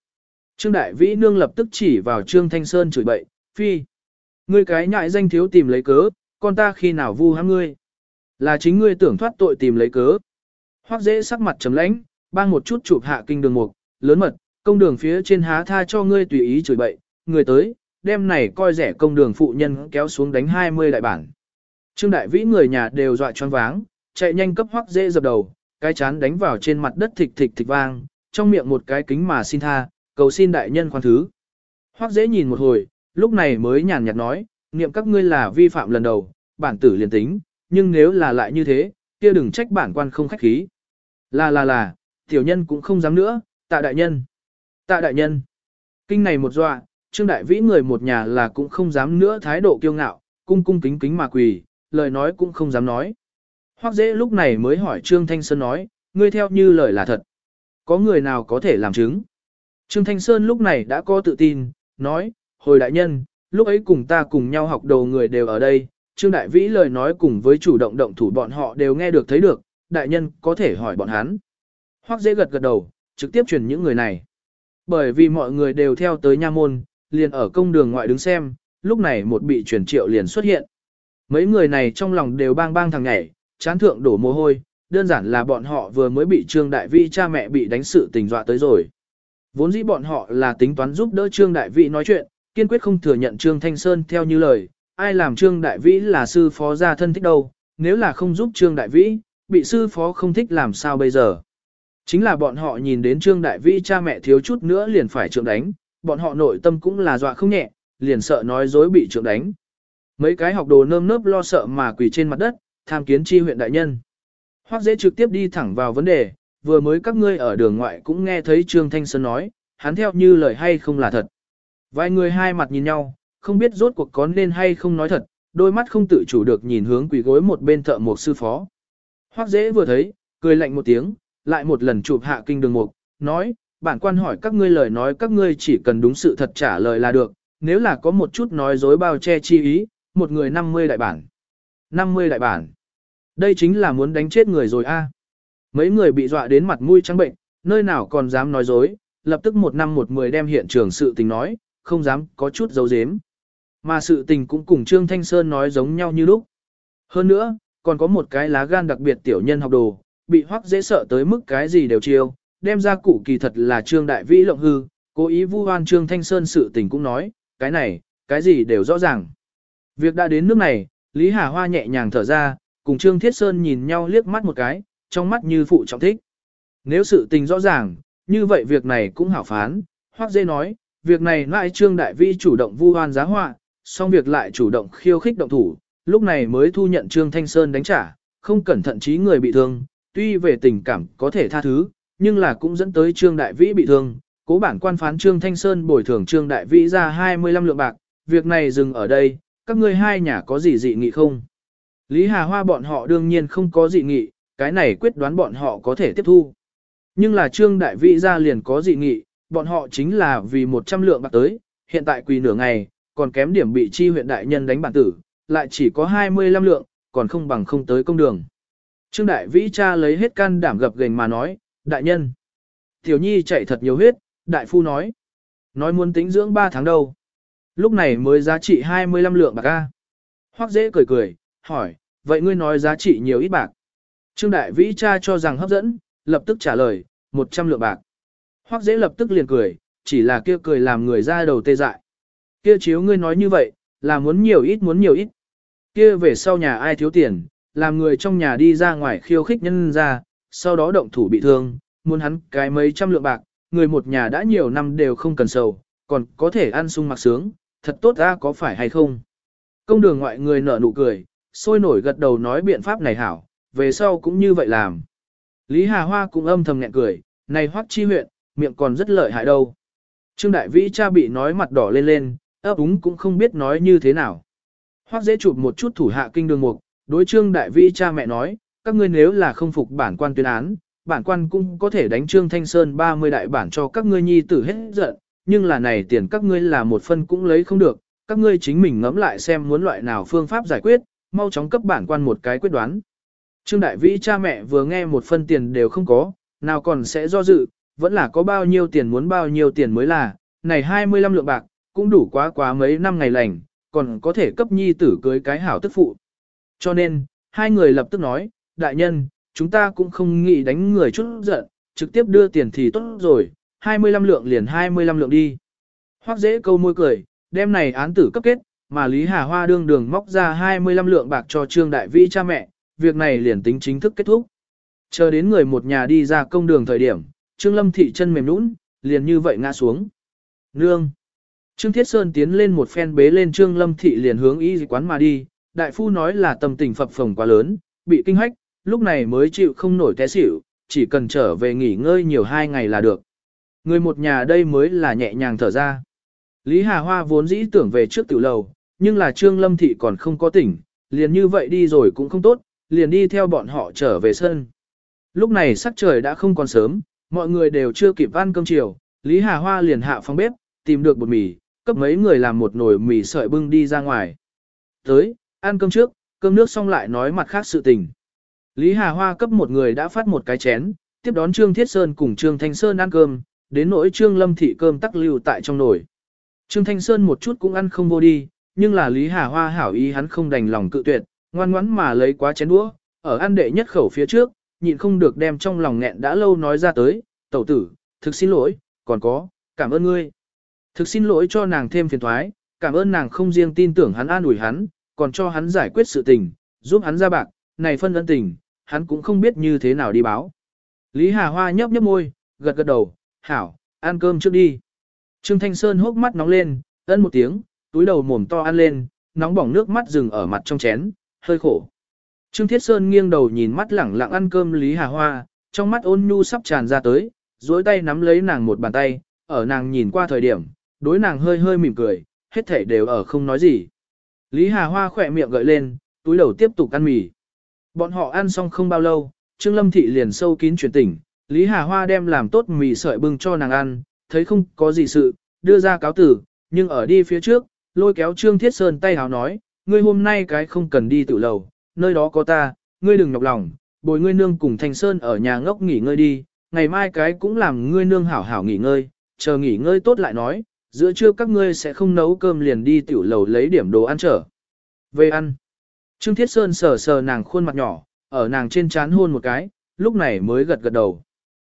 Trương Đại Vĩ Nương lập tức chỉ vào Trương Thanh Sơn chửi bậy, phi. Ngươi cái nhại danh thiếu tìm lấy cớ, con ta khi nào vu hãm ngươi. Là chính ngươi tưởng thoát tội tìm lấy cớ. Hoắc dễ sắc mặt trầm lãnh, bang một chút chụp hạ kinh đường mục, lớn mật, công đường phía trên há tha cho ngươi tùy ý chửi bậy, người tới, đem này coi rẻ công đường phụ nhân kéo xuống đánh 20 đại bản. Trương Đại Vĩ người nhà đều dọa choáng váng, chạy nhanh cấp Hoắc dễ dập đầu, cái chán đánh vào trên mặt đất thịch thịch thịch vang, trong miệng một cái kính mà xin tha, cầu xin đại nhân khoan thứ. Hoắc dễ nhìn một hồi, lúc này mới nhàn nhạt nói, niệm các ngươi là vi phạm lần đầu, bản tử liền tính, nhưng nếu là lại như thế, kia đừng trách bản quan không khách khí. Là là là, tiểu nhân cũng không dám nữa, tạ đại nhân. Tạ đại nhân. Kinh này một dọa, trương đại vĩ người một nhà là cũng không dám nữa thái độ kiêu ngạo, cung cung kính kính mà quỳ, lời nói cũng không dám nói. Hoắc dễ lúc này mới hỏi Trương Thanh Sơn nói, ngươi theo như lời là thật. Có người nào có thể làm chứng? Trương Thanh Sơn lúc này đã có tự tin, nói, hồi đại nhân, lúc ấy cùng ta cùng nhau học đầu người đều ở đây, Trương Đại Vĩ lời nói cùng với chủ động động thủ bọn họ đều nghe được thấy được, đại nhân có thể hỏi bọn hắn. Hoắc dễ gật gật đầu, trực tiếp truyền những người này. Bởi vì mọi người đều theo tới nha môn, liền ở công đường ngoại đứng xem, lúc này một bị truyền triệu liền xuất hiện. Mấy người này trong lòng đều bang bang thằng nhảy, chán thượng đổ mồ hôi, đơn giản là bọn họ vừa mới bị Trương Đại Vĩ cha mẹ bị đánh sự tình dọa tới rồi. Vốn dĩ bọn họ là tính toán giúp đỡ Trương Đại Vĩ nói chuyện, kiên quyết không thừa nhận Trương Thanh Sơn theo như lời, ai làm Trương Đại Vĩ là sư phó gia thân thích đâu, nếu là không giúp Trương Đại Vĩ, bị sư phó không thích làm sao bây giờ. Chính là bọn họ nhìn đến Trương Đại Vĩ cha mẹ thiếu chút nữa liền phải trượng đánh, bọn họ nội tâm cũng là dọa không nhẹ, liền sợ nói dối bị trượng đánh. Mấy cái học đồ nơm nớp lo sợ mà quỳ trên mặt đất, tham kiến chi huyện đại nhân. Hoắc dễ trực tiếp đi thẳng vào vấn đề, vừa mới các ngươi ở đường ngoại cũng nghe thấy Trương Thanh Sơn nói, hắn theo như lời hay không là thật. Vài người hai mặt nhìn nhau, không biết rốt cuộc có nên hay không nói thật, đôi mắt không tự chủ được nhìn hướng quỷ gối một bên thợ một sư phó. Hoắc dễ vừa thấy, cười lạnh một tiếng, lại một lần chụp hạ kinh đường mục, nói, bản quan hỏi các ngươi lời nói các ngươi chỉ cần đúng sự thật trả lời là được, nếu là có một chút nói dối bao che chi ý, một người 50 đại bản. 50 đại bản. Đây chính là muốn đánh chết người rồi a. Mấy người bị dọa đến mặt mũi trắng bệnh, nơi nào còn dám nói dối, lập tức một năm một mười đem hiện trường sự tình nói, không dám có chút giấu giếm. Mà sự tình cũng cùng Trương Thanh Sơn nói giống nhau như lúc. Hơn nữa, còn có một cái lá gan đặc biệt tiểu nhân học đồ, bị hoắc dễ sợ tới mức cái gì đều chiêu, đem ra cụ kỳ thật là Trương Đại Vĩ lộng hư, cố ý vu oan Trương Thanh Sơn sự tình cũng nói, cái này, cái gì đều rõ ràng. Việc đã đến nước này, Lý Hà Hoa nhẹ nhàng thở ra, cùng Trương Thiết Sơn nhìn nhau liếc mắt một cái, trong mắt như phụ trọng thích. Nếu sự tình rõ ràng, như vậy việc này cũng hảo phán, Hoắc Dê nói, việc này lại Trương Đại Vi chủ động vu oan giá họa, xong việc lại chủ động khiêu khích động thủ, lúc này mới thu nhận Trương Thanh Sơn đánh trả, không cẩn thận trí người bị thương, tuy về tình cảm có thể tha thứ, nhưng là cũng dẫn tới Trương Đại Vĩ bị thương, cố bản quan phán Trương Thanh Sơn bồi thường Trương Đại Vĩ ra 25 lượng bạc, việc này dừng ở đây, các ngươi hai nhà có gì dị nghị không? Lý Hà Hoa bọn họ đương nhiên không có dị nghị, cái này quyết đoán bọn họ có thể tiếp thu. Nhưng là Trương Đại Vĩ ra liền có dị nghị, bọn họ chính là vì 100 lượng bạc tới, hiện tại quỳ nửa ngày, còn kém điểm bị chi huyện đại nhân đánh bản tử, lại chỉ có 25 lượng, còn không bằng không tới công đường. Trương Đại Vĩ cha lấy hết can đảm gập gềnh mà nói, đại nhân, Tiểu nhi chạy thật nhiều huyết, đại phu nói. Nói muốn tính dưỡng 3 tháng đâu. Lúc này mới giá trị 25 lượng bạc A. Hoắc dễ cười cười, hỏi, vậy ngươi nói giá trị nhiều ít bạc. Trương Đại Vĩ cha cho rằng hấp dẫn, lập tức trả lời, 100 lượng bạc. Hoắc dễ lập tức liền cười, chỉ là kia cười làm người ra đầu tê dại. Kia chiếu ngươi nói như vậy, là muốn nhiều ít muốn nhiều ít. Kia về sau nhà ai thiếu tiền, làm người trong nhà đi ra ngoài khiêu khích nhân ra, sau đó động thủ bị thương, muốn hắn cái mấy trăm lượng bạc, người một nhà đã nhiều năm đều không cần sầu, còn có thể ăn sung mặc sướng, thật tốt ra có phải hay không. Công đường ngoại người nở nụ cười, sôi nổi gật đầu nói biện pháp này hảo, về sau cũng như vậy làm. Lý Hà Hoa cũng âm thầm nghẹn cười, này hoắc chi huyện, miệng còn rất lợi hại đâu. Trương Đại Vĩ cha bị nói mặt đỏ lên lên, ấp úng cũng không biết nói như thế nào. Hoắc dễ chụp một chút thủ hạ kinh đường mục, đối Trương Đại Vĩ cha mẹ nói, các ngươi nếu là không phục bản quan tuyên án, bản quan cũng có thể đánh Trương Thanh Sơn 30 đại bản cho các ngươi nhi tử hết giận, nhưng là này tiền các ngươi là một phân cũng lấy không được, các ngươi chính mình ngẫm lại xem muốn loại nào phương pháp giải quyết, mau chóng cấp bản quan một cái quyết đoán. Trương Đại Vĩ cha mẹ vừa nghe một phân tiền đều không có, nào còn sẽ do dự, vẫn là có bao nhiêu tiền muốn bao nhiêu tiền mới là, này 25 lượng bạc, cũng đủ quá quá mấy năm ngày lành, còn có thể cấp nhi tử cưới cái hảo tức phụ. Cho nên, hai người lập tức nói, đại nhân, chúng ta cũng không nghĩ đánh người chút giận, trực tiếp đưa tiền thì tốt rồi, 25 lượng liền 25 lượng đi. Hoắc dễ câu môi cười, đêm này án tử cấp kết, mà Lý Hà Hoa đương đường móc ra 25 lượng bạc cho Trương Đại Vĩ cha mẹ, việc này liền tính chính thức kết thúc. Chờ đến người một nhà đi ra công đường thời điểm, Trương Lâm Thị chân mềm nũng, liền như vậy ngã xuống. Nương! Trương Thiết Sơn tiến lên một phen bế lên Trương Lâm Thị liền hướng y quán mà đi, đại phu nói là tâm tình phập phồng quá lớn, bị kinh hách, lúc này mới chịu không nổi té xỉu, chỉ cần trở về nghỉ ngơi nhiều hai ngày là được. Người một nhà đây mới là nhẹ nhàng thở ra. Lý Hà Hoa vốn dĩ tưởng về trước tiểu lầu, nhưng là Trương Lâm Thị còn không có tỉnh, liền như vậy đi rồi cũng không tốt, liền đi theo bọn họ trở về sân. Lúc này sắc trời đã không còn sớm, mọi người đều chưa kịp ăn cơm chiều, Lý Hà Hoa liền hạ phòng bếp, tìm được bột mì, cấp mấy người làm một nồi mì sợi bưng đi ra ngoài. Tới, ăn cơm trước, cơm nước xong lại nói mặt khác sự tình. Lý Hà Hoa cấp một người đã phát một cái chén, tiếp đón Trương Thiết Sơn cùng Trương Thanh Sơn ăn cơm, đến nỗi Trương Lâm Thị cơm tắc lưu tại trong nồi. Trương Thanh Sơn một chút cũng ăn không vô đi, nhưng là Lý Hà Hoa hảo ý hắn không đành lòng cự tuyệt, ngoan ngoãn mà lấy quá chén đũa, ở ăn đệ nhất khẩu phía trước, nhịn không được đem trong lòng nghẹn đã lâu nói ra tới, tẩu tử, thực xin lỗi, còn có, cảm ơn ngươi. Thực xin lỗi cho nàng thêm phiền thoái, cảm ơn nàng không riêng tin tưởng hắn an ủi hắn, còn cho hắn giải quyết sự tình, giúp hắn ra bạc, này phân ân tình, hắn cũng không biết như thế nào đi báo. Lý Hà Hoa nhấp nhấp môi, gật gật đầu, hảo, ăn cơm trước đi. Trương Thanh Sơn hốc mắt nóng lên, ân một tiếng, túi đầu mồm to ăn lên, nóng bỏng nước mắt dừng ở mặt trong chén, hơi khổ. Trương Thiết Sơn nghiêng đầu nhìn mắt lẳng lặng ăn cơm Lý Hà Hoa, trong mắt ôn nhu sắp tràn ra tới, duỗi tay nắm lấy nàng một bàn tay, ở nàng nhìn qua thời điểm, đối nàng hơi hơi mỉm cười, hết thể đều ở không nói gì. Lý Hà Hoa khỏe miệng gợi lên, túi đầu tiếp tục ăn mì. Bọn họ ăn xong không bao lâu, Trương Lâm Thị liền sâu kín chuyển tỉnh, Lý Hà Hoa đem làm tốt mì sợi bưng cho nàng ăn, thấy không có gì sự, đưa ra cáo tử, nhưng ở đi phía trước, lôi kéo Trương Thiết Sơn tay hào nói, ngươi hôm nay cái không cần đi tự lầu, nơi đó có ta, ngươi đừng nhọc lòng, bồi ngươi nương cùng Thành Sơn ở nhà ngốc nghỉ ngơi đi, ngày mai cái cũng làm ngươi nương hảo hảo nghỉ ngơi, chờ nghỉ ngơi tốt lại nói, giữa trưa các ngươi sẽ không nấu cơm liền đi tiểu lầu lấy điểm đồ ăn trở. Về ăn. Trương Thiết Sơn sờ sờ nàng khuôn mặt nhỏ, ở nàng trên trán hôn một cái, lúc này mới gật gật đầu.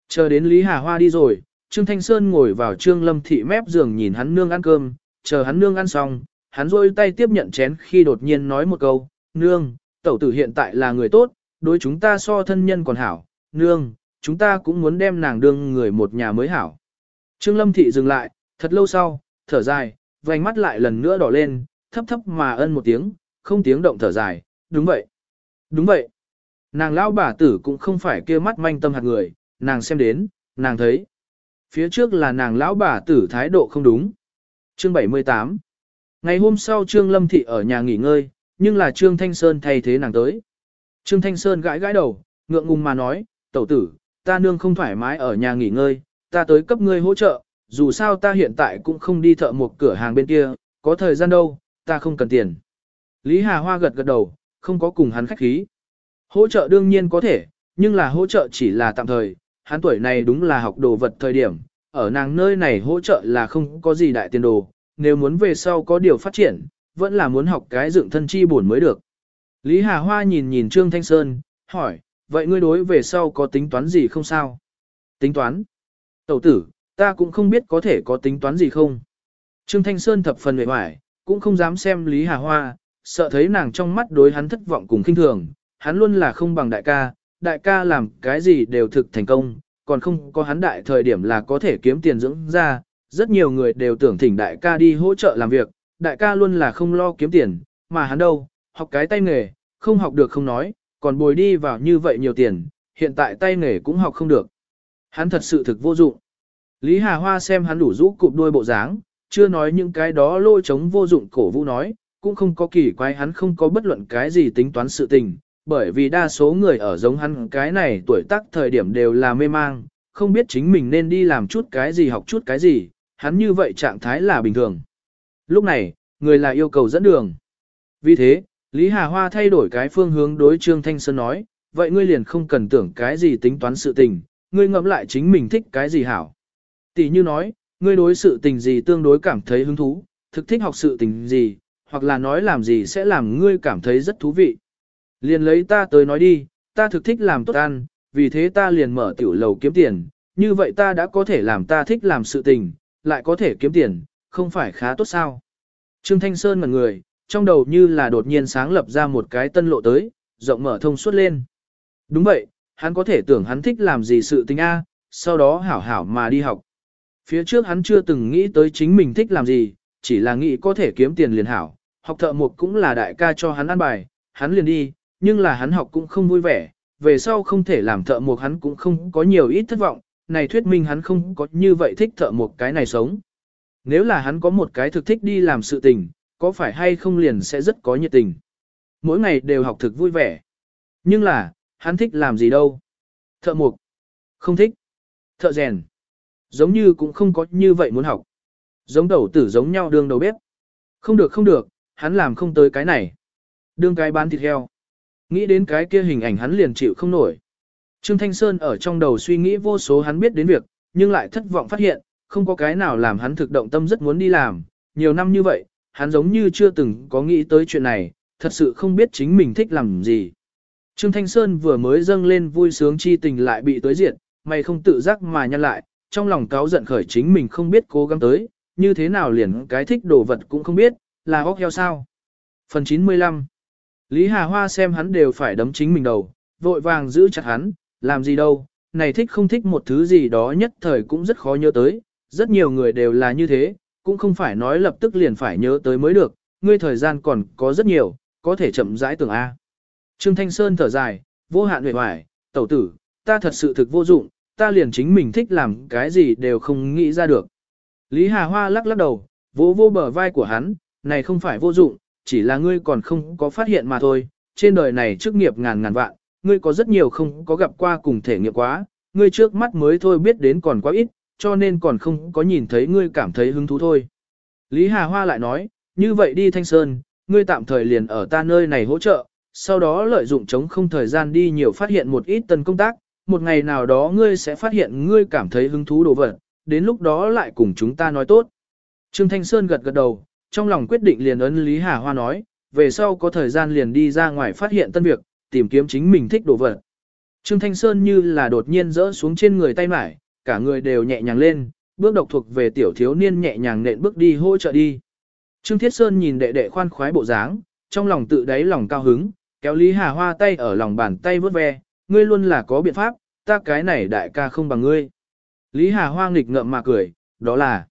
Chờ đến Lý Hà Hoa đi rồi, Trương Thanh Sơn ngồi vào Trương Lâm Thị mép giường nhìn hắn nương ăn cơm, chờ hắn nương ăn xong, hắn rôi tay tiếp nhận chén khi đột nhiên nói một câu, nương, tẩu tử hiện tại là người tốt, đối chúng ta so thân nhân còn hảo, nương, chúng ta cũng muốn đem nàng đương người một nhà mới hảo. Trương Lâm Thị dừng lại, thật lâu sau, thở dài, vành mắt lại lần nữa đỏ lên, thấp thấp mà ân một tiếng, không tiếng động thở dài, đúng vậy. Đúng vậy. Nàng lão bà tử cũng không phải kia mắt manh tâm hạt người, nàng xem đến, nàng thấy. Phía trước là nàng lão bà tử thái độ không đúng. Chương 78 Ngày hôm sau Trương Lâm Thị ở nhà nghỉ ngơi, nhưng là Trương Thanh Sơn thay thế nàng tới. Trương Thanh Sơn gãi gãi đầu, ngượng ngùng mà nói, tẩu tử, ta nương không thoải mái ở nhà nghỉ ngơi, ta tới cấp ngươi hỗ trợ, dù sao ta hiện tại cũng không đi thợ một cửa hàng bên kia, có thời gian đâu, ta không cần tiền. Lý Hà Hoa gật gật đầu, không có cùng hắn khách khí. Hỗ trợ đương nhiên có thể, nhưng là hỗ trợ chỉ là tạm thời, hắn tuổi này đúng là học đồ vật thời điểm, ở nàng nơi này hỗ trợ là không có gì đại tiền đồ, nếu muốn về sau có điều phát triển, vẫn là muốn học cái dựng thân chi bổn mới được. Lý Hà Hoa nhìn nhìn Trương Thanh Sơn, hỏi, vậy ngươi đối về sau có tính toán gì không sao? Tính toán? Tẩu tử, ta cũng không biết có thể có tính toán gì không. Trương Thanh Sơn thập phần mệt mỏi, cũng không dám xem Lý Hà Hoa, sợ thấy nàng trong mắt đối hắn thất vọng cùng kinh thường, hắn luôn là không bằng đại ca, đại ca làm cái gì đều thực thành công, còn không có hắn đại thời điểm là có thể kiếm tiền dưỡng ra, rất nhiều người đều tưởng thỉnh đại ca đi hỗ trợ làm việc, đại ca luôn là không lo kiếm tiền, mà hắn đâu, học cái tay nghề, không học được không nói, còn bồi đi vào như vậy nhiều tiền, hiện tại tay nghề cũng học không được. Hắn thật sự thực vô dụng. Lý Hà Hoa xem hắn đủ rũ cụp đuôi bộ dáng, chưa nói những cái đó lôi chống vô dụng cổ vũ nói, cũng không có kỳ quái hắn không có bất luận cái gì tính toán sự tình, bởi vì đa số người ở giống hắn cái này tuổi tác thời điểm đều là mê mang, không biết chính mình nên đi làm chút cái gì học chút cái gì, hắn như vậy trạng thái là bình thường. Lúc này, người là yêu cầu dẫn đường. Vì thế, Lý Hà Hoa thay đổi cái phương hướng đối Trương Thanh Sơn nói, vậy ngươi liền không cần tưởng cái gì tính toán sự tình, ngươi ngẫm lại chính mình thích cái gì hảo. Tỷ như nói, ngươi đối sự tình gì tương đối cảm thấy hứng thú, thực thích học sự tình gì, hoặc là nói làm gì sẽ làm ngươi cảm thấy rất thú vị. Liền lấy ta tới nói đi, ta thực thích làm tốt ăn, vì thế ta liền mở tiểu lầu kiếm tiền, như vậy ta đã có thể làm ta thích làm sự tình, lại có thể kiếm tiền, không phải khá tốt sao. Trương Thanh Sơn ngẩn người, trong đầu như là đột nhiên sáng lập ra một cái tân lộ tới, rộng mở thông suốt lên. Đúng vậy, hắn có thể tưởng hắn thích làm gì sự tình A, sau đó hảo hảo mà đi học. Phía trước hắn chưa từng nghĩ tới chính mình thích làm gì, chỉ là nghĩ có thể kiếm tiền liền hảo. Học thợ mộc cũng là đại ca cho hắn ăn bài, hắn liền đi, nhưng là hắn học cũng không vui vẻ, về sau không thể làm thợ mộc hắn cũng không có nhiều ít thất vọng, này thuyết minh hắn không có như vậy thích thợ mộc cái này sống. Nếu là hắn có một cái thực thích đi làm sự tình, có phải hay không liền sẽ rất có nhiệt tình. Mỗi ngày đều học thực vui vẻ. Nhưng là, hắn thích làm gì đâu. Thợ mộc. Không thích. Thợ rèn. Giống như cũng không có như vậy muốn học. Giống đầu tử giống nhau đương đầu bếp. Không được không được, hắn làm không tới cái này. Đương cái bán thịt heo. Nghĩ đến cái kia hình ảnh hắn liền chịu không nổi. Trương Thanh Sơn ở trong đầu suy nghĩ vô số hắn biết đến việc, nhưng lại thất vọng phát hiện, không có cái nào làm hắn thực động tâm rất muốn đi làm. Nhiều năm như vậy, hắn giống như chưa từng có nghĩ tới chuyện này, thật sự không biết chính mình thích làm gì. Trương Thanh Sơn vừa mới dâng lên vui sướng chi tình lại bị tối diệt, mày không tự giác mà nhăn lại, trong lòng cáo giận khởi chính mình không biết cố gắng tới, như thế nào liền cái thích đồ vật cũng không biết, là óc heo sao. Phần 95 Lý Hà Hoa xem hắn đều phải đấm chính mình đầu, vội vàng giữ chặt hắn, làm gì đâu, này thích không thích một thứ gì đó nhất thời cũng rất khó nhớ tới, rất nhiều người đều là như thế, cũng không phải nói lập tức liền phải nhớ tới mới được, ngươi thời gian còn có rất nhiều, có thể chậm rãi tưởng A. Trương Thanh Sơn thở dài, vô hạn huệ hoài, tẩu tử, ta thật sự thực vô dụng, ta liền chính mình thích làm cái gì đều không nghĩ ra được. Lý Hà Hoa lắc lắc đầu, vỗ vô bờ vai của hắn, này không phải vô dụng, chỉ là ngươi còn không có phát hiện mà thôi, trên đời này chức nghiệp ngàn ngàn vạn, ngươi có rất nhiều không có gặp qua cùng thể nghiệm quá, ngươi trước mắt mới thôi biết đến còn quá ít, cho nên còn không có nhìn thấy ngươi cảm thấy hứng thú thôi. Lý Hà Hoa lại nói, như vậy đi Thanh Sơn, ngươi tạm thời liền ở ta nơi này hỗ trợ, sau đó lợi dụng chống không thời gian đi nhiều phát hiện một ít tân công tác, một ngày nào đó ngươi sẽ phát hiện ngươi cảm thấy hứng thú đồ vật, đến lúc đó lại cùng chúng ta nói tốt. Trương Thanh Sơn gật gật đầu, trong lòng quyết định liền ấn Lý Hà Hoa nói, về sau có thời gian liền đi ra ngoài phát hiện tân việc, tìm kiếm chính mình thích đồ vật. Trương Thanh Sơn như là đột nhiên rỡ xuống trên người tay mải, cả người đều nhẹ nhàng lên, bước độc thuộc về tiểu thiếu niên nhẹ nhàng nện bước đi hỗ trợ đi. Trương Thiết Sơn nhìn đệ đệ khoan khoái bộ dáng, trong lòng tự đáy lòng cao hứng, kéo Lý Hà Hoa tay ở lòng bàn tay vớt ve, ngươi luôn là có biện pháp, ta cái này đại ca không bằng ngươi. Lý Hà Hoa nghịch ngợm mà cười, đó là.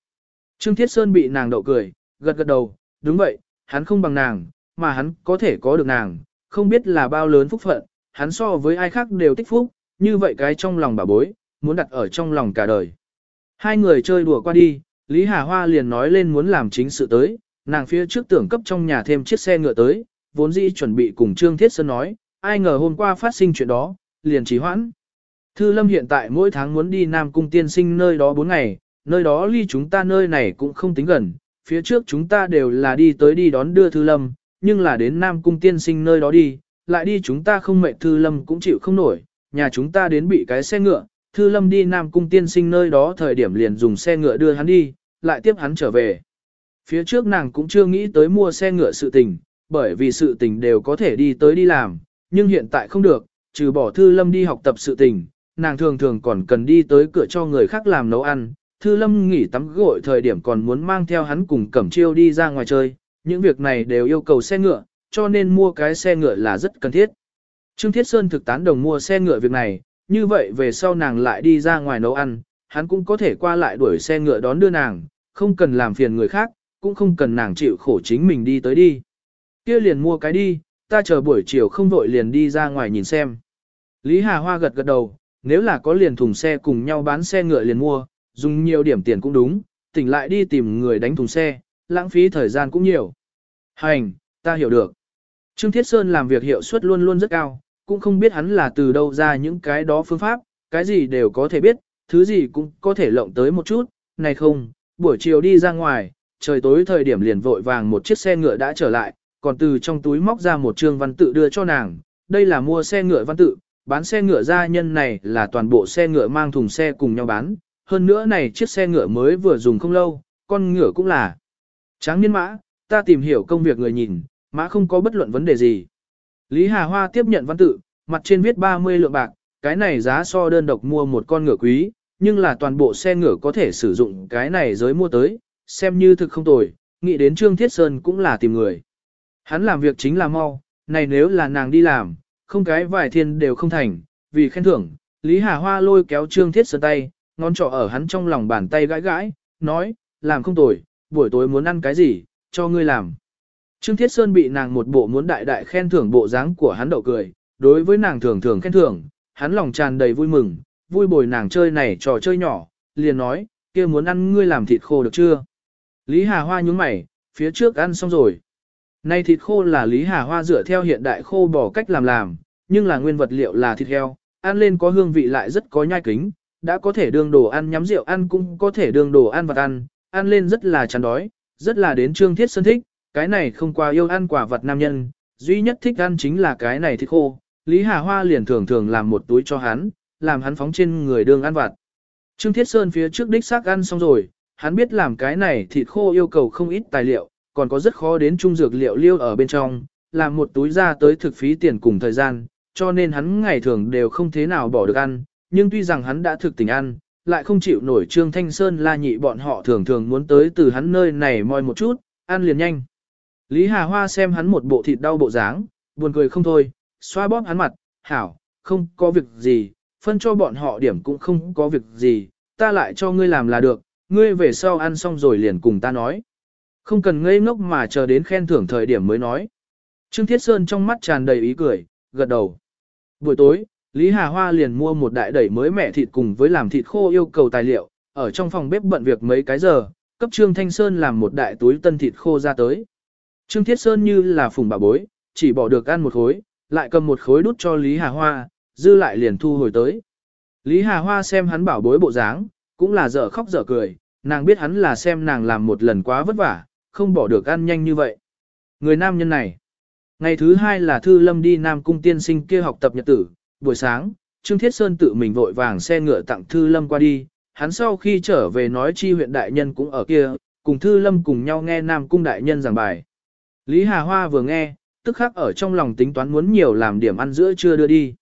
Trương Thiết Sơn bị nàng đậu cười, gật gật đầu, đúng vậy, hắn không bằng nàng, mà hắn có thể có được nàng, không biết là bao lớn phúc phận, hắn so với ai khác đều tích phúc, như vậy cái trong lòng bà bối, muốn đặt ở trong lòng cả đời. Hai người chơi đùa qua đi, Lý Hà Hoa liền nói lên muốn làm chính sự tới, nàng phía trước tưởng cấp trong nhà thêm chiếc xe ngựa tới, vốn dĩ chuẩn bị cùng Trương Thiết Sơn nói, ai ngờ hôm qua phát sinh chuyện đó, liền trì hoãn. Thư Lâm hiện tại mỗi tháng muốn đi Nam Cung tiên sinh nơi đó 4 ngày, nơi đó ly chúng ta nơi này cũng không tính gần, phía trước chúng ta đều là đi tới đi đón đưa Thư Lâm, nhưng là đến Nam Cung tiên sinh nơi đó đi, lại đi chúng ta không mệt Thư Lâm cũng chịu không nổi, nhà chúng ta đến bị cái xe ngựa, Thư Lâm đi Nam Cung tiên sinh nơi đó thời điểm liền dùng xe ngựa đưa hắn đi, lại tiếp hắn trở về. Phía trước nàng cũng chưa nghĩ tới mua xe ngựa sự tình, bởi vì sự tình đều có thể đi tới đi làm, nhưng hiện tại không được, trừ bỏ Thư Lâm đi học tập sự tình, nàng thường thường còn cần đi tới cửa cho người khác làm nấu ăn. Thư Lâm nghỉ tắm gội thời điểm còn muốn mang theo hắn cùng Cẩm Chiêu đi ra ngoài chơi, những việc này đều yêu cầu xe ngựa, cho nên mua cái xe ngựa là rất cần thiết. Trương Thiết Sơn thực tán đồng mua xe ngựa việc này, như vậy về sau nàng lại đi ra ngoài nấu ăn, hắn cũng có thể qua lại đuổi xe ngựa đón đưa nàng, không cần làm phiền người khác, cũng không cần nàng chịu khổ chính mình đi tới đi. kia liền mua cái đi, ta chờ buổi chiều không vội liền đi ra ngoài nhìn xem. Lý Hà Hoa gật gật đầu, nếu là có liền thùng xe cùng nhau bán xe ngựa liền mua, dùng nhiều điểm tiền cũng đúng, tỉnh lại đi tìm người đánh thùng xe, lãng phí thời gian cũng nhiều. Hành, ta hiểu được. Trương Thiết Sơn làm việc hiệu suất luôn luôn rất cao, cũng không biết hắn là từ đâu ra những cái đó phương pháp, cái gì đều có thể biết, thứ gì cũng có thể lộng tới một chút, này không, buổi chiều đi ra ngoài, trời tối thời điểm liền vội vàng một chiếc xe ngựa đã trở lại, còn từ trong túi móc ra một trương văn tự đưa cho nàng, đây là mua xe ngựa văn tự, bán xe ngựa gia nhân này là toàn bộ xe ngựa mang thùng xe cùng nhau bán, hơn nữa này chiếc xe ngựa mới vừa dùng không lâu, con ngựa cũng là tráng niên mã, ta tìm hiểu công việc người nhìn, mã không có bất luận vấn đề gì. Lý Hà Hoa tiếp nhận văn tự, mặt trên viết 30 lượng bạc, cái này giá so đơn độc mua một con ngựa quý, nhưng là toàn bộ xe ngựa có thể sử dụng cái này giới mua tới, xem như thực không tồi, nghĩ đến Trương Thiết Sơn cũng là tìm người. Hắn làm việc chính là mau, này nếu là nàng đi làm, không cái vài thiên đều không thành, vì khen thưởng, Lý Hà Hoa lôi kéo Trương Thiết Sơn tay, ngón trỏ ở hắn trong lòng bàn tay gãi gãi, nói, làm không tồi, buổi tối muốn ăn cái gì, cho ngươi làm. Trương Thiết Sơn bị nàng một bộ muốn đại đại khen thưởng bộ dáng của hắn đậu cười, đối với nàng thường thường khen thưởng, hắn lòng tràn đầy vui mừng, vui bồi nàng chơi này trò chơi nhỏ, liền nói, kia muốn ăn ngươi làm thịt khô được chưa? Lý Hà Hoa nhúng mày, phía trước ăn xong rồi. Nay thịt khô là Lý Hà Hoa dựa theo hiện đại khô bỏ cách làm làm, nhưng là nguyên vật liệu là thịt heo, ăn lên có hương vị lại rất có nhai kính, đã có thể đương đồ ăn nhắm rượu ăn cũng có thể đương đồ ăn vật ăn, ăn lên rất là chán đói, rất là đến Trương Thiết Sơn thích, cái này không qua yêu ăn quả vật nam nhân, duy nhất thích ăn chính là cái này thịt khô, Lý Hà Hoa liền thường thường làm một túi cho hắn, làm hắn phóng trên người đường ăn vặt. Trương Thiết Sơn phía trước đích xác ăn xong rồi, hắn biết làm cái này thịt khô yêu cầu không ít tài liệu, còn có rất khó đến trung dược liệu liêu ở bên trong, làm một túi ra tới thực phí tiền cùng thời gian, cho nên hắn ngày thường đều không thế nào bỏ được ăn, nhưng tuy rằng hắn đã thực tình ăn, lại không chịu nổi Trương Thanh Sơn la nhị bọn họ thường thường muốn tới từ hắn nơi này moi một chút, ăn liền nhanh. Lý Hà Hoa xem hắn một bộ thịt đau bộ dáng, buồn cười không thôi, xoa bóp hắn mặt, hảo, không có việc gì, phân cho bọn họ điểm cũng không có việc gì, ta lại cho ngươi làm là được, ngươi về sau ăn xong rồi liền cùng ta nói. Không cần ngây ngốc mà chờ đến khen thưởng thời điểm mới nói. Trương Thiết Sơn trong mắt tràn đầy ý cười, gật đầu. Buổi tối, Lý Hà Hoa liền mua một đại đẩy mới mẻ thịt cùng với làm thịt khô yêu cầu tài liệu, ở trong phòng bếp bận việc mấy cái giờ, cấp Trương Thanh Sơn làm một đại túi tân thịt khô ra tới. Trương Thiết Sơn như là phùng bà bối, chỉ bỏ được ăn một khối, lại cầm một khối đút cho Lý Hà Hoa, dư lại liền thu hồi tới. Lý Hà Hoa xem hắn bảo bối bộ dáng, cũng là dở khóc dở cười, nàng biết hắn là xem nàng làm một lần quá vất vả, không bỏ được ăn nhanh như vậy. Người nam nhân này. Ngày thứ hai là Thư Lâm đi Nam Cung tiên sinh kia học tập nhật tử, buổi sáng, Trương Thiết Sơn tự mình vội vàng xe ngựa tặng Thư Lâm qua đi, hắn sau khi trở về nói chi huyện đại nhân cũng ở kia, cùng Thư Lâm cùng nhau nghe Nam Cung đại nhân giảng bài. Lý Hà Hoa vừa nghe, tức khắc ở trong lòng tính toán muốn nhiều làm điểm ăn giữa trưa đưa đi.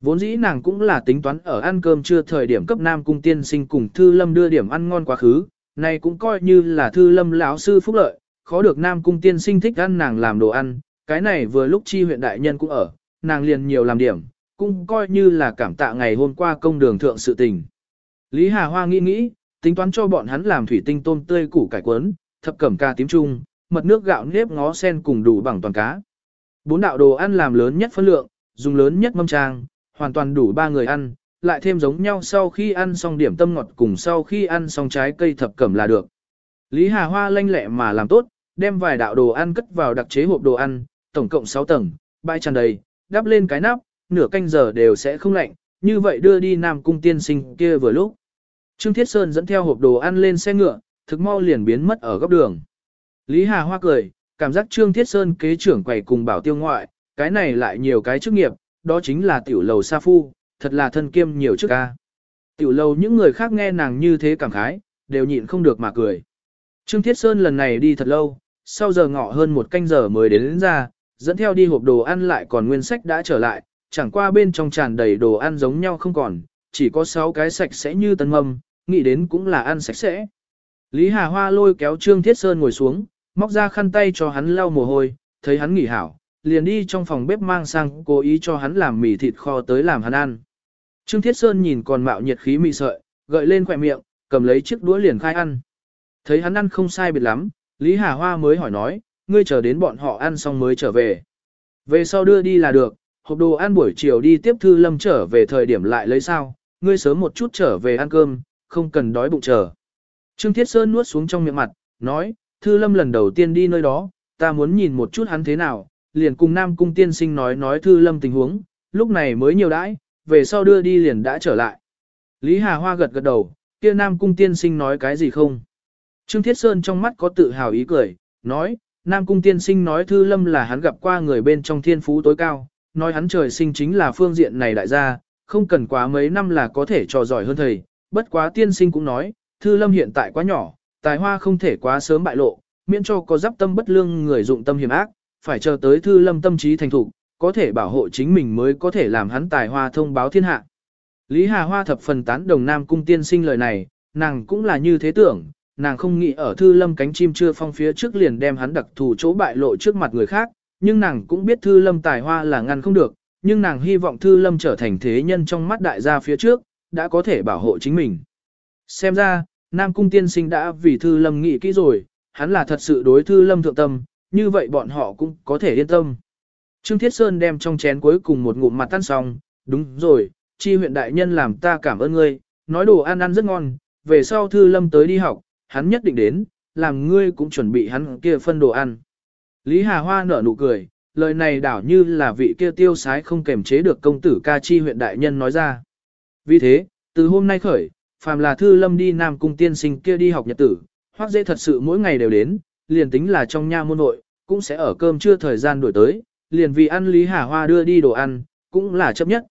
Vốn dĩ nàng cũng là tính toán ở ăn cơm trưa thời điểm cấp Nam Cung tiên sinh cùng Thư Lâm đưa điểm ăn ngon quá khứ, này cũng coi như là Thư Lâm lão sư phúc lợi, khó được Nam Cung tiên sinh thích ăn nàng làm đồ ăn, cái này vừa lúc chi huyện đại nhân cũng ở, nàng liền nhiều làm điểm, cũng coi như là cảm tạ ngày hôm qua công đường thượng sự tình. Lý Hà Hoa nghĩ nghĩ, tính toán cho bọn hắn làm thủy tinh tôm tươi củ cải quấn, thập cẩm ca tím trung, mật nước gạo nếp ngó sen cùng đủ bằng toàn cá. Bốn đạo đồ ăn làm lớn nhất phân lượng, dùng lớn nhất mâm trang, hoàn toàn đủ ba người ăn, lại thêm giống nhau sau khi ăn xong điểm tâm ngọt cùng sau khi ăn xong trái cây thập cẩm là được. Lý Hà Hoa lanh lẹ mà làm tốt, đem vài đạo đồ ăn cất vào đặc chế hộp đồ ăn, tổng cộng 6 tầng, bãi tràn đầy, đắp lên cái nắp, nửa canh giờ đều sẽ không lạnh, như vậy đưa đi Nam Cung tiên sinh kia vừa lúc. Trương Thiết Sơn dẫn theo hộp đồ ăn lên xe ngựa, thực mau liền biến mất ở góc đường. Lý Hà Hoa cười, cảm giác Trương Thiết Sơn kế trưởng quầy cùng bảo tiêu ngoại, cái này lại nhiều cái chức nghiệp, đó chính là tiểu lầu sa phu, thật là thân kiêm nhiều chức ca. Tiểu lâu những người khác nghe nàng như thế cảm khái, đều nhịn không được mà cười. Trương Thiết Sơn lần này đi thật lâu, sau giờ ngọ hơn một canh giờ mới đến, đến ra, dẫn theo đi hộp đồ ăn lại còn nguyên sách đã trở lại, chẳng qua bên trong tràn đầy đồ ăn giống nhau không còn, chỉ có 6 cái sạch sẽ như tân mâm, nghĩ đến cũng là ăn sạch sẽ. Lý Hà Hoa lôi kéo Trương Thiết Sơn ngồi xuống, móc ra khăn tay cho hắn lau mồ hôi, thấy hắn nghỉ hảo, liền đi trong phòng bếp mang sang cố ý cho hắn làm mì thịt kho tới làm hắn ăn. Trương Thiết Sơn nhìn còn mạo nhiệt khí mị sợi, gợi lên khỏe miệng, cầm lấy chiếc đũa liền khai ăn. Thấy hắn ăn không sai biệt lắm, Lý Hà Hoa mới hỏi nói, ngươi chờ đến bọn họ ăn xong mới trở về. Về sau đưa đi là được, hộp đồ ăn buổi chiều đi tiếp thư lâm trở về thời điểm lại lấy sao, ngươi sớm một chút trở về ăn cơm, không cần đói bụng chờ. Trương Thiết Sơn nuốt xuống trong miệng mặt, nói, thư lâm lần đầu tiên đi nơi đó, ta muốn nhìn một chút hắn thế nào, liền cùng Nam Cung tiên sinh nói nói thư lâm tình huống, lúc này mới nhiều đãi, về sau đưa đi liền đã trở lại. Lý Hà Hoa gật gật đầu, kia Nam Cung tiên sinh nói cái gì không? Trương Thiết Sơn trong mắt có tự hào ý cười, nói, Nam Cung tiên sinh nói Thư Lâm là hắn gặp qua người bên trong thiên phú tối cao, nói hắn trời sinh chính là phương diện này đại gia, không cần quá mấy năm là có thể trò giỏi hơn thầy, bất quá tiên sinh cũng nói, Thư Lâm hiện tại quá nhỏ, tài hoa không thể quá sớm bại lộ, miễn cho có giáp tâm bất lương người dụng tâm hiểm ác, phải chờ tới Thư Lâm tâm trí thành thục, có thể bảo hộ chính mình mới có thể làm hắn tài hoa thông báo thiên hạ. Lý Hà Hoa thập phần tán đồng Nam Cung tiên sinh lời này, nàng cũng là như thế tưởng, nàng không nghĩ ở Thư Lâm cánh chim chưa phong phía trước liền đem hắn đặc thù chỗ bại lộ trước mặt người khác, nhưng nàng cũng biết Thư Lâm tài hoa là ngăn không được, nhưng nàng hy vọng Thư Lâm trở thành thế nhân trong mắt đại gia phía trước, đã có thể bảo hộ chính mình. Xem ra, Nam Cung tiên sinh đã vì Thư Lâm nghĩ kỹ rồi, hắn là thật sự đối Thư Lâm thượng tâm, như vậy bọn họ cũng có thể yên tâm. Trương Thiết Sơn đem trong chén cuối cùng một ngụm mặt tan xong, đúng rồi, chi huyện đại nhân làm ta cảm ơn ngươi, nói đồ ăn ăn rất ngon, về sau Thư Lâm tới đi học, hắn nhất định đến, làm ngươi cũng chuẩn bị hắn kia phân đồ ăn. Lý Hà Hoa nở nụ cười, lời này đảo như là vị kia tiêu sái không kềm chế được công tử ca chi huyện đại nhân nói ra. Vì thế, từ hôm nay khởi, phàm là thư lâm đi Nam Cung tiên sinh kia đi học nhật tử, hoác dễ thật sự mỗi ngày đều đến, liền tính là trong nha môn nội, cũng sẽ ở cơm trưa thời gian đổi tới, liền vì ăn Lý Hà Hoa đưa đi đồ ăn, cũng là chấp nhất.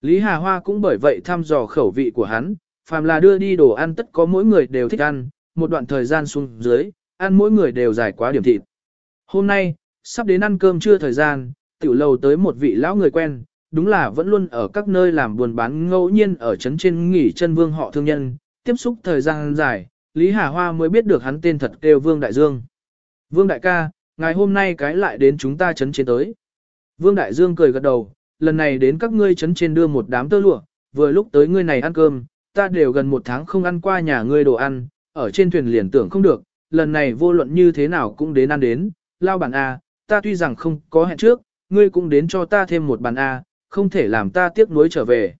Lý Hà Hoa cũng bởi vậy thăm dò khẩu vị của hắn, phàm là đưa đi đồ ăn tất có mỗi người đều thích ăn, một đoạn thời gian xuống dưới, ăn mỗi người đều dài quá điểm thịt. Hôm nay, sắp đến ăn cơm trưa thời gian, tiểu lầu tới một vị lão người quen, đúng là vẫn luôn ở các nơi làm buồn bán ngẫu nhiên ở trấn trên nghỉ chân vương họ thương nhân, tiếp xúc thời gian dài, Lý Hà Hoa mới biết được hắn tên thật kêu Vương Đại Dương. Vương Đại ca, ngày hôm nay cái lại đến chúng ta chấn trên tới. Vương Đại Dương cười gật đầu, lần này đến các ngươi chấn trên đưa một đám tơ lụa, vừa lúc tới ngươi này ăn cơm, ta đều gần một tháng không ăn qua nhà ngươi đồ ăn, ở trên thuyền liền tưởng không được, lần này vô luận như thế nào cũng đến ăn đến, lao bản A, ta tuy rằng không có hẹn trước, ngươi cũng đến cho ta thêm một bàn A, không thể làm ta tiếc nuối trở về.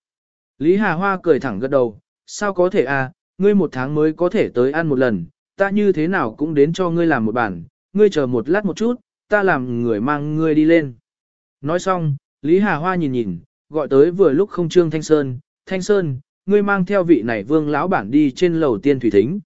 Lý Hà Hoa cười thẳng gật đầu, sao có thể A, ngươi một tháng mới có thể tới ăn một lần, ta như thế nào cũng đến cho ngươi làm một bàn, ngươi chờ một lát một chút, ta làm người mang ngươi đi lên. Nói xong, Lý Hà Hoa nhìn nhìn, gọi tới vừa lúc không trương Thanh Sơn, Thanh Sơn, ngươi mang theo vị này vương lão bản đi trên lầu tiên thủy thính.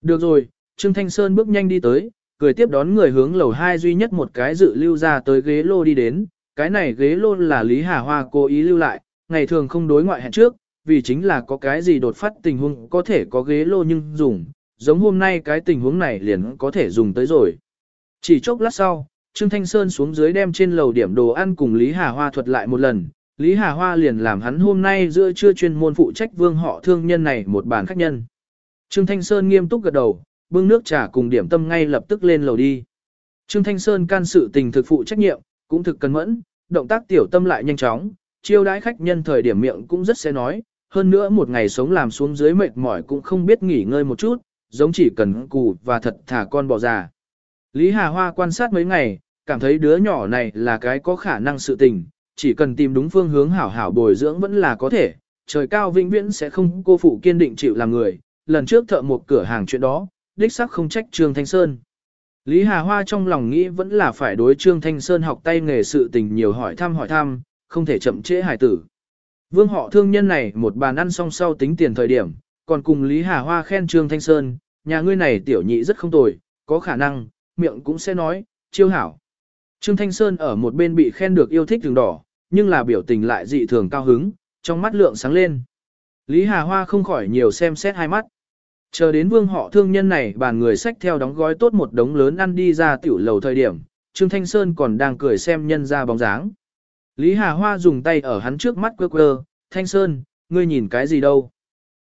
Được rồi, Trương Thanh Sơn bước nhanh đi tới, cười tiếp đón người hướng lầu hai duy nhất một cái dự lưu ra tới ghế lô đi đến. Cái này ghế lô là Lý Hà Hoa cố ý lưu lại, ngày thường không đối ngoại hẹn trước, vì chính là có cái gì đột phát tình huống có thể có ghế lô nhưng dùng, giống hôm nay cái tình huống này liền có thể dùng tới rồi. Chỉ chốc lát sau, Trương Thanh Sơn xuống dưới đem trên lầu điểm đồ ăn cùng Lý Hà Hoa thuật lại một lần, Lý Hà Hoa liền làm hắn hôm nay giữa trưa chuyên môn phụ trách vương họ thương nhân này một bàn khách nhân. Trương Thanh Sơn nghiêm túc gật đầu, bưng nước trà cùng điểm tâm ngay lập tức lên lầu đi. Trương Thanh Sơn can sự tình thực phụ trách nhiệm, cũng thực cẩn mẫn, động tác tiểu tâm lại nhanh chóng, chiêu đãi khách nhân thời điểm miệng cũng rất sẽ nói, hơn nữa một ngày sống làm xuống dưới mệt mỏi cũng không biết nghỉ ngơi một chút, giống chỉ cần cù và thật thả con bò già. Lý Hà Hoa quan sát mấy ngày, cảm thấy đứa nhỏ này là cái có khả năng sự tình, chỉ cần tìm đúng phương hướng hảo hảo bồi dưỡng vẫn là có thể, trời cao vĩnh viễn sẽ không cô phụ kiên định chịu làm người, lần trước thợ một cửa hàng chuyện đó, đích xác không trách Trương Thanh Sơn. Lý Hà Hoa trong lòng nghĩ vẫn là phải đối Trương Thanh Sơn học tay nghề sự tình nhiều hỏi thăm hỏi thăm, không thể chậm trễ hải tử. Vương họ thương nhân này một bàn ăn xong sau tính tiền thời điểm, còn cùng Lý Hà Hoa khen Trương Thanh Sơn, nhà ngươi này tiểu nhị rất không tồi, có khả năng, miệng cũng sẽ nói, chiêu hảo. Trương Thanh Sơn ở một bên bị khen được yêu thích đường đỏ, nhưng là biểu tình lại dị thường cao hứng, trong mắt lượng sáng lên. Lý Hà Hoa không khỏi nhiều xem xét hai mắt. Chờ đến vương họ thương nhân này bàn người sách theo đóng gói tốt một đống lớn ăn đi ra tiểu lầu thời điểm, Trương Thanh Sơn còn đang cười xem nhân ra bóng dáng. Lý Hà Hoa dùng tay ở hắn trước mắt quơ quơ, Thanh Sơn, ngươi nhìn cái gì đâu?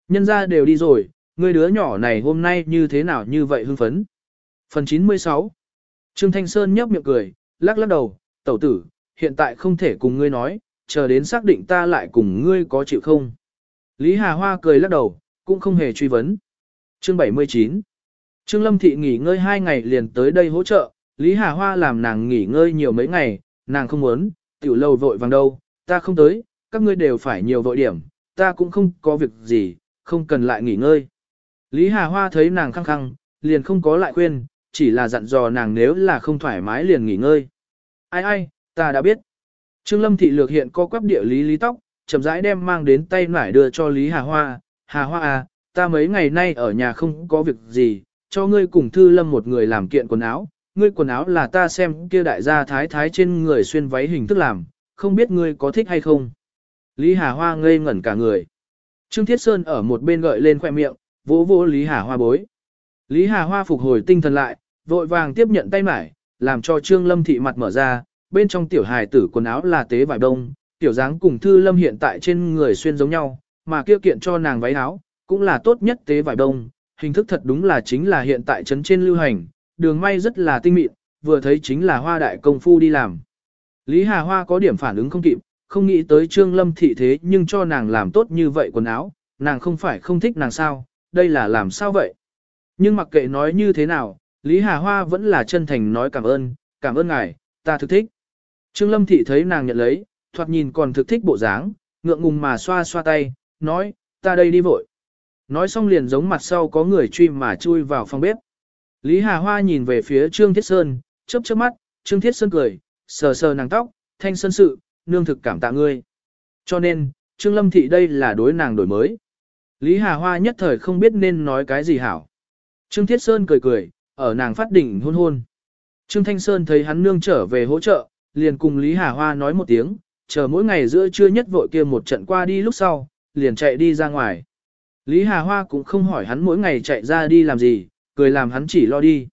Nhân ra đều đi rồi, ngươi đứa nhỏ này hôm nay như thế nào như vậy hưng phấn? Phần 96 Trương Thanh Sơn nhấp miệng cười, lắc lắc đầu, tẩu tử, hiện tại không thể cùng ngươi nói, chờ đến xác định ta lại cùng ngươi có chịu không? Lý Hà Hoa cười lắc đầu, cũng không hề truy vấn. Chương 79 Trương Lâm Thị nghỉ ngơi hai ngày liền tới đây hỗ trợ, Lý Hà Hoa làm nàng nghỉ ngơi nhiều mấy ngày, nàng không muốn, tiểu lâu vội vàng đâu, ta không tới, các ngươi đều phải nhiều vội điểm, ta cũng không có việc gì, không cần lại nghỉ ngơi. Lý Hà Hoa thấy nàng khăng khăng, liền không có lại khuyên, chỉ là dặn dò nàng nếu là không thoải mái liền nghỉ ngơi. Ai ai, ta đã biết. Trương Lâm Thị lược hiện co quắp địa lý lý tóc, chậm rãi đem mang đến tay nải đưa cho Lý Hà Hoa. Hà Hoa à, ta mấy ngày nay ở nhà không có việc gì, cho ngươi cùng Thư Lâm một người làm kiện quần áo. Ngươi quần áo là ta xem kia đại gia thái thái trên người xuyên váy hình thức làm, không biết ngươi có thích hay không. Lý Hà Hoa ngây ngẩn cả người. Trương Thiết Sơn ở một bên gợi lên khoẻ miệng, vỗ vỗ Lý Hà Hoa bối. Lý Hà Hoa phục hồi tinh thần lại, vội vàng tiếp nhận tay mải, làm cho Trương Lâm thị mặt mở ra, bên trong tiểu hài tử quần áo là tế vải đông, tiểu dáng cùng Thư Lâm hiện tại trên người xuyên giống nhau, mà kia kiện cho nàng váy áo, cũng là tốt nhất tế vải đông, hình thức thật đúng là chính là hiện tại trấn trên lưu hành, đường may rất là tinh mịn, vừa thấy chính là hoa đại công phu đi làm. Lý Hà Hoa có điểm phản ứng không kịp, không nghĩ tới Trương Lâm thị thế nhưng cho nàng làm tốt như vậy quần áo, nàng không phải không thích nàng sao, đây là làm sao vậy? Nhưng mặc kệ nói như thế nào, Lý Hà Hoa vẫn là chân thành nói cảm ơn, cảm ơn ngài, ta thực thích. Trương Lâm thị thấy nàng nhận lấy, thoạt nhìn còn thực thích bộ dáng, ngượng ngùng mà xoa xoa tay, nói, ta đây đi vội. Nói xong liền giống mặt sau có người truy mà chui vào phòng bếp. Lý Hà Hoa nhìn về phía Trương Thiết Sơn, chớp chớp mắt, Trương Thiết Sơn cười, sờ sờ nàng tóc, thanh sơn sự, nương thực cảm tạ ngươi. Cho nên, Trương Lâm Thị đây là đối nàng đổi mới. Lý Hà Hoa nhất thời không biết nên nói cái gì hảo. Trương Thiết Sơn cười cười, ở nàng phát đỉnh hôn hôn. Trương Thanh Sơn thấy hắn nương trở về hỗ trợ, liền cùng Lý Hà Hoa nói một tiếng, chờ mỗi ngày giữa trưa nhất vội kia một trận qua đi lúc sau, liền chạy đi ra ngoài. Lý Hà Hoa cũng không hỏi hắn mỗi ngày chạy ra đi làm gì, cười làm hắn chỉ lo đi.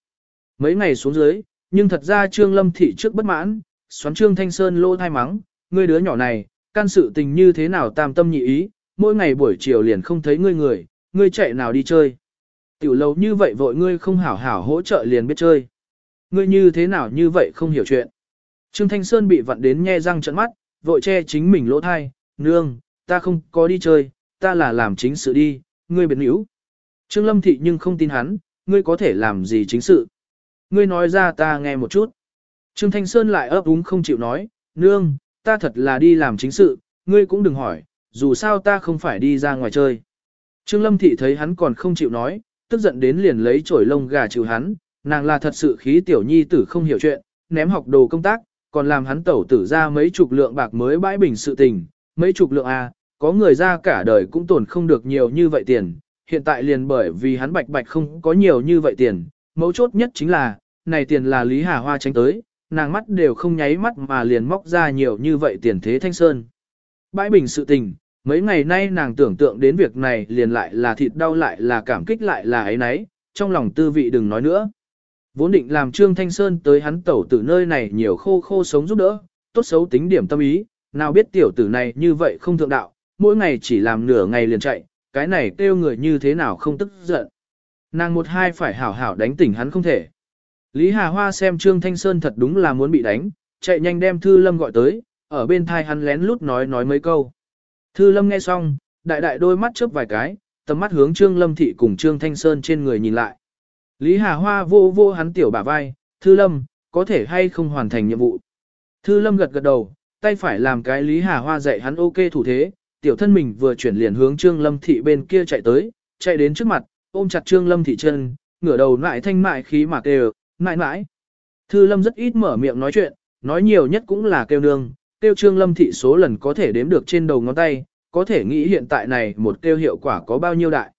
Mấy ngày xuống dưới, nhưng thật ra Trương Lâm Thị trước bất mãn, xoắn Trương Thanh Sơn lô thai mắng, ngươi đứa nhỏ này, can sự tình như thế nào tam tâm nhị ý, mỗi ngày buổi chiều liền không thấy ngươi người, ngươi chạy nào đi chơi. Tiểu lâu như vậy vội ngươi không hảo hảo hỗ trợ liền biết chơi. Ngươi như thế nào như vậy không hiểu chuyện. Trương Thanh Sơn bị vặn đến nhe răng trận mắt, vội che chính mình lỗ thai, nương, ta không có đi chơi, ta là làm chính sự đi, ngươi biệt níu. Trương Lâm Thị nhưng không tin hắn, ngươi có thể làm gì chính sự. Ngươi nói ra ta nghe một chút. Trương Thanh Sơn lại ấp úng không chịu nói, nương, ta thật là đi làm chính sự, ngươi cũng đừng hỏi, dù sao ta không phải đi ra ngoài chơi. Trương Lâm Thị thấy hắn còn không chịu nói, tức giận đến liền lấy chổi lông gà chịu hắn, nàng là thật sự khí tiểu nhi tử không hiểu chuyện, ném học đồ công tác, còn làm hắn tẩu tử ra mấy chục lượng bạc mới bãi bình sự tình, mấy chục lượng A, có người ra cả đời cũng tổn không được nhiều như vậy tiền, hiện tại liền bởi vì hắn bạch bạch không có nhiều như vậy tiền, mấu chốt nhất chính là, này tiền là Lý Hà Hoa tránh tới, nàng mắt đều không nháy mắt mà liền móc ra nhiều như vậy tiền thế thanh sơn. Bãi bình sự tình, mấy ngày nay nàng tưởng tượng đến việc này liền lại là thịt đau lại là cảm kích lại là ấy nấy, trong lòng tư vị đừng nói nữa. Vốn định làm Trương Thanh Sơn tới hắn tẩu tử nơi này nhiều khô khô sống giúp đỡ, tốt xấu tính điểm tâm ý, nào biết tiểu tử này như vậy không thượng đạo, mỗi ngày chỉ làm nửa ngày liền chạy, cái này kêu người như thế nào không tức giận. Nàng một hai phải hảo hảo đánh tỉnh hắn không thể. Lý Hà Hoa xem Trương Thanh Sơn thật đúng là muốn bị đánh, chạy nhanh đem Thư Lâm gọi tới, ở bên thai hắn lén lút nói nói mấy câu. Thư Lâm nghe xong, đại đại đôi mắt chớp vài cái, tầm mắt hướng Trương Lâm Thị cùng Trương Thanh Sơn trên người nhìn lại. Lý Hà Hoa vô vô hắn tiểu bả vai, Thư Lâm, có thể hay không hoàn thành nhiệm vụ. Thư Lâm gật gật đầu, tay phải làm cái Lý Hà Hoa dạy hắn ok thủ thế, tiểu thân mình vừa chuyển liền hướng Trương Lâm Thị bên kia chạy tới, chạy đến trước mặt, ôm chặt Trương Lâm Thị chân, ngửa đầu lại thanh mại khí mà kêu, mãi mãi. Thư Lâm rất ít mở miệng nói chuyện, nói nhiều nhất cũng là kêu nương, Tiêu Trương Lâm Thị số lần có thể đếm được trên đầu ngón tay, có thể nghĩ hiện tại này một tiêu hiệu quả có bao nhiêu đại.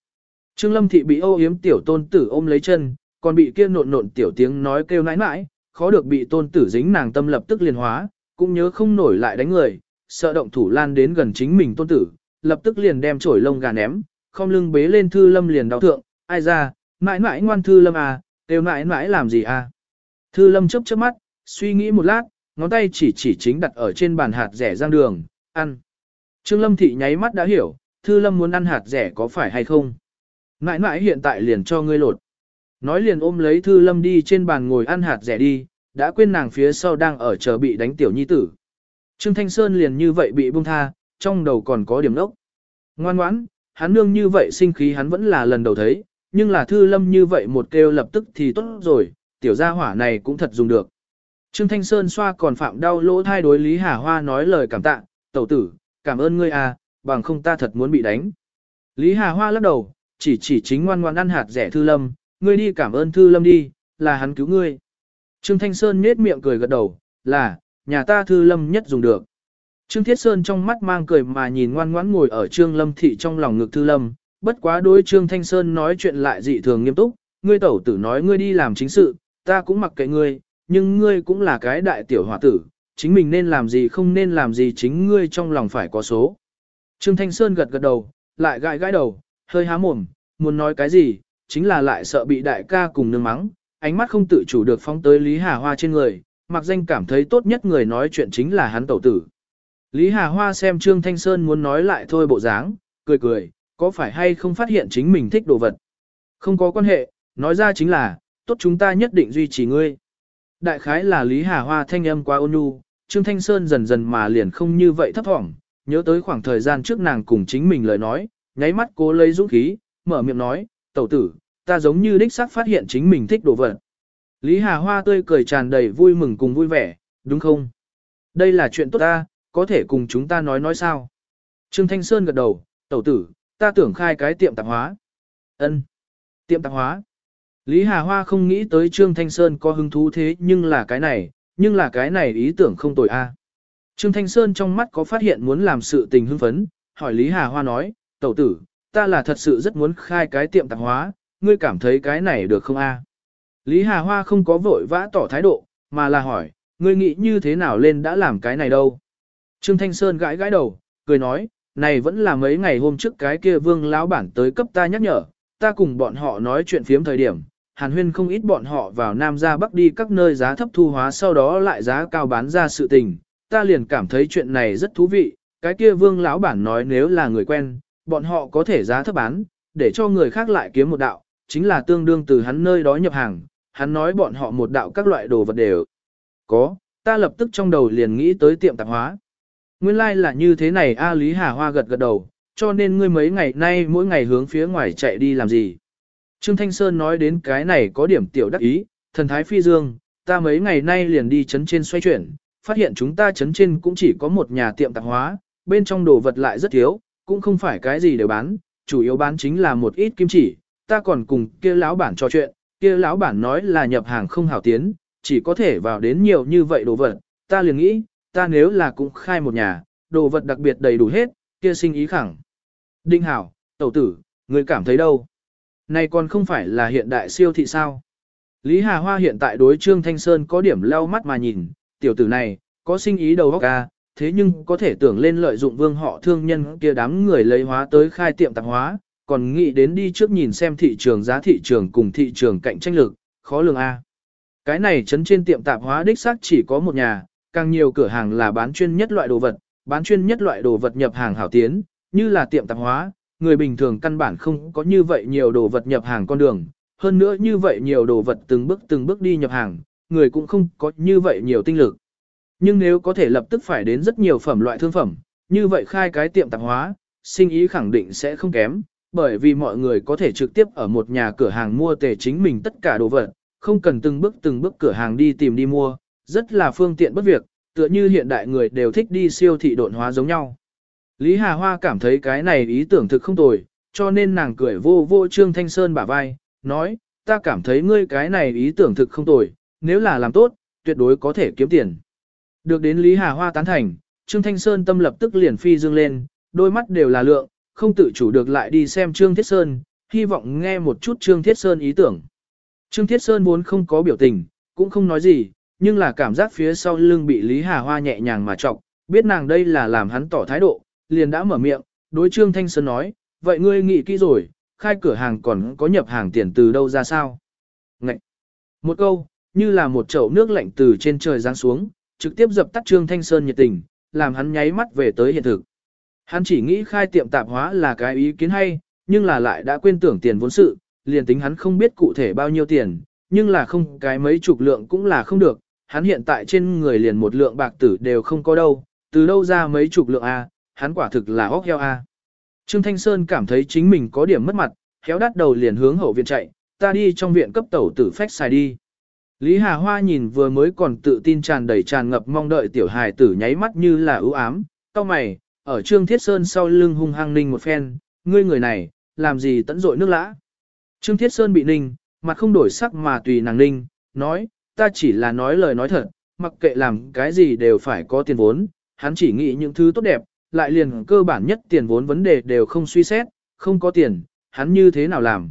Trương Lâm Thị bị ô yếm tiểu tôn tử ôm lấy chân, còn bị kia nộn nộn tiểu tiếng nói kêu nãi nãi, khó được bị tôn tử dính nàng tâm lập tức liền hóa, cũng nhớ không nổi lại đánh người, sợ động thủ lan đến gần chính mình tôn tử, lập tức liền đem chổi lông gà ném, không lưng bế lên Thư Lâm liền đau thượng, ai ra, mãi mãi ngoan Thư Lâm à, đều mãi mãi làm gì à. Thư Lâm chớp chớp mắt, suy nghĩ một lát, ngón tay chỉ chỉ chính đặt ở trên bàn hạt rẻ giang đường, ăn. Trương Lâm Thị nháy mắt đã hiểu, Thư Lâm muốn ăn hạt rẻ có phải hay không. Ngãi ngãi hiện tại liền cho ngươi lột. Nói liền ôm lấy Thư Lâm đi trên bàn ngồi ăn hạt rẻ đi, đã quên nàng phía sau đang ở chờ bị đánh tiểu nhi tử. Trương Thanh Sơn liền như vậy bị buông tha, trong đầu còn có điểm nốc. Ngoan ngoãn, hắn nương như vậy sinh khí hắn vẫn là lần đầu thấy, nhưng là Thư Lâm như vậy một kêu lập tức thì tốt rồi, tiểu gia hỏa này cũng thật dùng được. Trương Thanh Sơn xoa còn phạm đau lỗ thai đối Lý Hà Hoa nói lời cảm tạ, tẩu tử, cảm ơn ngươi à, bằng không ta thật muốn bị đánh. Lý Hà Hoa lắc đầu, chỉ chỉ chính ngoan ngoan ăn hạt rẻ Thư Lâm, ngươi đi cảm ơn Thư Lâm đi, là hắn cứu ngươi. Trương Thanh Sơn nết miệng cười gật đầu, là, nhà ta Thư Lâm nhất dùng được. Trương Thiết Sơn trong mắt mang cười mà nhìn ngoan ngoãn ngồi ở Trương Lâm Thị trong lòng ngực Thư Lâm, bất quá đối Trương Thanh Sơn nói chuyện lại dị thường nghiêm túc, ngươi tẩu tử nói ngươi đi làm chính sự, ta cũng mặc kệ ngươi, nhưng ngươi cũng là cái đại tiểu hòa tử, chính mình nên làm gì không nên làm gì chính ngươi trong lòng phải có số. Trương Thanh Sơn gật gật đầu, lại gãi gãi đầu, hơi há mồm, muốn nói cái gì, chính là lại sợ bị đại ca cùng nương mắng, ánh mắt không tự chủ được phóng tới Lý Hà Hoa trên người, mặc danh cảm thấy tốt nhất người nói chuyện chính là hắn tẩu tử. Lý Hà Hoa xem Trương Thanh Sơn muốn nói lại thôi bộ dáng, cười cười, có phải hay không phát hiện chính mình thích đồ vật. Không có quan hệ, nói ra chính là, tốt chúng ta nhất định duy trì ngươi. Đại khái là Lý Hà Hoa thanh âm quá ôn nhu, Trương Thanh Sơn dần dần mà liền không như vậy thấp thỏm, nhớ tới khoảng thời gian trước nàng cùng chính mình lời nói, nháy mắt cố lấy dũng khí, mở miệng nói, tẩu tử, ta giống như đích xác phát hiện chính mình thích đồ vật. Lý Hà Hoa tươi cười tràn đầy vui mừng cùng vui vẻ, đúng không? Đây là chuyện tốt ta, có thể cùng chúng ta nói nói sao? Trương Thanh Sơn gật đầu, tẩu tử, ta tưởng khai cái tiệm tạp hóa. Ân, Tiệm tạp hóa. Lý Hà Hoa không nghĩ tới Trương Thanh Sơn có hứng thú thế nhưng là cái này, nhưng là cái này ý tưởng không tồi a. Trương Thanh Sơn trong mắt có phát hiện muốn làm sự tình hưng phấn, hỏi Lý Hà Hoa nói, tẩu tử, ta là thật sự rất muốn khai cái tiệm tạp hóa, ngươi cảm thấy cái này được không a? Lý Hà Hoa không có vội vã tỏ thái độ, mà là hỏi, ngươi nghĩ như thế nào lên đã làm cái này đâu? Trương Thanh Sơn gãi gãi đầu, cười nói, này vẫn là mấy ngày hôm trước cái kia vương lão bản tới cấp ta nhắc nhở, ta cùng bọn họ nói chuyện phiếm thời điểm, Hàn Huyên không ít bọn họ vào Nam ra Bắc đi các nơi giá thấp thu hóa sau đó lại giá cao bán ra sự tình, ta liền cảm thấy chuyện này rất thú vị, cái kia vương lão bản nói nếu là người quen, bọn họ có thể giá thấp bán, để cho người khác lại kiếm một đạo, chính là tương đương từ hắn nơi đó nhập hàng, hắn nói bọn họ một đạo các loại đồ vật đều có, ta lập tức trong đầu liền nghĩ tới tiệm tạp hóa. Nguyên lai like là như thế này A Lý Hà Hoa gật gật đầu, cho nên ngươi mấy ngày nay mỗi ngày hướng phía ngoài chạy đi làm gì. Trương Thanh Sơn nói đến cái này có điểm tiểu đắc ý, thần thái phi dương, ta mấy ngày nay liền đi chấn trên xoay chuyển, phát hiện chúng ta chấn trên cũng chỉ có một nhà tiệm tạp hóa, bên trong đồ vật lại rất thiếu, cũng không phải cái gì đều bán, chủ yếu bán chính là một ít kim chỉ, ta còn cùng kia lão bản trò chuyện, kia lão bản nói là nhập hàng không hảo tiến, chỉ có thể vào đến nhiều như vậy đồ vật, ta liền nghĩ, ta nếu là cũng khai một nhà, đồ vật đặc biệt đầy đủ hết, kia sinh ý khẳng. Đinh hảo, tẩu tử, người cảm thấy đâu? Này còn không phải là hiện đại siêu thị sao? Lý Hà Hoa hiện tại đối Trương Thanh Sơn có điểm leo mắt mà nhìn, tiểu tử này, có sinh ý đầu óc à? thế nhưng có thể tưởng lên lợi dụng vương họ thương nhân kia đám người lấy hóa tới khai tiệm tạp hóa, còn nghĩ đến đi trước nhìn xem thị trường giá thị trường cùng thị trường cạnh tranh lực, khó lường A. Cái này chấn trên tiệm tạp hóa đích xác chỉ có một nhà, càng nhiều cửa hàng là bán chuyên nhất loại đồ vật, bán chuyên nhất loại đồ vật nhập hàng hảo tiến, như là tiệm tạp hóa, người bình thường căn bản không có như vậy nhiều đồ vật nhập hàng con đường, hơn nữa như vậy nhiều đồ vật từng bước từng bước đi nhập hàng, người cũng không có như vậy nhiều tinh lực. Nhưng nếu có thể lập tức phải đến rất nhiều phẩm loại thương phẩm, như vậy khai cái tiệm tạp hóa, sinh ý khẳng định sẽ không kém, bởi vì mọi người có thể trực tiếp ở một nhà cửa hàng mua tề chính mình tất cả đồ vật, không cần từng bước từng bước cửa hàng đi tìm đi mua, rất là phương tiện bất việc, tựa như hiện đại người đều thích đi siêu thị độn hóa giống nhau. Lý Hà Hoa cảm thấy cái này ý tưởng thực không tồi, cho nên nàng cười vô vô Trương Thanh Sơn bả vai, nói, ta cảm thấy ngươi cái này ý tưởng thực không tồi, nếu là làm tốt, tuyệt đối có thể kiếm tiền. Được đến Lý Hà Hoa tán thành, Trương Thanh Sơn tâm lập tức liền phi dương lên, đôi mắt đều là lượng, không tự chủ được lại đi xem Trương Thiết Sơn, hy vọng nghe một chút Trương Thiết Sơn ý tưởng. Trương Thiết Sơn muốn không có biểu tình, cũng không nói gì, nhưng là cảm giác phía sau lưng bị Lý Hà Hoa nhẹ nhàng mà trọng, biết nàng đây là làm hắn tỏ thái độ, liền đã mở miệng, Đối Trương Thanh Sơn nói, vậy ngươi nghĩ kỹ rồi, khai cửa hàng còn có nhập hàng tiền từ đâu ra sao? Ngậy! Một câu, như là một chậu nước lạnh từ trên trời giáng xuống, trực tiếp dập tắt Trương Thanh Sơn nhiệt tình, làm hắn nháy mắt về tới hiện thực. Hắn chỉ nghĩ khai tiệm tạp hóa là cái ý kiến hay, nhưng là lại đã quên tưởng tiền vốn sự, liền tính hắn không biết cụ thể bao nhiêu tiền, nhưng là không cái mấy chục lượng cũng là không được, hắn hiện tại trên người liền một lượng bạc tử đều không có đâu, từ đâu ra mấy chục lượng A, hắn quả thực là óc heo A. Trương Thanh Sơn cảm thấy chính mình có điểm mất mặt, khéo đắt đầu liền hướng hậu viện chạy, ta đi trong viện cấp tẩu tử phách xài đi. Lý Hà Hoa nhìn vừa mới còn tự tin tràn đầy tràn ngập mong đợi tiểu hài tử nháy mắt như là ưu ám, cau mày, ở Trương Thiết Sơn sau lưng hung hăng ninh một phen, ngươi người này, làm gì tẫn dội nước lã. Trương Thiết Sơn bị ninh, mặt không đổi sắc mà tùy nàng ninh, nói, ta chỉ là nói lời nói thật, mặc kệ làm cái gì đều phải có tiền vốn, hắn chỉ nghĩ những thứ tốt đẹp, lại liền cơ bản nhất tiền vốn vấn đề đều không suy xét, không có tiền, hắn như thế nào làm.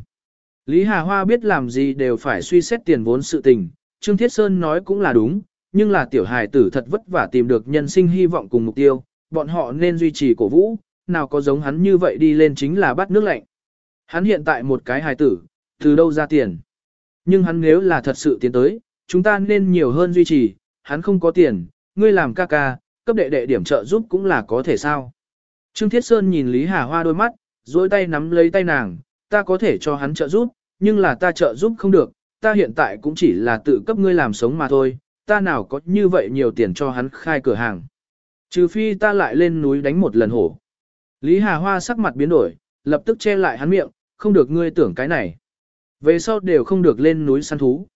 Lý Hà Hoa biết làm gì đều phải suy xét tiền vốn sự tình, Trương Thiết Sơn nói cũng là đúng, nhưng là tiểu hài tử thật vất vả tìm được nhân sinh hy vọng cùng mục tiêu, bọn họ nên duy trì cổ vũ, nào có giống hắn như vậy đi lên chính là bắt nước lạnh. Hắn hiện tại một cái hài tử, từ đâu ra tiền. Nhưng hắn nếu là thật sự tiến tới, chúng ta nên nhiều hơn duy trì, hắn không có tiền, ngươi làm ca ca, cấp đệ đệ điểm trợ giúp cũng là có thể sao. Trương Thiết Sơn nhìn Lý Hà Hoa đôi mắt, duỗi tay nắm lấy tay nàng, ta có thể cho hắn trợ giúp, nhưng là ta trợ giúp không được, ta hiện tại cũng chỉ là tự cấp ngươi làm sống mà thôi, ta nào có như vậy nhiều tiền cho hắn khai cửa hàng. Trừ phi ta lại lên núi đánh một lần hổ. Lý Hà Hoa sắc mặt biến đổi, lập tức che lại hắn miệng, không được ngươi tưởng cái này. Về sau đều không được lên núi săn thú.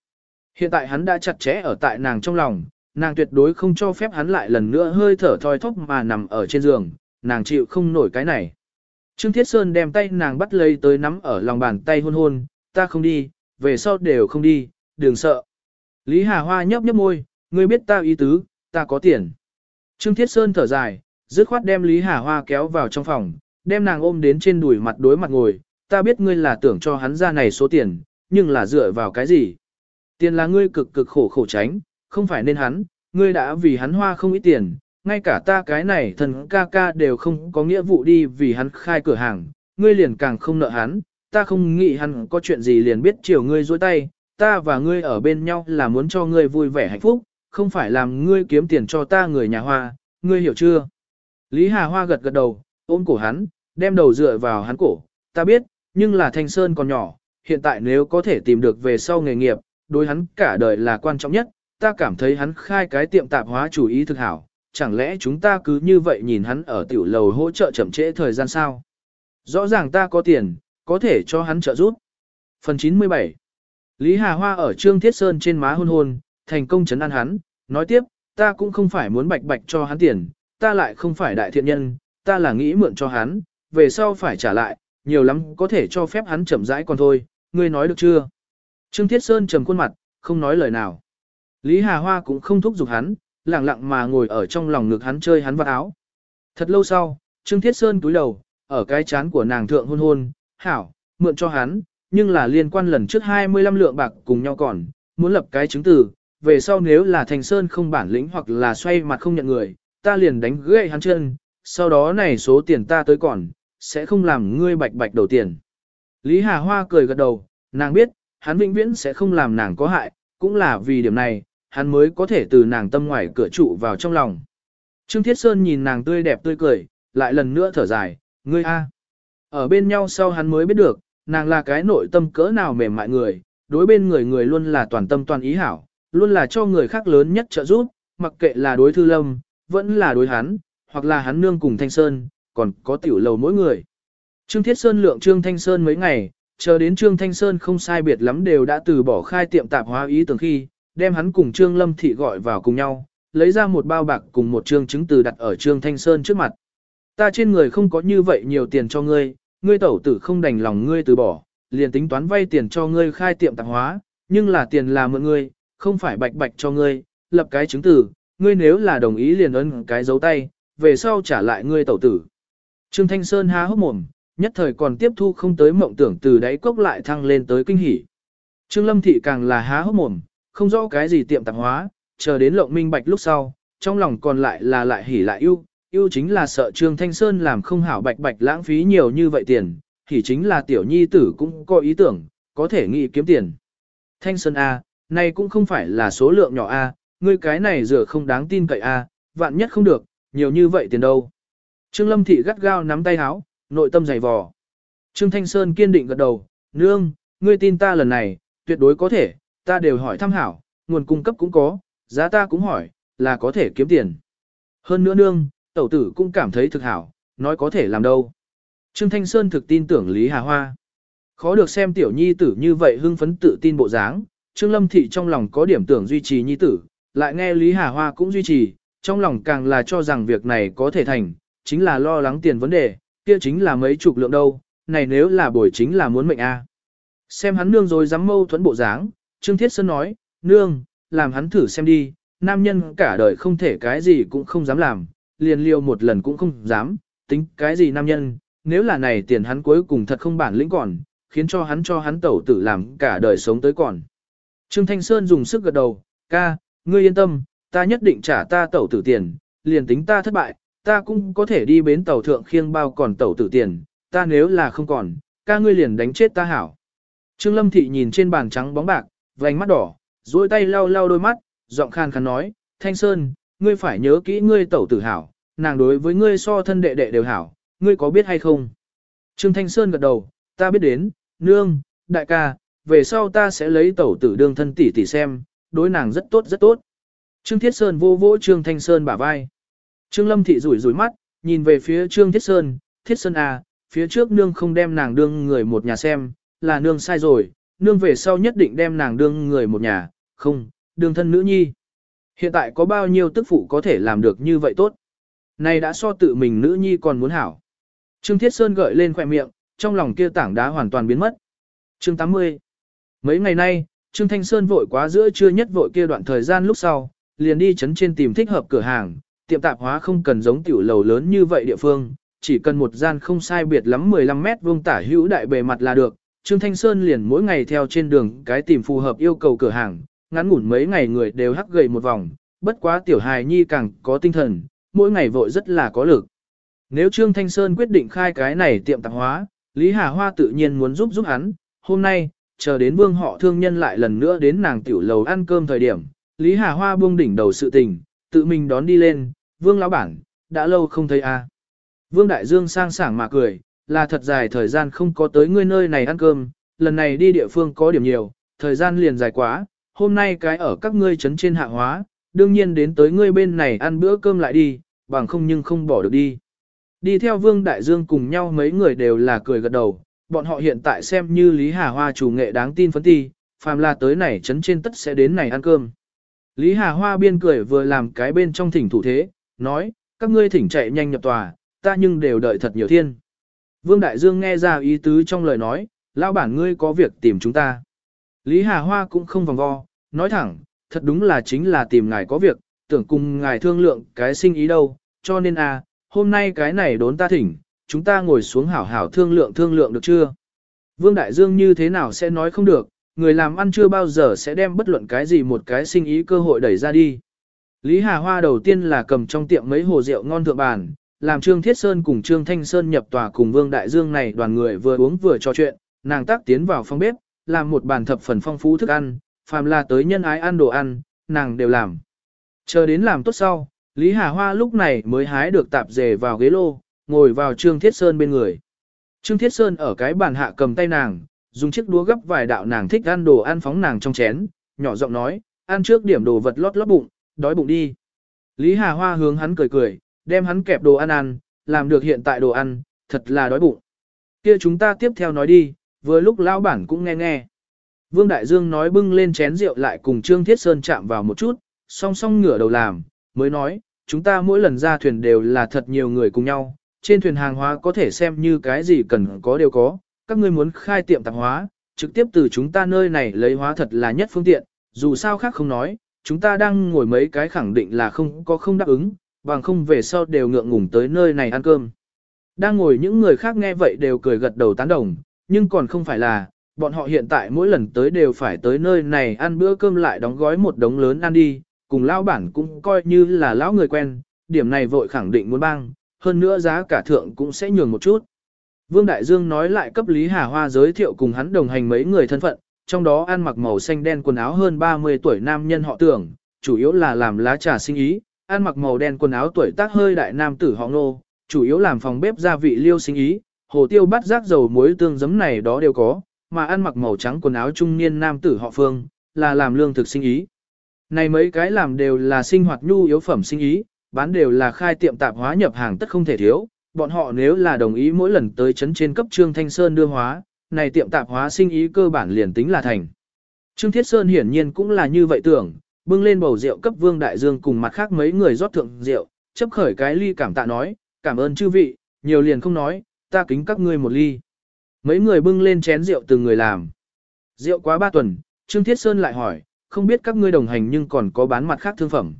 Hiện tại hắn đã chặt chẽ ở tại nàng trong lòng, nàng tuyệt đối không cho phép hắn lại lần nữa hơi thở thoi thóp mà nằm ở trên giường, nàng chịu không nổi cái này. Trương Thiết Sơn đem tay nàng bắt lấy tới nắm ở lòng bàn tay hôn hôn, ta không đi, về sau đều không đi, đừng sợ. Lý Hà Hoa nhấp nhấp môi, ngươi biết ta ý tứ, ta có tiền. Trương Thiết Sơn thở dài, dứt khoát đem Lý Hà Hoa kéo vào trong phòng, đem nàng ôm đến trên đùi mặt đối mặt ngồi, ta biết ngươi là tưởng cho hắn ra này số tiền, nhưng là dựa vào cái gì? Tiền là ngươi cực cực khổ khổ tránh, không phải nên hắn, ngươi đã vì hắn hoa không ít tiền, ngay cả ta cái này thần ca ca đều không có nghĩa vụ đi vì hắn khai cửa hàng, ngươi liền càng không nợ hắn, ta không nghĩ hắn có chuyện gì liền biết chiều ngươi dối tay, ta và ngươi ở bên nhau là muốn cho ngươi vui vẻ hạnh phúc, không phải làm ngươi kiếm tiền cho ta người nhà hoa, ngươi hiểu chưa? Lý Hà Hoa gật gật đầu, ôm cổ hắn, đem đầu dựa vào hắn cổ, ta biết, nhưng là Thanh Sơn còn nhỏ, hiện tại nếu có thể tìm được về sau nghề nghiệp, đối hắn cả đời là quan trọng nhất, ta cảm thấy hắn khai cái tiệm tạp hóa chủ ý thực hảo, chẳng lẽ chúng ta cứ như vậy nhìn hắn ở tiểu lầu hỗ trợ chậm trễ thời gian sao? Rõ ràng ta có tiền, có thể cho hắn trợ giúp. Phần 97 Lý Hà Hoa ở Trương Thiết Sơn trên má hôn hôn, thành công chấn an hắn, nói tiếp, ta cũng không phải muốn bạch bạch cho hắn tiền, ta lại không phải đại thiện nhân, ta là nghĩ mượn cho hắn, về sau phải trả lại, nhiều lắm có thể cho phép hắn chậm rãi còn thôi, ngươi nói được chưa? Trương Thiết Sơn trầm khuôn mặt, không nói lời nào. Lý Hà Hoa cũng không thúc giục hắn, lặng lặng mà ngồi ở trong lòng ngực hắn chơi hắn vào áo. Thật lâu sau, Trương Thiết Sơn túi đầu, ở cái chán của nàng thượng hôn hôn, hảo, mượn cho hắn, nhưng là liên quan lần trước 25 lượng bạc cùng nhau còn, muốn lập cái chứng từ, về sau nếu là Thành Sơn không bản lĩnh hoặc là xoay mặt không nhận người, ta liền đánh gãy hắn chân, sau đó này số tiền ta tới còn, sẽ không làm ngươi bạch bạch đầu tiền. Lý Hà Hoa cười gật đầu, nàng biết, hắn vĩnh viễn sẽ không làm nàng có hại, cũng là vì điểm này, hắn mới có thể từ nàng tâm ngoài cửa trụ vào trong lòng. Trương Thiết Sơn nhìn nàng tươi đẹp tươi cười, lại lần nữa thở dài, ngươi a. Ở bên nhau sau hắn mới biết được, nàng là cái nội tâm cỡ nào mềm mại người, đối bên người người luôn là toàn tâm toàn ý hảo, luôn là cho người khác lớn nhất trợ giúp, mặc kệ là đối thư lâm, vẫn là đối hắn, hoặc là hắn nương cùng Thanh Sơn, còn có tiểu lầu mỗi người. Trương Thiết Sơn lượng Trương Thanh Sơn mấy ngày, chờ đến Trương Thanh Sơn không sai biệt lắm đều đã từ bỏ khai tiệm tạp hóa ý tưởng khi, đem hắn cùng Trương Lâm Thị gọi vào cùng nhau, lấy ra một bao bạc cùng một trương chứng từ đặt ở Trương Thanh Sơn trước mặt. Ta trên người không có như vậy nhiều tiền cho ngươi, ngươi tẩu tử không đành lòng ngươi từ bỏ, liền tính toán vay tiền cho ngươi khai tiệm tạp hóa, nhưng là tiền là mượn ngươi, không phải bạch bạch cho ngươi, lập cái chứng từ, ngươi nếu là đồng ý liền ấn cái dấu tay, về sau trả lại ngươi tẩu tử. Trương Thanh Sơn há hốc mồm, nhất thời còn tiếp thu không tới mộng tưởng từ đáy cốc lại thăng lên tới kinh hỉ. Trương Lâm Thị càng là há hốc mồm, không rõ cái gì tiệm tạp hóa, chờ đến lộng minh bạch lúc sau, trong lòng còn lại là lại hỉ lại yêu, yêu chính là sợ Trương Thanh Sơn làm không hảo bạch bạch lãng phí nhiều như vậy tiền, thì chính là tiểu nhi tử cũng có ý tưởng, có thể nghĩ kiếm tiền. Thanh Sơn A, này cũng không phải là số lượng nhỏ A, ngươi cái này rửa không đáng tin cậy A, vạn nhất không được, nhiều như vậy tiền đâu. Trương Lâm Thị gắt gao nắm tay háo, nội tâm dày vò. Trương Thanh Sơn kiên định gật đầu, nương, ngươi tin ta lần này, tuyệt đối có thể, ta đều hỏi thăm hảo, nguồn cung cấp cũng có, giá ta cũng hỏi, là có thể kiếm tiền. Hơn nữa nương, tẩu tử cũng cảm thấy thực hảo, nói có thể làm đâu. Trương Thanh Sơn thực tin tưởng Lý Hà Hoa. Khó được xem tiểu nhi tử như vậy hưng phấn tự tin bộ dáng, Trương Lâm Thị trong lòng có điểm tưởng duy trì nhi tử, lại nghe Lý Hà Hoa cũng duy trì, trong lòng càng là cho rằng việc này có thể thành, chính là lo lắng tiền vấn đề, kia chính là mấy chục lượng đâu, này nếu là bồi chính là muốn mệnh a. Xem hắn nương rồi dám mâu thuẫn bộ dáng, Trương Thiết Sơn nói, nương, làm hắn thử xem đi, nam nhân cả đời không thể cái gì cũng không dám làm, liền liêu một lần cũng không dám, tính cái gì nam nhân, nếu là này tiền hắn cuối cùng thật không bản lĩnh còn, khiến cho hắn cho hắn tẩu tử làm cả đời sống tới còn. Trương Thanh Sơn dùng sức gật đầu, ca, ngươi yên tâm, ta nhất định trả ta tẩu tử tiền, liền tính ta thất bại, ta cũng có thể đi bến tàu thượng khiêng bao còn tàu tử tiền, ta nếu là không còn, ca ngươi liền đánh chết ta hảo. Trương Lâm Thị nhìn trên bàn trắng bóng bạc, vành mắt đỏ, duỗi tay lau lau đôi mắt, giọng khan khàn nói, Thanh Sơn, ngươi phải nhớ kỹ ngươi tẩu tử hảo, nàng đối với ngươi so thân đệ đệ đều hảo, ngươi có biết hay không? Trương Thanh Sơn gật đầu, ta biết đến, nương, đại ca, về sau ta sẽ lấy tẩu tử đương thân tỷ tỷ xem, đối nàng rất tốt rất tốt. Trương Thiết Sơn vô vỗ Trương Thanh Sơn bả vai. Trương Lâm Thị rủi rủi mắt, nhìn về phía Trương Thiết Sơn, Thiết Sơn à, phía trước nương không đem nàng đương người một nhà xem, là nương sai rồi, nương về sau nhất định đem nàng đương người một nhà, không, đương thân nữ nhi. Hiện tại có bao nhiêu tức phụ có thể làm được như vậy tốt? Này đã so tự mình nữ nhi còn muốn hảo. Trương Thiết Sơn gợi lên khỏe miệng, trong lòng kia tảng đá hoàn toàn biến mất. Chương 80 Mấy ngày nay, Trương Thanh Sơn vội quá giữa trưa nhất vội kia đoạn thời gian lúc sau, liền đi chấn trên tìm thích hợp cửa hàng, tiệm tạp hóa không cần giống tiểu lầu lớn như vậy địa phương, chỉ cần một gian không sai biệt lắm 15 mét vuông tả hữu đại bề mặt là được. Trương Thanh Sơn liền mỗi ngày theo trên đường cái tìm phù hợp yêu cầu cửa hàng, ngắn ngủn mấy ngày người đều hắc gầy một vòng, bất quá tiểu hài nhi càng có tinh thần, mỗi ngày vội rất là có lực. Nếu Trương Thanh Sơn quyết định khai cái này tiệm tạp hóa, Lý Hà Hoa tự nhiên muốn giúp giúp hắn, hôm nay, chờ đến vương họ thương nhân lại lần nữa đến nàng tiểu lầu ăn cơm thời điểm, Lý Hà Hoa buông đỉnh đầu sự tình, tự mình đón đi lên, vương lão bản, đã lâu không thấy a. Vương Đại Dương sang sảng mà cười, là thật dài thời gian không có tới ngươi nơi này ăn cơm, lần này đi địa phương có điểm nhiều, thời gian liền dài quá, hôm nay cái ở các ngươi trấn trên hạ hóa, đương nhiên đến tới ngươi bên này ăn bữa cơm lại đi, bằng không nhưng không bỏ được đi. Đi theo Vương Đại Dương cùng nhau mấy người đều là cười gật đầu, bọn họ hiện tại xem như Lý Hà Hoa chủ nghệ đáng tin phấn ti, phàm là tới này trấn trên tất sẽ đến này ăn cơm. Lý Hà Hoa biên cười vừa làm cái bên trong thỉnh thủ thế, nói, các ngươi thỉnh chạy nhanh nhập tòa, ta nhưng đều đợi thật nhiều thiên. Vương Đại Dương nghe ra ý tứ trong lời nói, lão bản ngươi có việc tìm chúng ta. Lý Hà Hoa cũng không vòng vo, nói thẳng, thật đúng là chính là tìm ngài có việc, tưởng cùng ngài thương lượng cái sinh ý đâu, cho nên à, hôm nay cái này đốn ta thỉnh, chúng ta ngồi xuống hảo hảo thương lượng thương lượng được chưa? Vương Đại Dương như thế nào sẽ nói không được, người làm ăn chưa bao giờ sẽ đem bất luận cái gì một cái sinh ý cơ hội đẩy ra đi. Lý Hà Hoa đầu tiên là cầm trong tiệm mấy hồ rượu ngon thượng bàn, làm Trương Thiết Sơn cùng Trương Thanh Sơn nhập tòa cùng Vương Đại Dương này đoàn người vừa uống vừa trò chuyện, nàng tác tiến vào phòng bếp, làm một bàn thập phần phong phú thức ăn, phàm là tới nhân ái ăn đồ ăn, nàng đều làm. Chờ đến làm tốt sau, Lý Hà Hoa lúc này mới hái được tạp dề vào ghế lô, ngồi vào Trương Thiết Sơn bên người. Trương Thiết Sơn ở cái bàn hạ cầm tay nàng, dùng chiếc đũa gấp vài đạo nàng thích ăn đồ ăn phóng nàng trong chén, nhỏ giọng nói, ăn trước điểm đồ vật lót lót bụng, đói bụng đi. Lý Hà Hoa hướng hắn cười cười, đem hắn kẹp đồ ăn ăn, làm được hiện tại đồ ăn, thật là đói bụng. Kia chúng ta tiếp theo nói đi, vừa lúc lão bản cũng nghe nghe. Vương Đại Dương nói bưng lên chén rượu lại cùng Trương Thiết Sơn chạm vào một chút, song song ngửa đầu làm, mới nói, chúng ta mỗi lần ra thuyền đều là thật nhiều người cùng nhau, trên thuyền hàng hóa có thể xem như cái gì cần có đều có, các ngươi muốn khai tiệm tạp hóa, trực tiếp từ chúng ta nơi này lấy hóa thật là nhất phương tiện, dù sao khác không nói, chúng ta đang ngồi mấy cái khẳng định là không có không đáp ứng, bằng không về sau đều ngượng ngùng tới nơi này ăn cơm. Đang ngồi những người khác nghe vậy đều cười gật đầu tán đồng, nhưng còn không phải là, bọn họ hiện tại mỗi lần tới đều phải tới nơi này ăn bữa cơm lại đóng gói một đống lớn ăn đi, cùng lão bản cũng coi như là lão người quen, điểm này vội khẳng định muốn băng, hơn nữa giá cả thượng cũng sẽ nhường một chút. Vương Đại Dương nói lại cấp Lý Hà Hoa giới thiệu cùng hắn đồng hành mấy người thân phận, trong đó ăn mặc màu xanh đen quần áo hơn 30 tuổi nam nhân họ tưởng, chủ yếu là làm lá trà sinh ý, ăn mặc màu đen quần áo tuổi tác hơi đại nam tử họ nô, chủ yếu làm phòng bếp gia vị liêu sinh ý, hồ tiêu bắt rác dầu muối tương giấm này đó đều có, mà ăn mặc màu trắng quần áo trung niên nam tử họ phương, là làm lương thực sinh ý. Này mấy cái làm đều là sinh hoạt nhu yếu phẩm sinh ý, bán đều là khai tiệm tạp hóa nhập hàng tất không thể thiếu, bọn họ nếu là đồng ý mỗi lần tới chấn trên cấp Trương Thanh Sơn đưa hóa, này tiệm tạp hóa sinh ý cơ bản liền tính là thành. Trương Thiết Sơn hiển nhiên cũng là như vậy tưởng, bưng lên bầu rượu cấp Vương Đại Dương cùng mặt khác mấy người rót thượng rượu, chấp khởi cái ly cảm tạ nói, cảm ơn chư vị, nhiều liền không nói, ta kính các ngươi một ly. Mấy người bưng lên chén rượu từng người làm. Rượu quá ba tuần, Trương Thiết Sơn lại hỏi, không biết các ngươi đồng hành nhưng còn có bán mặt khác thương phẩm.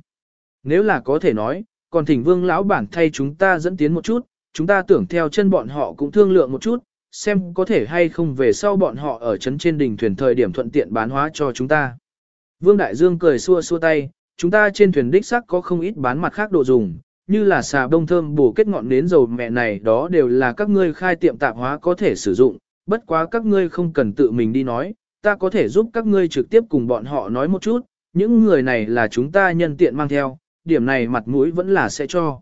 Nếu là có thể nói, còn thỉnh vương lão bản thay chúng ta dẫn tiến một chút, chúng ta tưởng theo chân bọn họ cũng thương lượng một chút, xem có thể hay không về sau bọn họ ở trấn trên đỉnh thuyền thời điểm thuận tiện bán hóa cho chúng ta. Vương Đại Dương cười xua xua tay, chúng ta trên thuyền đích sắc có không ít bán mặt khác đồ dùng, như là xà bông thơm bổ kết ngọn nến dầu mẹ này đó đều là các ngươi khai tiệm tạp hóa có thể sử dụng, bất quá các ngươi không cần tự mình đi nói, ta có thể giúp các ngươi trực tiếp cùng bọn họ nói một chút, những người này là chúng ta nhân tiện mang theo, điểm này mặt mũi vẫn là sẽ cho.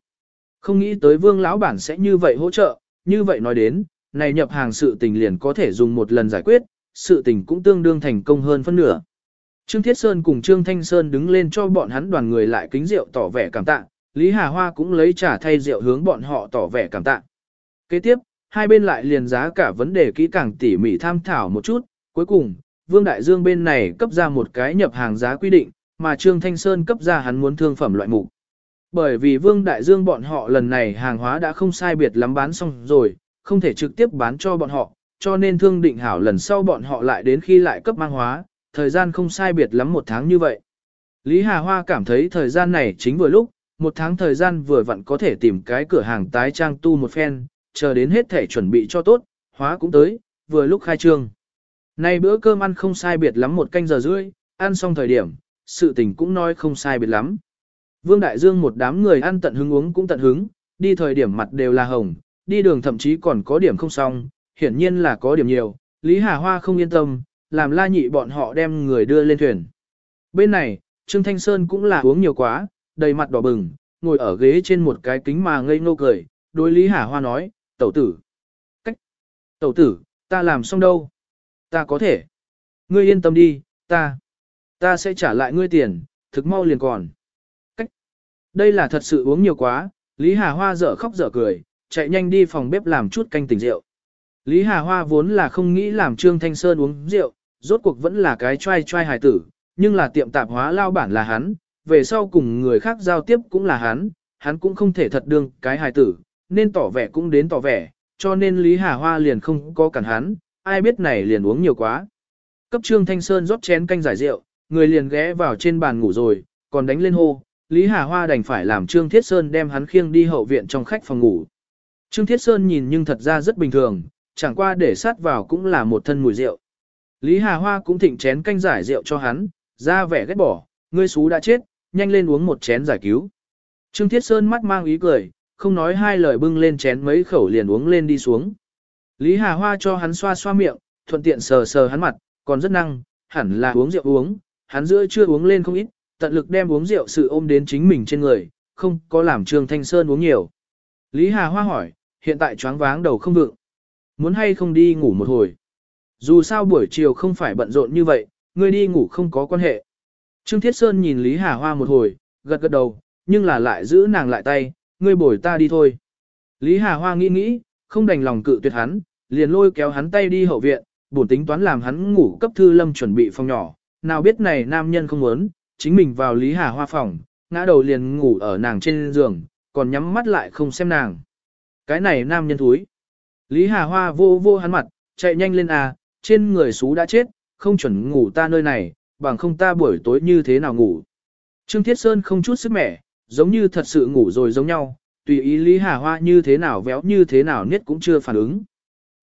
Không nghĩ tới vương lão bản sẽ như vậy hỗ trợ, như vậy nói đến, này nhập hàng sự tình liền có thể dùng một lần giải quyết, sự tình cũng tương đương thành công hơn phân nửa. Trương Thiết Sơn cùng Trương Thanh Sơn đứng lên cho bọn hắn đoàn người lại kính rượu tỏ vẻ cảm tạ, Lý Hà Hoa cũng lấy trà thay rượu hướng bọn họ tỏ vẻ cảm tạ. Kế tiếp, hai bên lại liền giá cả vấn đề kỹ càng tỉ mỉ tham thảo một chút, cuối cùng, Vương Đại Dương bên này cấp ra một cái nhập hàng giá quy định, mà Trương Thanh Sơn cấp ra hắn muốn thương phẩm loại mục. Bởi vì Vương Đại Dương bọn họ lần này hàng hóa đã không sai biệt lắm bán xong rồi, không thể trực tiếp bán cho bọn họ, cho nên thương định hảo lần sau bọn họ lại đến khi lại cấp mang hóa, thời gian không sai biệt lắm một tháng như vậy. Lý Hà Hoa cảm thấy thời gian này chính vừa lúc, một tháng thời gian vừa vặn có thể tìm cái cửa hàng tái trang tu một phen, chờ đến hết thể chuẩn bị cho tốt, hóa cũng tới, vừa lúc khai trương. Nay bữa cơm ăn không sai biệt lắm một canh giờ rưỡi, ăn xong thời điểm, sự tình cũng nói không sai biệt lắm. Vương Đại Dương một đám người ăn tận hứng uống cũng tận hứng, đi thời điểm mặt đều là hồng, đi đường thậm chí còn có điểm không xong, hiển nhiên là có điểm nhiều, Lý Hà Hoa không yên tâm, làm la nhị bọn họ đem người đưa lên thuyền. Bên này, Trương Thanh Sơn cũng là uống nhiều quá, đầy mặt đỏ bừng, ngồi ở ghế trên một cái kính mà ngây ngô cười, đối Lý Hà Hoa nói, tẩu tử. Cách. Tẩu tử, ta làm xong đâu? Ta có thể. Ngươi yên tâm đi, ta. Ta sẽ trả lại ngươi tiền, thực mau liền còn. Cách. Đây là thật sự uống nhiều quá, Lý Hà Hoa dở khóc dở cười, chạy nhanh đi phòng bếp làm chút canh tỉnh rượu. Lý Hà Hoa vốn là không nghĩ làm Trương Thanh Sơn uống rượu, rốt cuộc vẫn là cái trai trai hài tử, nhưng là tiệm tạp hóa lao bản là hắn, về sau cùng người khác giao tiếp cũng là hắn, hắn cũng không thể thật đương cái hài tử, nên tỏ vẻ cũng đến tỏ vẻ, cho nên Lý Hà Hoa liền không có cản hắn, ai biết này liền uống nhiều quá. Cấp Trương Thanh Sơn rót chén canh giải rượu, người liền ghé vào trên bàn ngủ rồi, còn đánh lên hô, Lý Hà Hoa đành phải làm Trương Thiết Sơn đem hắn khiêng đi hậu viện trong khách phòng ngủ. Trương Thiết Sơn nhìn nhưng thật ra rất bình thường, chẳng qua để sát vào cũng là một thân mùi rượu. Lý Hà Hoa cũng thịnh chén canh giải rượu cho hắn, ra vẻ ghét bỏ, ngươi xú đã chết, nhanh lên uống một chén giải cứu. Trương Thiết Sơn mắt mang ý cười, không nói hai lời bưng lên chén mấy khẩu liền uống lên đi xuống. Lý Hà Hoa cho hắn xoa xoa miệng, thuận tiện sờ sờ hắn mặt, còn rất năng, hẳn là uống rượu uống, hắn giữa chưa uống lên không ít, tận lực đem uống rượu sự ôm đến chính mình trên người, không có làm Trương Thanh Sơn uống nhiều. Lý Hà Hoa hỏi, hiện tại choáng váng đầu không vượng, muốn hay không đi ngủ một hồi. Dù sao buổi chiều không phải bận rộn như vậy, ngươi đi ngủ không có quan hệ. Trương Thiết Sơn nhìn Lý Hà Hoa một hồi, gật gật đầu, nhưng là lại giữ nàng lại tay, ngươi bồi ta đi thôi. Lý Hà Hoa nghĩ nghĩ, không đành lòng cự tuyệt hắn, liền lôi kéo hắn tay đi hậu viện, bổn tính toán làm hắn ngủ cấp thư lâm chuẩn bị phòng nhỏ, nào biết này nam nhân không muốn, chính mình vào Lý Hà Hoa phòng, ngã đầu liền ngủ ở nàng trên giường, còn nhắm mắt lại không xem nàng. Cái này nam nhân thúi. Lý Hà Hoa vô vô hắn mặt, chạy nhanh lên à, trên người xú đã chết, không chuẩn ngủ ta nơi này, bằng không ta buổi tối như thế nào ngủ. Trương Thiết Sơn không chút sức mẻ, giống như thật sự ngủ rồi giống nhau, tùy ý Lý Hà Hoa như thế nào véo như thế nào niết cũng chưa phản ứng.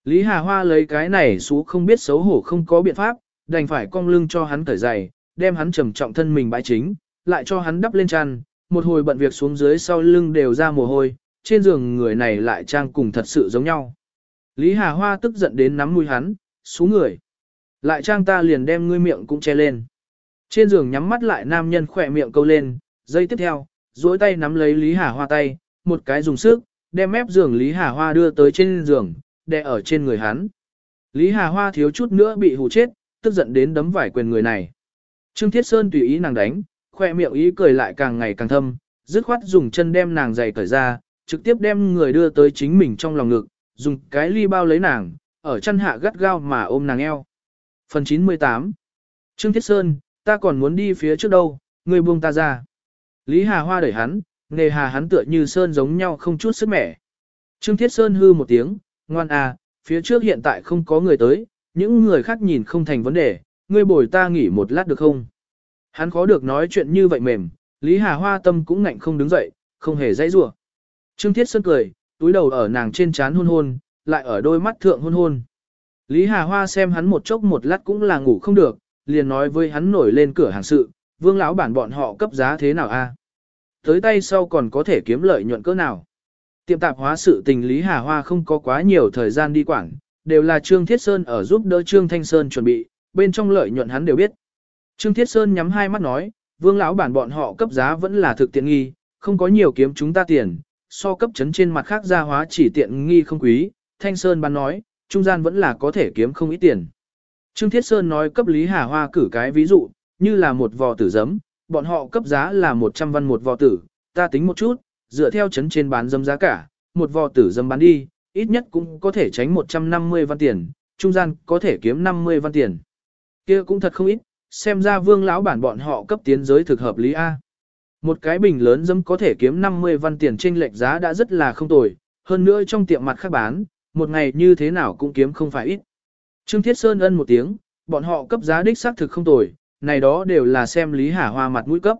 Lý Hà Hoa lấy cái này xú không biết xấu hổ không có biện pháp, đành phải cong lưng cho hắn cởi giày, đem hắn trầm trọng thân mình bãi chính, lại cho hắn đắp lên chăn, một hồi bận việc xuống dưới sau lưng đều ra mồ hôi, trên giường người này lại trang cùng thật sự giống nhau. Lý Hà Hoa tức giận đến nắm mũi hắn, xuống người. Lại trang ta liền đem ngươi miệng cũng che lên. Trên giường nhắm mắt lại nam nhân khỏe miệng câu lên, giây tiếp theo, duỗi tay nắm lấy Lý Hà Hoa tay, một cái dùng sức, đem mép giường Lý Hà Hoa đưa tới trên giường, đè ở trên người hắn. Lý Hà Hoa thiếu chút nữa bị hù chết, tức giận đến đấm vải quyền người này. Trương Thiết Sơn tùy ý nàng đánh, khoe miệng ý cười lại càng ngày càng thâm, dứt khoát dùng chân đem nàng giày cởi ra, trực tiếp đem người đưa tới chính mình trong lòng ngực, dùng cái ly bao lấy nàng, ở chân hạ gắt gao mà ôm nàng eo. Phần 98 Trương Thiết Sơn, ta còn muốn đi phía trước đâu, người buông ta ra. Lý Hà Hoa đẩy hắn, nề hà hắn tựa như Sơn giống nhau không chút sức mẻ. Trương Thiết Sơn hư một tiếng, ngoan à, phía trước hiện tại không có người tới, những người khác nhìn không thành vấn đề, ngươi bồi ta nghỉ một lát được không? Hắn khó được nói chuyện như vậy mềm, Lý Hà Hoa tâm cũng ngạnh không đứng dậy, không hề dãy rủa. Trương Thiết Sơn cười, túi đầu ở nàng trên trán hôn hôn, lại ở đôi mắt thượng hôn hôn. Lý Hà Hoa xem hắn một chốc một lát cũng là ngủ không được, liền nói với hắn nổi lên cửa hàng sự, vương lão bản bọn họ cấp giá thế nào a? Tới tay sau còn có thể kiếm lợi nhuận cỡ nào? Tiệm tạp hóa sự tình Lý Hà Hoa không có quá nhiều thời gian đi quản, đều là Trương Thiết Sơn ở giúp đỡ Trương Thanh Sơn chuẩn bị, bên trong lợi nhuận hắn đều biết. Trương Thiết Sơn nhắm hai mắt nói, vương lão bản bọn họ cấp giá vẫn là thực tiện nghi, không có nhiều kiếm chúng ta tiền, so cấp chấn trên mặt khác gia hóa chỉ tiện nghi không quý, Thanh Sơn bán nói, trung gian vẫn là có thể kiếm không ít tiền. Trương Thiết Sơn nói cấp Lý Hà Hoa cử cái ví dụ, như là một vò tử giấm, bọn họ cấp giá là 100 văn một vò tử, ta tính một chút, dựa theo chấn trên bán dâm giá cả, một vò tử dâm bán đi, ít nhất cũng có thể tránh 150 văn tiền, trung gian có thể kiếm 50 văn tiền. kia cũng thật không ít, xem ra vương lão bản bọn họ cấp tiến giới thực hợp lý A. Một cái bình lớn dâm có thể kiếm 50 văn tiền trên lệch giá đã rất là không tồi, hơn nữa trong tiệm mặt khác bán, một ngày như thế nào cũng kiếm không phải ít. Trương Thiết Sơn ân một tiếng, bọn họ cấp giá đích xác thực không tồi, này đó đều là xem Lý Hà Hoa mặt mũi cấp.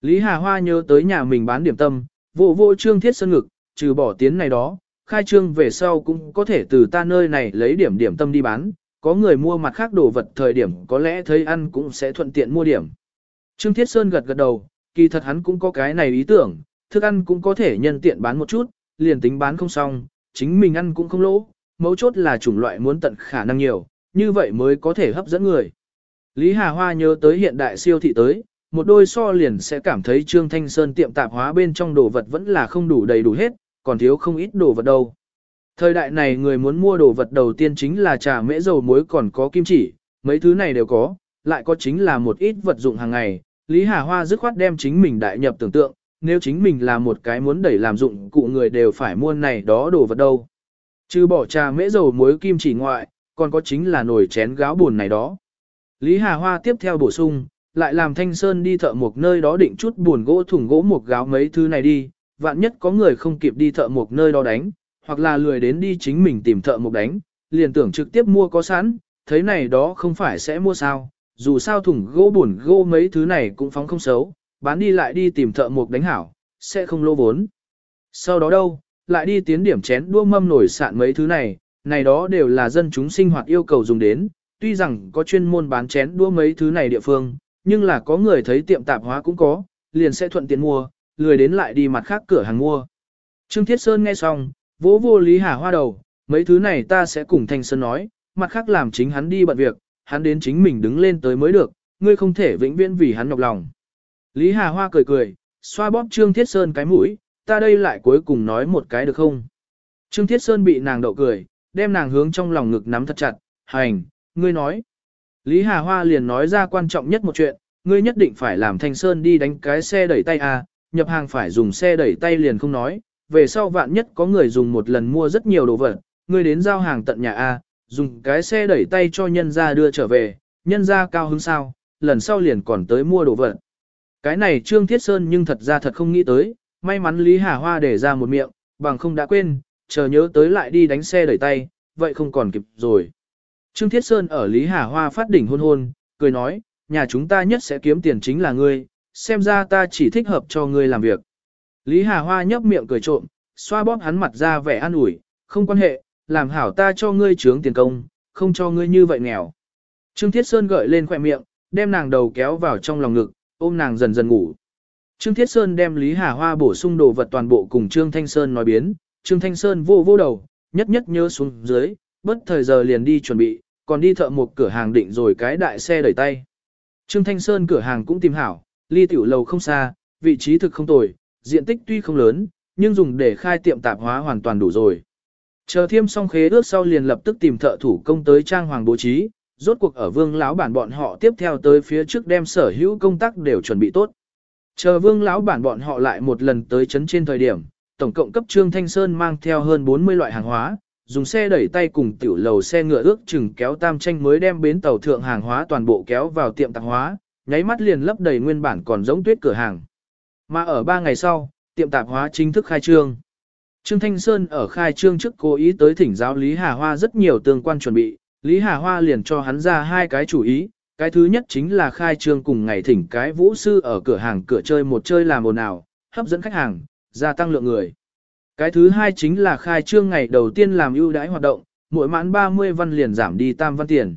Lý Hà Hoa nhớ tới nhà mình bán điểm tâm, vô vô Trương Thiết Sơn ngực, trừ bỏ tiến này đó, khai trương về sau cũng có thể từ ta nơi này lấy điểm điểm tâm đi bán, có người mua mặt khác đồ vật thời điểm có lẽ thấy ăn cũng sẽ thuận tiện mua điểm. Trương Thiết Sơn gật gật đầu, kỳ thật hắn cũng có cái này ý tưởng, thức ăn cũng có thể nhân tiện bán một chút, liền tính bán không xong, chính mình ăn cũng không lỗ, mấu chốt là chủng loại muốn tận khả năng nhiều, như vậy mới có thể hấp dẫn người. Lý Hà Hoa nhớ tới hiện đại siêu thị tới, một đôi so liền sẽ cảm thấy Trương Thanh Sơn tiệm tạp hóa bên trong đồ vật vẫn là không đủ đầy đủ hết, còn thiếu không ít đồ vật đâu. Thời đại này người muốn mua đồ vật đầu tiên chính là trà mễ dầu muối còn có kim chỉ, mấy thứ này đều có, lại có chính là một ít vật dụng hàng ngày. Lý Hà Hoa dứt khoát đem chính mình đại nhập tưởng tượng, nếu chính mình là một cái muốn đẩy làm dụng cụ người đều phải mua này đó đồ vật đâu. Trừ bỏ trà mễ dầu muối kim chỉ ngoại, còn có chính là nồi chén gáo buồn này đó. Lý Hà Hoa tiếp theo bổ sung, lại làm Thanh Sơn đi thợ một nơi đó định chút buồn gỗ thùng gỗ một gáo mấy thứ này đi, vạn nhất có người không kịp đi thợ một nơi đó đánh, hoặc là lười đến đi chính mình tìm thợ một đánh, liền tưởng trực tiếp mua có sẵn, thấy này đó không phải sẽ mua sao, dù sao thùng gỗ buồn gỗ mấy thứ này cũng phóng không xấu, bán đi lại đi tìm thợ mộc đánh hảo, sẽ không lỗ vốn. Sau đó đâu, lại đi tiến điểm chén đua mâm nổi sạn mấy thứ này, này đó đều là dân chúng sinh hoạt yêu cầu dùng đến, tuy rằng có chuyên môn bán chén đua mấy thứ này địa phương, nhưng là có người thấy tiệm tạp hóa cũng có, liền sẽ thuận tiện mua, lười đến lại đi mặt khác cửa hàng mua. Trương Thiết Sơn nghe xong, vỗ vô Lý Hà Hoa đầu, mấy thứ này ta sẽ cùng Thanh Sơn nói, mặt khác làm chính hắn đi bận việc, hắn đến chính mình đứng lên tới mới được, ngươi không thể vĩnh viễn vì hắn nhọc lòng. Lý Hà Hoa cười cười, xoa bóp Trương Thiết Sơn cái mũi, ta đây lại cuối cùng nói một cái được không? Trương Thiết Sơn bị nàng đậu cười, đem nàng hướng trong lòng ngực nắm thật chặt, hành, ngươi nói. Lý Hà Hoa liền nói ra quan trọng nhất một chuyện, ngươi nhất định phải làm Thanh Sơn đi đánh cái xe đẩy tay à, nhập hàng phải dùng xe đẩy tay liền không nói, về sau vạn nhất có người dùng một lần mua rất nhiều đồ vật, ngươi đến giao hàng tận nhà a, dùng cái xe đẩy tay cho nhân ra đưa trở về, nhân ra cao hứng sao, lần sau liền còn tới mua đồ vật. Cái này Trương Thiết Sơn nhưng thật ra thật không nghĩ tới, may mắn Lý Hà Hoa để ra một miệng, bằng không đã quên, chờ nhớ tới lại đi đánh xe đẩy tay, vậy không còn kịp rồi. Trương Thiết Sơn ở Lý Hà Hoa phát đỉnh hôn hôn, cười nói, nhà chúng ta nhất sẽ kiếm tiền chính là ngươi, xem ra ta chỉ thích hợp cho ngươi làm việc. Lý Hà Hoa nhấp miệng cười trộm, xoa bóp hắn mặt ra vẻ an ủi, không quan hệ, làm hảo ta cho ngươi trướng tiền công, không cho ngươi như vậy nghèo. Trương Thiết Sơn gợi lên khỏe miệng, đem nàng đầu kéo vào trong lòng ngực, ôm nàng dần dần ngủ. Trương Thiết Sơn đem Lý Hà Hoa bổ sung đồ vật toàn bộ cùng Trương Thanh Sơn nói biến, Trương Thanh Sơn vô vô đầu, nhất nhất nhớ xuống dưới, bất thời giờ liền đi chuẩn bị, còn đi thợ một cửa hàng định rồi cái đại xe đẩy tay. Trương Thanh Sơn cửa hàng cũng tìm hảo, ly tiểu lầu không xa, vị trí thực không tồi, diện tích tuy không lớn, nhưng dùng để khai tiệm tạp hóa hoàn toàn đủ rồi. Chờ thiêm xong khế ước sau liền lập tức tìm thợ thủ công tới trang hoàng bố trí, rốt cuộc ở vương lão bản bọn họ tiếp theo tới phía trước đem sở hữu công tác đều chuẩn bị tốt. Chờ vương lão bản bọn họ lại một lần tới chấn trên thời điểm, tổng cộng cấp Trương Thanh Sơn mang theo hơn 40 loại hàng hóa, dùng xe đẩy tay cùng tiểu lầu xe ngựa ước chừng kéo tam tranh mới đem bến tàu thượng hàng hóa toàn bộ kéo vào tiệm tạp hóa, nháy mắt liền lấp đầy nguyên bản còn giống tuyết cửa hàng. Mà ở 3 ngày sau, tiệm tạp hóa chính thức khai trương. Trương Thanh Sơn ở khai trương trước cố ý tới thỉnh giáo Lý Hà Hoa rất nhiều tương quan chuẩn bị, Lý Hà Hoa liền cho hắn ra hai cái chủ ý, cái thứ nhất chính là khai trương cùng ngày thỉnh cái vũ sư ở cửa hàng cửa chơi một chơi làm ồn ào, hấp dẫn khách hàng, gia tăng lượng người. Cái thứ hai chính là khai trương ngày đầu tiên làm ưu đãi hoạt động, mỗi mãn 30 văn liền giảm đi tam văn tiền.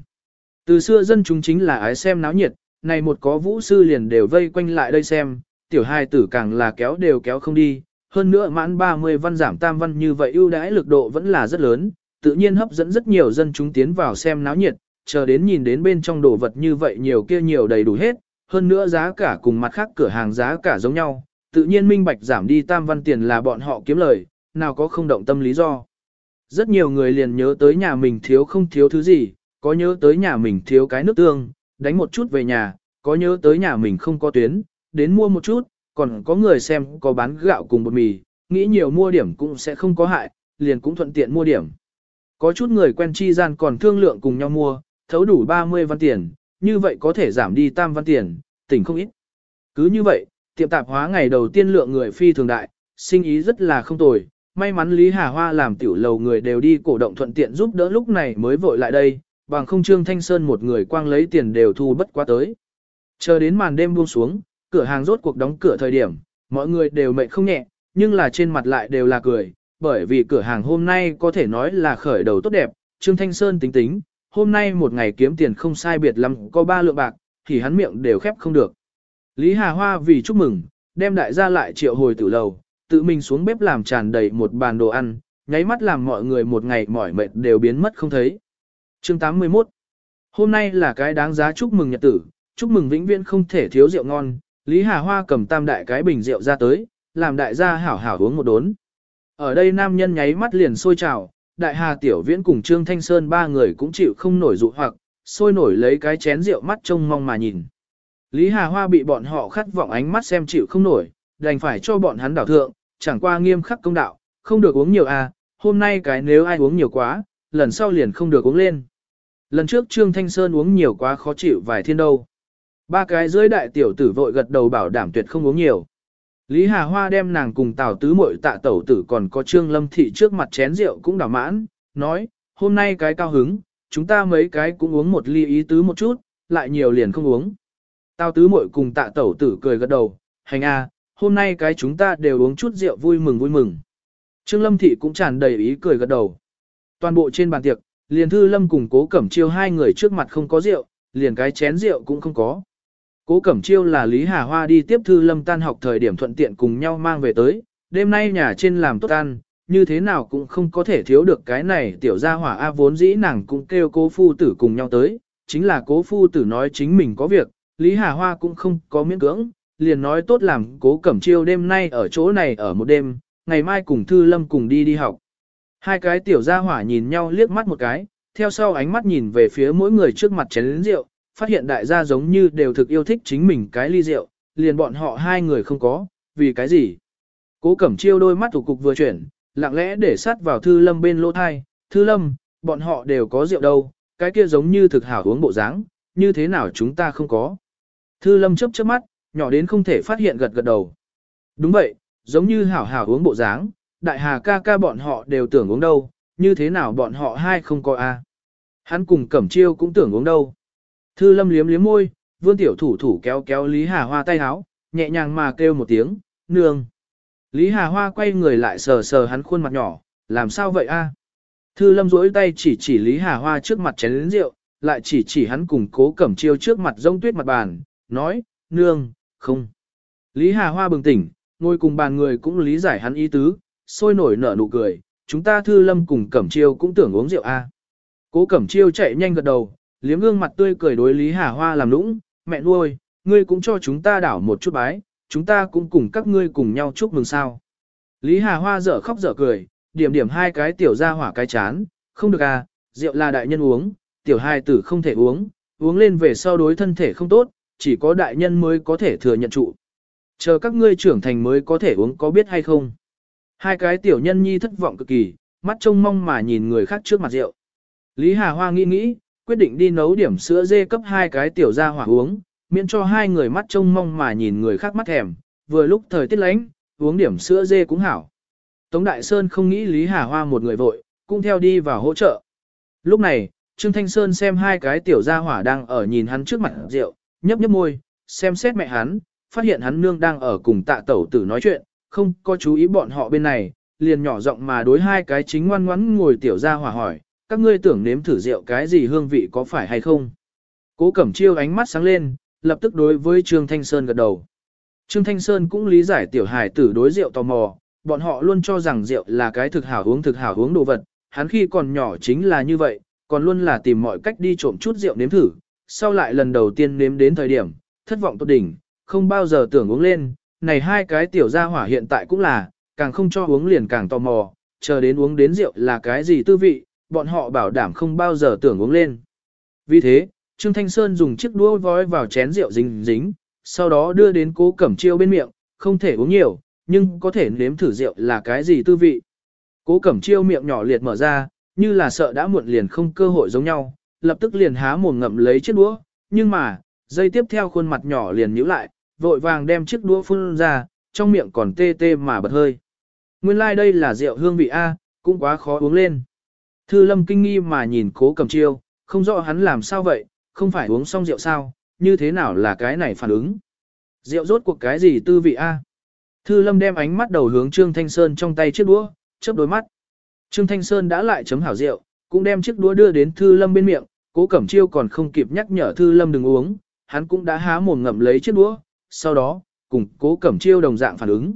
Từ xưa dân chúng chính là ái xem náo nhiệt, này một có vũ sư liền đều vây quanh lại đây xem, tiểu hai tử càng là kéo đều kéo không đi, hơn nữa mãn 30 văn giảm tam văn như vậy ưu đãi lực độ vẫn là rất lớn, tự nhiên hấp dẫn rất nhiều dân chúng tiến vào xem náo nhiệt, chờ đến nhìn đến bên trong đồ vật như vậy nhiều kia nhiều đầy đủ hết, hơn nữa giá cả cùng mặt khác cửa hàng giá cả giống nhau, tự nhiên minh bạch giảm đi tam văn tiền là bọn họ kiếm lời, nào có không động tâm lý do. Rất nhiều người liền nhớ tới nhà mình thiếu không thiếu thứ gì, có nhớ tới nhà mình thiếu cái nước tương, đánh một chút về nhà, có nhớ tới nhà mình không có tuyến, đến mua một chút, còn có người xem có bán gạo cùng bột mì, nghĩ nhiều mua điểm cũng sẽ không có hại, liền cũng thuận tiện mua điểm. Có chút người quen chi gian còn thương lượng cùng nhau mua, thấu đủ 30 văn tiền, như vậy có thể giảm đi tam văn tiền, tỉnh không ít. Cứ như vậy, tiệm tạp hóa ngày đầu tiên lượng người phi thường đại, sinh ý rất là không tồi. May mắn Lý Hà Hoa làm tiểu lầu người đều đi cổ động thuận tiện giúp đỡ lúc này mới vội lại đây, bằng không Trương Thanh Sơn một người quang lấy tiền đều thu bất quá tới. Chờ đến màn đêm buông xuống, cửa hàng rốt cuộc đóng cửa thời điểm, mọi người đều mệt không nhẹ, nhưng là trên mặt lại đều là cười, bởi vì cửa hàng hôm nay có thể nói là khởi đầu tốt đẹp, Trương Thanh Sơn tính tính, hôm nay một ngày kiếm tiền không sai biệt lắm có ba lượng bạc, thì hắn miệng đều khép không được. Lý Hà Hoa vì chúc mừng, đem đại gia lại triệu hồi tử lầu, tự mình xuống bếp làm tràn đầy một bàn đồ ăn, nháy mắt làm mọi người một ngày mỏi mệt đều biến mất không thấy. Chương 81 Hôm nay là cái đáng giá chúc mừng nhật tử, chúc mừng vĩnh viễn không thể thiếu rượu ngon, Lý Hà Hoa cầm tam đại cái bình rượu ra tới, làm đại gia hảo hảo uống một đốn. Ở đây nam nhân nháy mắt liền sôi trào, đại hà tiểu viễn cùng Trương Thanh Sơn ba người cũng chịu không nổi dụ hoặc, sôi nổi lấy cái chén rượu mắt trông mong mà nhìn. Lý Hà Hoa bị bọn họ khát vọng ánh mắt xem chịu không nổi, đành phải cho bọn hắn đảo thượng, chẳng qua nghiêm khắc công đạo, không được uống nhiều à, hôm nay cái nếu ai uống nhiều quá, lần sau liền không được uống lên. Lần trước Trương Thanh Sơn uống nhiều quá khó chịu vài thiên đâu. Ba cái dưới đại tiểu tử vội gật đầu bảo đảm tuyệt không uống nhiều. Lý Hà Hoa đem nàng cùng Tào Tứ Mội tạ tẩu tử còn có Trương Lâm Thị trước mặt chén rượu cũng đảo mãn, nói, hôm nay cái cao hứng, chúng ta mấy cái cũng uống một ly ý tứ một chút, lại nhiều liền không uống. Tào Tứ Mội cùng tạ tẩu tử cười gật đầu, hành a, hôm nay cái chúng ta đều uống chút rượu vui mừng vui mừng. Trương Lâm Thị cũng tràn đầy ý cười gật đầu. Toàn bộ trên bàn tiệc, liền Thư Lâm cùng Cố Cẩm Chiêu hai người trước mặt không có rượu, liền cái chén rượu cũng không có. Cố Cẩm Chiêu là Lý Hà Hoa đi tiếp Thư Lâm tan học thời điểm thuận tiện cùng nhau mang về tới, đêm nay nhà trên làm tốt ăn, như thế nào cũng không có thể thiếu được cái này tiểu gia hỏa A vốn dĩ nàng cũng kêu cố phu tử cùng nhau tới, chính là cố phu tử nói chính mình có việc, Lý Hà Hoa cũng không có miễn cưỡng, liền nói tốt làm cố Cẩm Chiêu đêm nay ở chỗ này ở một đêm, ngày mai cùng Thư Lâm cùng đi đi học. Hai cái tiểu gia hỏa nhìn nhau liếc mắt một cái, theo sau ánh mắt nhìn về phía mỗi người trước mặt chén rượu, phát hiện đại gia giống như đều thực yêu thích chính mình cái ly rượu, liền bọn họ hai người không có, vì cái gì? Cố Cẩm Chiêu đôi mắt thủ cục vừa chuyển, lặng lẽ để sát vào Thư Lâm bên lỗ thai, Thư Lâm, bọn họ đều có rượu đâu, cái kia giống như thực hảo uống bộ dáng, như thế nào chúng ta không có? Thư Lâm chớp chớp mắt, nhỏ đến không thể phát hiện gật gật đầu. Đúng vậy, giống như hảo hảo uống bộ dáng, đại hà ca ca bọn họ đều tưởng uống đâu, như thế nào bọn họ hai không có a? Hắn cùng Cẩm Chiêu cũng tưởng uống đâu. Thư lâm liếm liếm môi, vươn tiểu thủ thủ kéo kéo Lý Hà Hoa tay háo, nhẹ nhàng mà kêu một tiếng, nương. Lý Hà Hoa quay người lại sờ sờ hắn khuôn mặt nhỏ, làm sao vậy a? Thư lâm duỗi tay chỉ chỉ Lý Hà Hoa trước mặt chén lĩnh rượu, lại chỉ chỉ hắn cùng cố cẩm chiêu trước mặt rông tuyết mặt bàn, nói, nương, không. Lý Hà Hoa bừng tỉnh, ngồi cùng bàn người cũng lý giải hắn ý tứ, sôi nổi nở nụ cười, chúng ta thư lâm cùng Cẩm Chiêu cũng tưởng uống rượu a. Cố Cẩm Chiêu chạy nhanh gật đầu, liếm gương mặt tươi cười đối Lý Hà Hoa làm nũng, mẹ nuôi, ngươi cũng cho chúng ta đảo một chút bái, chúng ta cũng cùng các ngươi cùng nhau chúc mừng sao. Lý Hà Hoa dở khóc dở cười, điểm điểm hai cái tiểu ra hỏa cái chán, không được à, rượu là đại nhân uống, tiểu hai tử không thể uống, uống lên về sau đối thân thể không tốt, chỉ có đại nhân mới có thể thừa nhận trụ. Chờ các ngươi trưởng thành mới có thể uống có biết hay không. Hai cái tiểu nhân nhi thất vọng cực kỳ, mắt trông mong mà nhìn người khác trước mặt rượu. Lý Hà Hoa nghĩ nghĩ, quyết định đi nấu điểm sữa dê cấp hai cái tiểu gia hỏa uống, miễn cho hai người mắt trông mong mà nhìn người khác mắt thèm, vừa lúc thời tiết lánh, uống điểm sữa dê cũng hảo. Tống Đại Sơn không nghĩ Lý Hà Hoa một người vội, cũng theo đi vào hỗ trợ. Lúc này, Trương Thanh Sơn xem hai cái tiểu gia hỏa đang ở nhìn hắn trước mặt rượu, nhấp nhấp môi, xem xét mẹ hắn, phát hiện hắn nương đang ở cùng tạ tẩu tử nói chuyện, không có chú ý bọn họ bên này, liền nhỏ giọng mà đối hai cái chính ngoan ngoãn ngồi tiểu gia hỏa hỏi, các ngươi tưởng nếm thử rượu cái gì hương vị có phải hay không. Cố Cẩm Chiêu ánh mắt sáng lên, lập tức đối với Trương Thanh Sơn gật đầu. Trương Thanh Sơn cũng lý giải tiểu hải tử đối rượu tò mò, bọn họ luôn cho rằng rượu là cái thực hảo uống thực hảo uống đồ vật, hắn khi còn nhỏ chính là như vậy, còn luôn là tìm mọi cách đi trộm chút rượu nếm thử, sau lại lần đầu tiên nếm đến thời điểm, thất vọng tốt đỉnh, không bao giờ tưởng uống lên, này hai cái tiểu gia hỏa hiện tại cũng là, càng không cho uống liền càng tò mò, chờ đến uống đến rượu là cái gì tư vị, bọn họ bảo đảm không bao giờ tưởng uống lên. Vì thế, Trương Thanh Sơn dùng chiếc đũa vói vào chén rượu dính dính, sau đó đưa đến cố cẩm chiêu bên miệng, không thể uống nhiều, nhưng có thể nếm thử rượu là cái gì tư vị. Cố cẩm chiêu miệng nhỏ liệt mở ra, như là sợ đã muộn liền không cơ hội giống nhau, lập tức liền há mồm ngậm lấy chiếc đũa, nhưng mà, dây tiếp theo khuôn mặt nhỏ liền nhíu lại, vội vàng đem chiếc đũa phun ra, trong miệng còn tê tê mà bật hơi. Nguyên lai like đây là rượu hương vị A, cũng quá khó uống lên. Thư lâm kinh nghi mà nhìn cố cầm chiêu, không rõ hắn làm sao vậy, không phải uống xong rượu sao, như thế nào là cái này phản ứng. Rượu rốt cuộc cái gì tư vị A. Thư lâm đem ánh mắt đầu hướng Trương Thanh Sơn trong tay chiếc đũa, chớp đôi mắt. Trương Thanh Sơn đã lại chấm hảo rượu, cũng đem chiếc đũa đưa đến Thư lâm bên miệng, cố cẩm chiêu còn không kịp nhắc nhở Thư lâm đừng uống, hắn cũng đã há mồm ngậm lấy chiếc đũa, sau đó, cùng cố cẩm chiêu đồng dạng phản ứng.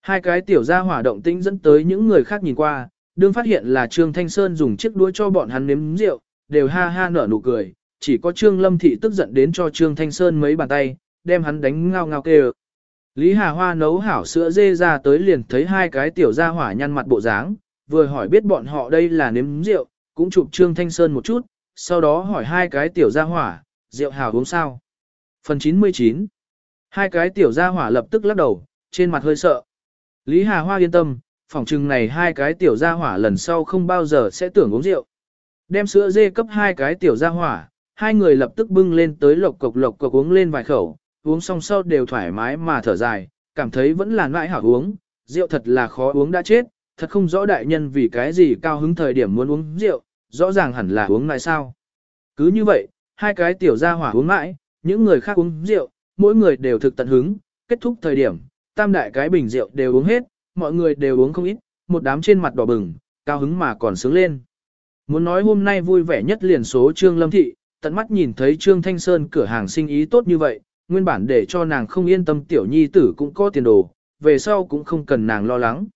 Hai cái tiểu gia hỏa động tĩnh dẫn tới những người khác nhìn qua, đương phát hiện là Trương Thanh Sơn dùng chiếc đũa cho bọn hắn nếm rượu, đều ha ha nở nụ cười, chỉ có Trương Lâm Thị tức giận đến cho Trương Thanh Sơn mấy bàn tay, đem hắn đánh ngao ngao kêu. Lý Hà Hoa nấu hảo sữa dê ra tới liền thấy hai cái tiểu gia hỏa nhăn mặt bộ dáng, vừa hỏi biết bọn họ đây là nếm rượu, cũng chụp Trương Thanh Sơn một chút, sau đó hỏi hai cái tiểu gia hỏa, rượu hảo uống sao. Phần 99 Hai cái tiểu gia hỏa lập tức lắc đầu, trên mặt hơi sợ. Lý Hà Hoa yên tâm, phỏng chừng này hai cái tiểu gia hỏa lần sau không bao giờ sẽ tưởng uống rượu. Đem sữa dê cấp hai cái tiểu gia hỏa, hai người lập tức bưng lên tới lộc cộc lộc cộc uống lên vài khẩu, uống xong sau đều thoải mái mà thở dài, cảm thấy vẫn là nãi hảo uống, rượu thật là khó uống đã chết, thật không rõ đại nhân vì cái gì cao hứng thời điểm muốn uống rượu, rõ ràng hẳn là uống lại sao. Cứ như vậy, hai cái tiểu gia hỏa uống mãi, những người khác uống rượu, mỗi người đều thực tận hứng, kết thúc thời điểm, tam đại cái bình rượu đều uống hết, mọi người đều uống không ít, một đám trên mặt đỏ bừng, cao hứng mà còn sướng lên. Muốn nói hôm nay vui vẻ nhất liền số Trương Lâm Thị, tận mắt nhìn thấy Trương Thanh Sơn cửa hàng sinh ý tốt như vậy, nguyên bản để cho nàng không yên tâm tiểu nhi tử cũng có tiền đồ, về sau cũng không cần nàng lo lắng.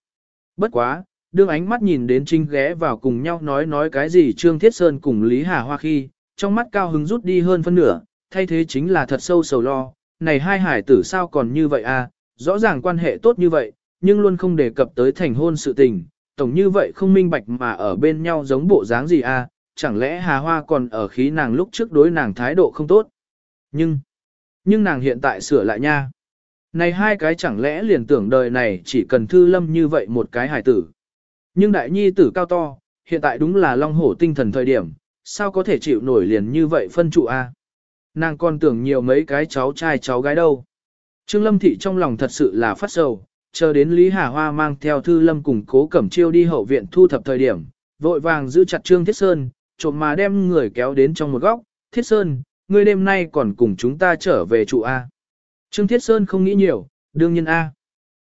Bất quá, đương ánh mắt nhìn đến Trinh ghé vào cùng nhau nói nói cái gì Trương Thiết Sơn cùng Lý Hà Hoa khi, trong mắt cao hứng rút đi hơn phân nửa, thay thế chính là thật sâu sầu lo, này hai hải tử sao còn như vậy à, rõ ràng quan hệ tốt như vậy, nhưng luôn không đề cập tới thành hôn sự tình, tổng như vậy không minh bạch mà ở bên nhau giống bộ dáng gì à, chẳng lẽ Hà Hoa còn ở khí nàng lúc trước đối nàng thái độ không tốt. Nhưng, nhưng nàng hiện tại sửa lại nha. Này hai cái chẳng lẽ liền tưởng đời này chỉ cần thư lâm như vậy một cái hài tử. Nhưng đại nhi tử cao to, hiện tại đúng là long hổ tinh thần thời điểm, sao có thể chịu nổi liền như vậy phân trụ a? Nàng còn tưởng nhiều mấy cái cháu trai cháu gái đâu. Trương Lâm Thị trong lòng thật sự là phát sầu, chờ đến Lý Hà Hoa mang theo Thư Lâm cùng cố cẩm chiêu đi hậu viện thu thập thời điểm, vội vàng giữ chặt Trương Thiết Sơn, trộm mà đem người kéo đến trong một góc. Thiết Sơn, ngươi đêm nay còn cùng chúng ta trở về trụ A. Trương Thiết Sơn không nghĩ nhiều, đương nhiên A.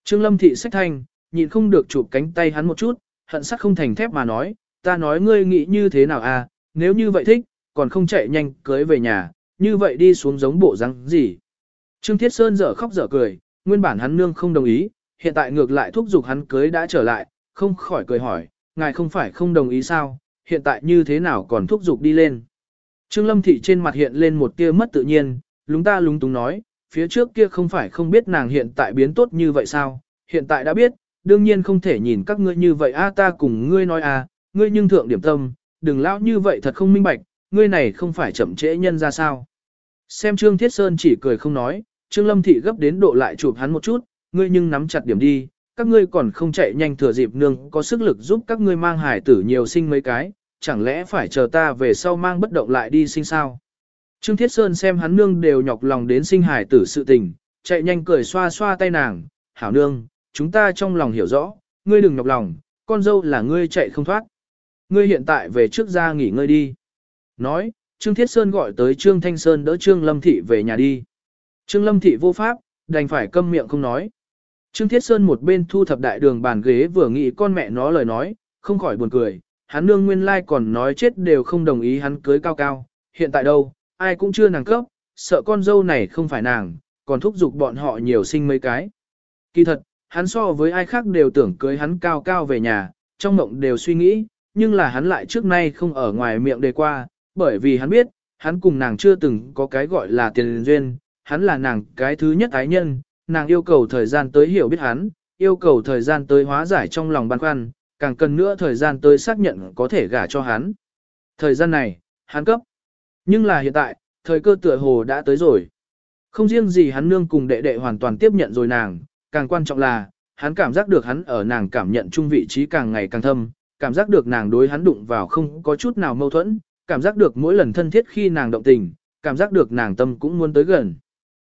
Trương Lâm Thị sách thanh, nhịn không được chụp cánh tay hắn một chút, hận sắc không thành thép mà nói, ta nói ngươi nghĩ như thế nào A, nếu như vậy thích, còn không chạy nhanh cưới về nhà, như vậy đi xuống giống bộ răng gì. Trương Thiết Sơn dở khóc dở cười, nguyên bản hắn nương không đồng ý, hiện tại ngược lại thúc giục hắn cưới đã trở lại, không khỏi cười hỏi, ngài không phải không đồng ý sao, hiện tại như thế nào còn thúc giục đi lên. Trương Lâm Thị trên mặt hiện lên một tia mất tự nhiên, lúng ta lúng túng nói, phía trước kia không phải không biết nàng hiện tại biến tốt như vậy sao, hiện tại đã biết, đương nhiên không thể nhìn các ngươi như vậy a ta cùng ngươi nói à, ngươi nhưng thượng điểm tâm, đừng lão như vậy thật không minh bạch, ngươi này không phải chậm trễ nhân ra sao. Xem Trương Thiết Sơn chỉ cười không nói, Trương Lâm Thị gấp đến độ lại chụp hắn một chút, ngươi nhưng nắm chặt điểm đi, các ngươi còn không chạy nhanh thừa dịp nương có sức lực giúp các ngươi mang hải tử nhiều sinh mấy cái, chẳng lẽ phải chờ ta về sau mang bất động lại đi sinh sao. Trương Thiết Sơn xem hắn nương đều nhọc lòng đến sinh hải tử sự tình, chạy nhanh cười xoa xoa tay nàng, hảo nương, chúng ta trong lòng hiểu rõ, ngươi đừng nhọc lòng, con dâu là ngươi chạy không thoát. Ngươi hiện tại về trước ra nghỉ ngơi đi. Nói, Trương Thiết Sơn gọi tới Trương Thanh Sơn đỡ Trương Lâm Thị về nhà đi. Trương Lâm Thị vô pháp, đành phải câm miệng không nói. Trương Thiết Sơn một bên thu thập đại đường bàn ghế vừa nghĩ con mẹ nó lời nói, không khỏi buồn cười, hắn nương nguyên lai còn nói chết đều không đồng ý hắn cưới cao cao, hiện tại đâu, ai cũng chưa nàng cấp, sợ con dâu này không phải nàng, còn thúc giục bọn họ nhiều sinh mấy cái. Kỳ thật, hắn so với ai khác đều tưởng cưới hắn cao cao về nhà, trong mộng đều suy nghĩ, nhưng là hắn lại trước nay không ở ngoài miệng đề qua, bởi vì hắn biết, hắn cùng nàng chưa từng có cái gọi là tiền duyên, hắn là nàng cái thứ nhất ái nhân, nàng yêu cầu thời gian tới hiểu biết hắn, yêu cầu thời gian tới hóa giải trong lòng băn khoăn, càng cần nữa thời gian tới xác nhận có thể gả cho hắn. Thời gian này, hắn cấp. Nhưng là hiện tại, thời cơ tựa hồ đã tới rồi. Không riêng gì hắn nương cùng đệ đệ hoàn toàn tiếp nhận rồi nàng, càng quan trọng là, hắn cảm giác được hắn ở nàng cảm nhận chung vị trí càng ngày càng thâm, cảm giác được nàng đối hắn đụng vào không có chút nào mâu thuẫn, cảm giác được mỗi lần thân thiết khi nàng động tình, cảm giác được nàng tâm cũng muốn tới gần.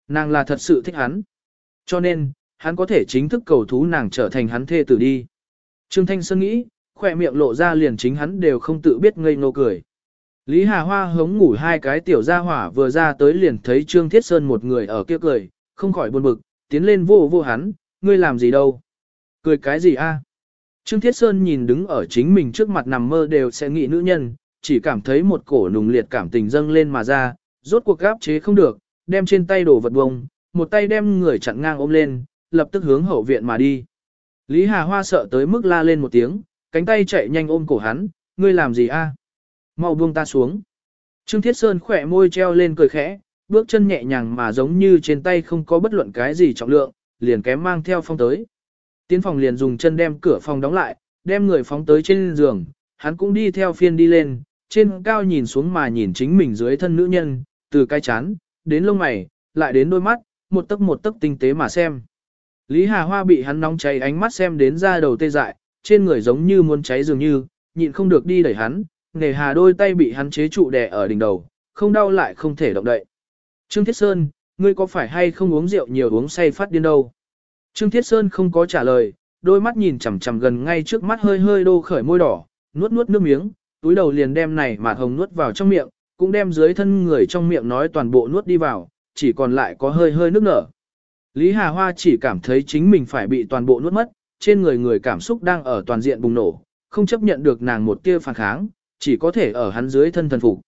Nàng là thật sự thích hắn. Cho nên, hắn có thể chính thức cầu thú nàng trở thành hắn thê tử đi. Trương Thanh Sơn nghĩ, khỏe miệng lộ ra liền chính hắn đều không tự biết ngây ngô cười. Lý Hà Hoa hống ngủ hai cái tiểu gia hỏa vừa ra tới liền thấy Trương Thiết Sơn một người ở kia cười, không khỏi buồn bực, tiến lên vô vô hắn, ngươi làm gì đâu? Cười cái gì a? Trương Thiết Sơn nhìn đứng ở chính mình trước mặt nằm mơ đều sẽ nghĩ nữ nhân, chỉ cảm thấy một cổ nùng liệt cảm tình dâng lên mà ra, rốt cuộc gáp chế không được, đem trên tay đổ vật bông, một tay đem người chặn ngang ôm lên, lập tức hướng hậu viện mà đi. Lý Hà Hoa sợ tới mức la lên một tiếng, cánh tay chạy nhanh ôm cổ hắn, ngươi làm gì a? Mau buông ta xuống. Trương Thiết Sơn khỏe môi treo lên cười khẽ, bước chân nhẹ nhàng mà giống như trên tay không có bất luận cái gì trọng lượng, liền kém mang theo phong tới. Tiến phòng liền dùng chân đem cửa phòng đóng lại, đem người phóng tới trên giường, hắn cũng đi theo phiên đi lên, trên cao nhìn xuống mà nhìn chính mình dưới thân nữ nhân, từ cái chán, đến lông mày, lại đến đôi mắt, một tấc một tấc tinh tế mà xem. Lý Hà Hoa bị hắn nóng cháy ánh mắt xem đến ra đầu tê dại, trên người giống như muốn cháy dường như, nhịn không được đi đẩy hắn, nề hà đôi tay bị hắn chế trụ đè ở đỉnh đầu, không đau lại không thể động đậy. Trương Thiết Sơn, ngươi có phải hay không uống rượu nhiều uống say phát điên đâu? Trương Thiết Sơn không có trả lời, đôi mắt nhìn chằm chằm gần ngay trước mắt hơi hơi đô khởi môi đỏ, nuốt nuốt nước miếng, túi đầu liền đem này mà hồng nuốt vào trong miệng, cũng đem dưới thân người trong miệng nói toàn bộ nuốt đi vào, chỉ còn lại có hơi hơi nước nở. Lý Hà Hoa chỉ cảm thấy chính mình phải bị toàn bộ nuốt mất, trên người người cảm xúc đang ở toàn diện bùng nổ, không chấp nhận được nàng một tia phản kháng, chỉ có thể ở hắn dưới thân thần phục.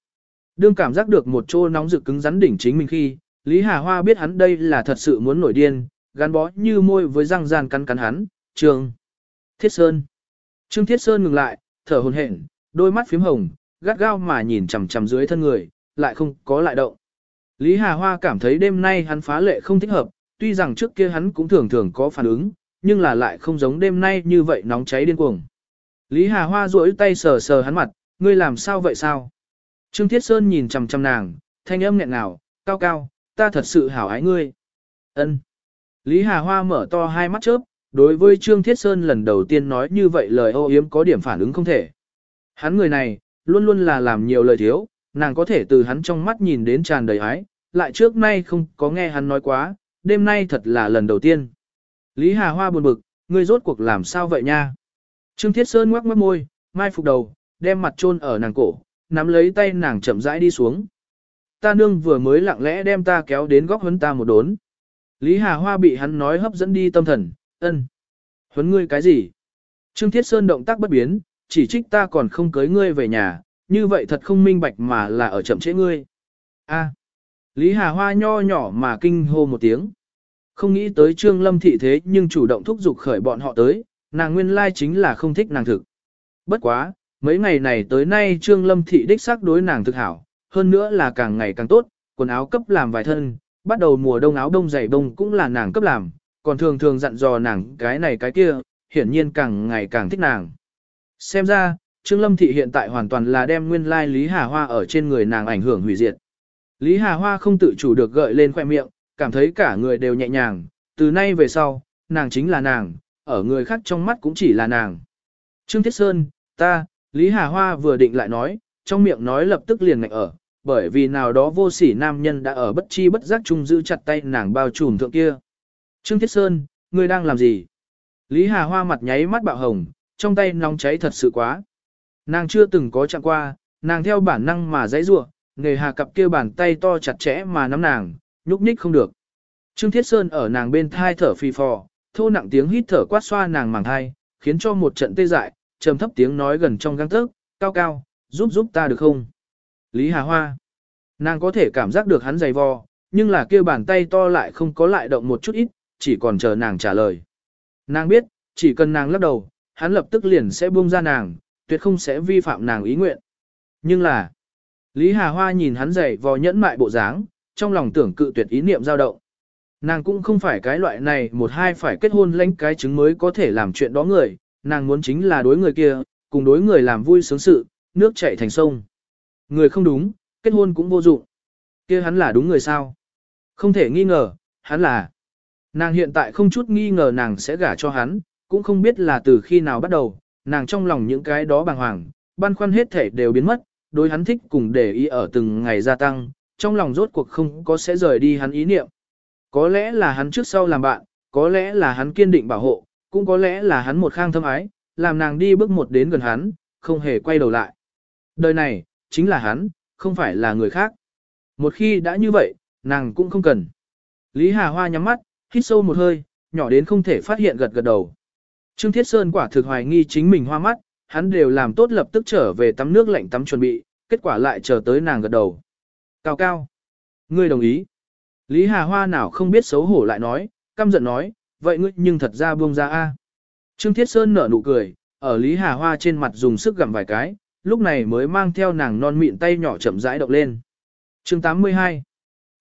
Đương cảm giác được một chỗ nóng rực cứng rắn đỉnh chính mình khi, Lý Hà Hoa biết hắn đây là thật sự muốn nổi điên, gắn bó như môi với răng ràn cắn cắn hắn, trường. Thiết Sơn. Trương Thiết Sơn ngừng lại, thở hồn hển, đôi mắt phím hồng, gắt gao mà nhìn chằm chằm dưới thân người, lại không có lại động. Lý Hà Hoa cảm thấy đêm nay hắn phá lệ không thích hợp, tuy rằng trước kia hắn cũng thường thường có phản ứng, nhưng là lại không giống đêm nay như vậy nóng cháy điên cuồng. Lý Hà Hoa duỗi tay sờ sờ hắn mặt, ngươi làm sao vậy sao? Trương Thiết Sơn nhìn chằm chằm nàng, thanh âm nghẹn ngào, cao cao, ta thật sự hảo ái ngươi. Ân. Lý Hà Hoa mở to hai mắt chớp, đối với Trương Thiết Sơn lần đầu tiên nói như vậy lời ô yếm có điểm phản ứng không thể. Hắn người này, luôn luôn là làm nhiều lời thiếu, nàng có thể từ hắn trong mắt nhìn đến tràn đầy ái, lại trước nay không có nghe hắn nói quá, đêm nay thật là lần đầu tiên. Lý Hà Hoa buồn bực, ngươi rốt cuộc làm sao vậy nha? Trương Thiết Sơn ngoắc mất môi, mai phục đầu, đem mặt chôn ở nàng cổ, nắm lấy tay nàng chậm rãi đi xuống. Ta nương vừa mới lặng lẽ đem ta kéo đến góc huấn ta một đốn. Lý Hà Hoa bị hắn nói hấp dẫn đi tâm thần, ân. Huấn ngươi cái gì? Trương Thiết Sơn động tác bất biến, chỉ trích ta còn không cưới ngươi về nhà, như vậy thật không minh bạch mà là ở chậm trễ ngươi. A. Lý Hà Hoa nho nhỏ mà kinh hô một tiếng. Không nghĩ tới Trương Lâm Thị thế nhưng chủ động thúc giục khởi bọn họ tới, nàng nguyên lai chính là không thích nàng thực. Bất quá, mấy ngày này tới nay Trương Lâm Thị đích xác đối nàng thực hảo, hơn nữa là càng ngày càng tốt, quần áo cấp làm vài thân, bắt đầu mùa đông áo đông dày đông cũng là nàng cấp làm, còn thường thường dặn dò nàng cái này cái kia, hiển nhiên càng ngày càng thích nàng. Xem ra, Trương Lâm Thị hiện tại hoàn toàn là đem nguyên lai Lý Hà Hoa ở trên người nàng ảnh hưởng hủy diệt. Lý Hà Hoa không tự chủ được gợi lên khoe miệng, cảm thấy cả người đều nhẹ nhàng, từ nay về sau, nàng chính là nàng, ở người khác trong mắt cũng chỉ là nàng. Trương Thiết Sơn, ta, Lý Hà Hoa vừa định lại nói, trong miệng nói lập tức liền ngạch ở, bởi vì nào đó vô sỉ nam nhân đã ở bất chi bất giác chung giữ chặt tay nàng bao trùm thượng kia. Trương Thiết Sơn, ngươi đang làm gì? Lý Hà Hoa mặt nháy mắt bạo hồng, trong tay nóng cháy thật sự quá. Nàng chưa từng có chạm qua, nàng theo bản năng mà dãy rủa, nghề hà cặp kia bàn tay to chặt chẽ mà nắm nàng, nhúc nhích không được. Trương Thiết Sơn ở nàng bên thai thở phì phò, thô nặng tiếng hít thở quát xoa nàng màng thai, khiến cho một trận tê dại, trầm thấp tiếng nói gần trong găng tấc, cao cao, giúp giúp ta được không? Lý Hà Hoa. Nàng có thể cảm giác được hắn dày vò, nhưng là kia bàn tay to lại không có lại động một chút ít, chỉ còn chờ nàng trả lời. Nàng biết, chỉ cần nàng lắc đầu, hắn lập tức liền sẽ buông ra nàng, tuyệt không sẽ vi phạm nàng ý nguyện. Nhưng là, Lý Hà Hoa nhìn hắn dày vò nhẫn mại bộ dáng, trong lòng tưởng cự tuyệt ý niệm dao động. Nàng cũng không phải cái loại này một hai phải kết hôn lãnh cái chứng mới có thể làm chuyện đó người, nàng muốn chính là đối người kia, cùng đối người làm vui sướng sự, nước chảy thành sông. Người không đúng, kết hôn cũng vô dụng. kia hắn là đúng người sao? Không thể nghi ngờ, hắn là. Nàng hiện tại không chút nghi ngờ nàng sẽ gả cho hắn, cũng không biết là từ khi nào bắt đầu, nàng trong lòng những cái đó bàng hoàng, băn khoăn hết thể đều biến mất, đối hắn thích cùng để ý ở từng ngày gia tăng, trong lòng rốt cuộc không có sẽ rời đi hắn ý niệm. Có lẽ là hắn trước sau làm bạn, có lẽ là hắn kiên định bảo hộ, cũng có lẽ là hắn một khang thâm ái, làm nàng đi bước một đến gần hắn, không hề quay đầu lại. Đời này, chính là hắn, không phải là người khác. Một khi đã như vậy, nàng cũng không cần. Lý Hà Hoa nhắm mắt, hít sâu một hơi, nhỏ đến không thể phát hiện gật gật đầu. Trương Thiết Sơn quả thực hoài nghi chính mình hoa mắt, hắn đều làm tốt lập tức trở về tắm nước lạnh tắm chuẩn bị, kết quả lại chờ tới nàng gật đầu. Cao cao. Ngươi đồng ý. Lý Hà Hoa nào không biết xấu hổ lại nói, căm giận nói, vậy ngươi nhưng thật ra buông ra a. Trương Thiết Sơn nở nụ cười, ở Lý Hà Hoa trên mặt dùng sức gặm vài cái, lúc này mới mang theo nàng non mịn tay nhỏ chậm rãi động lên. Chương 82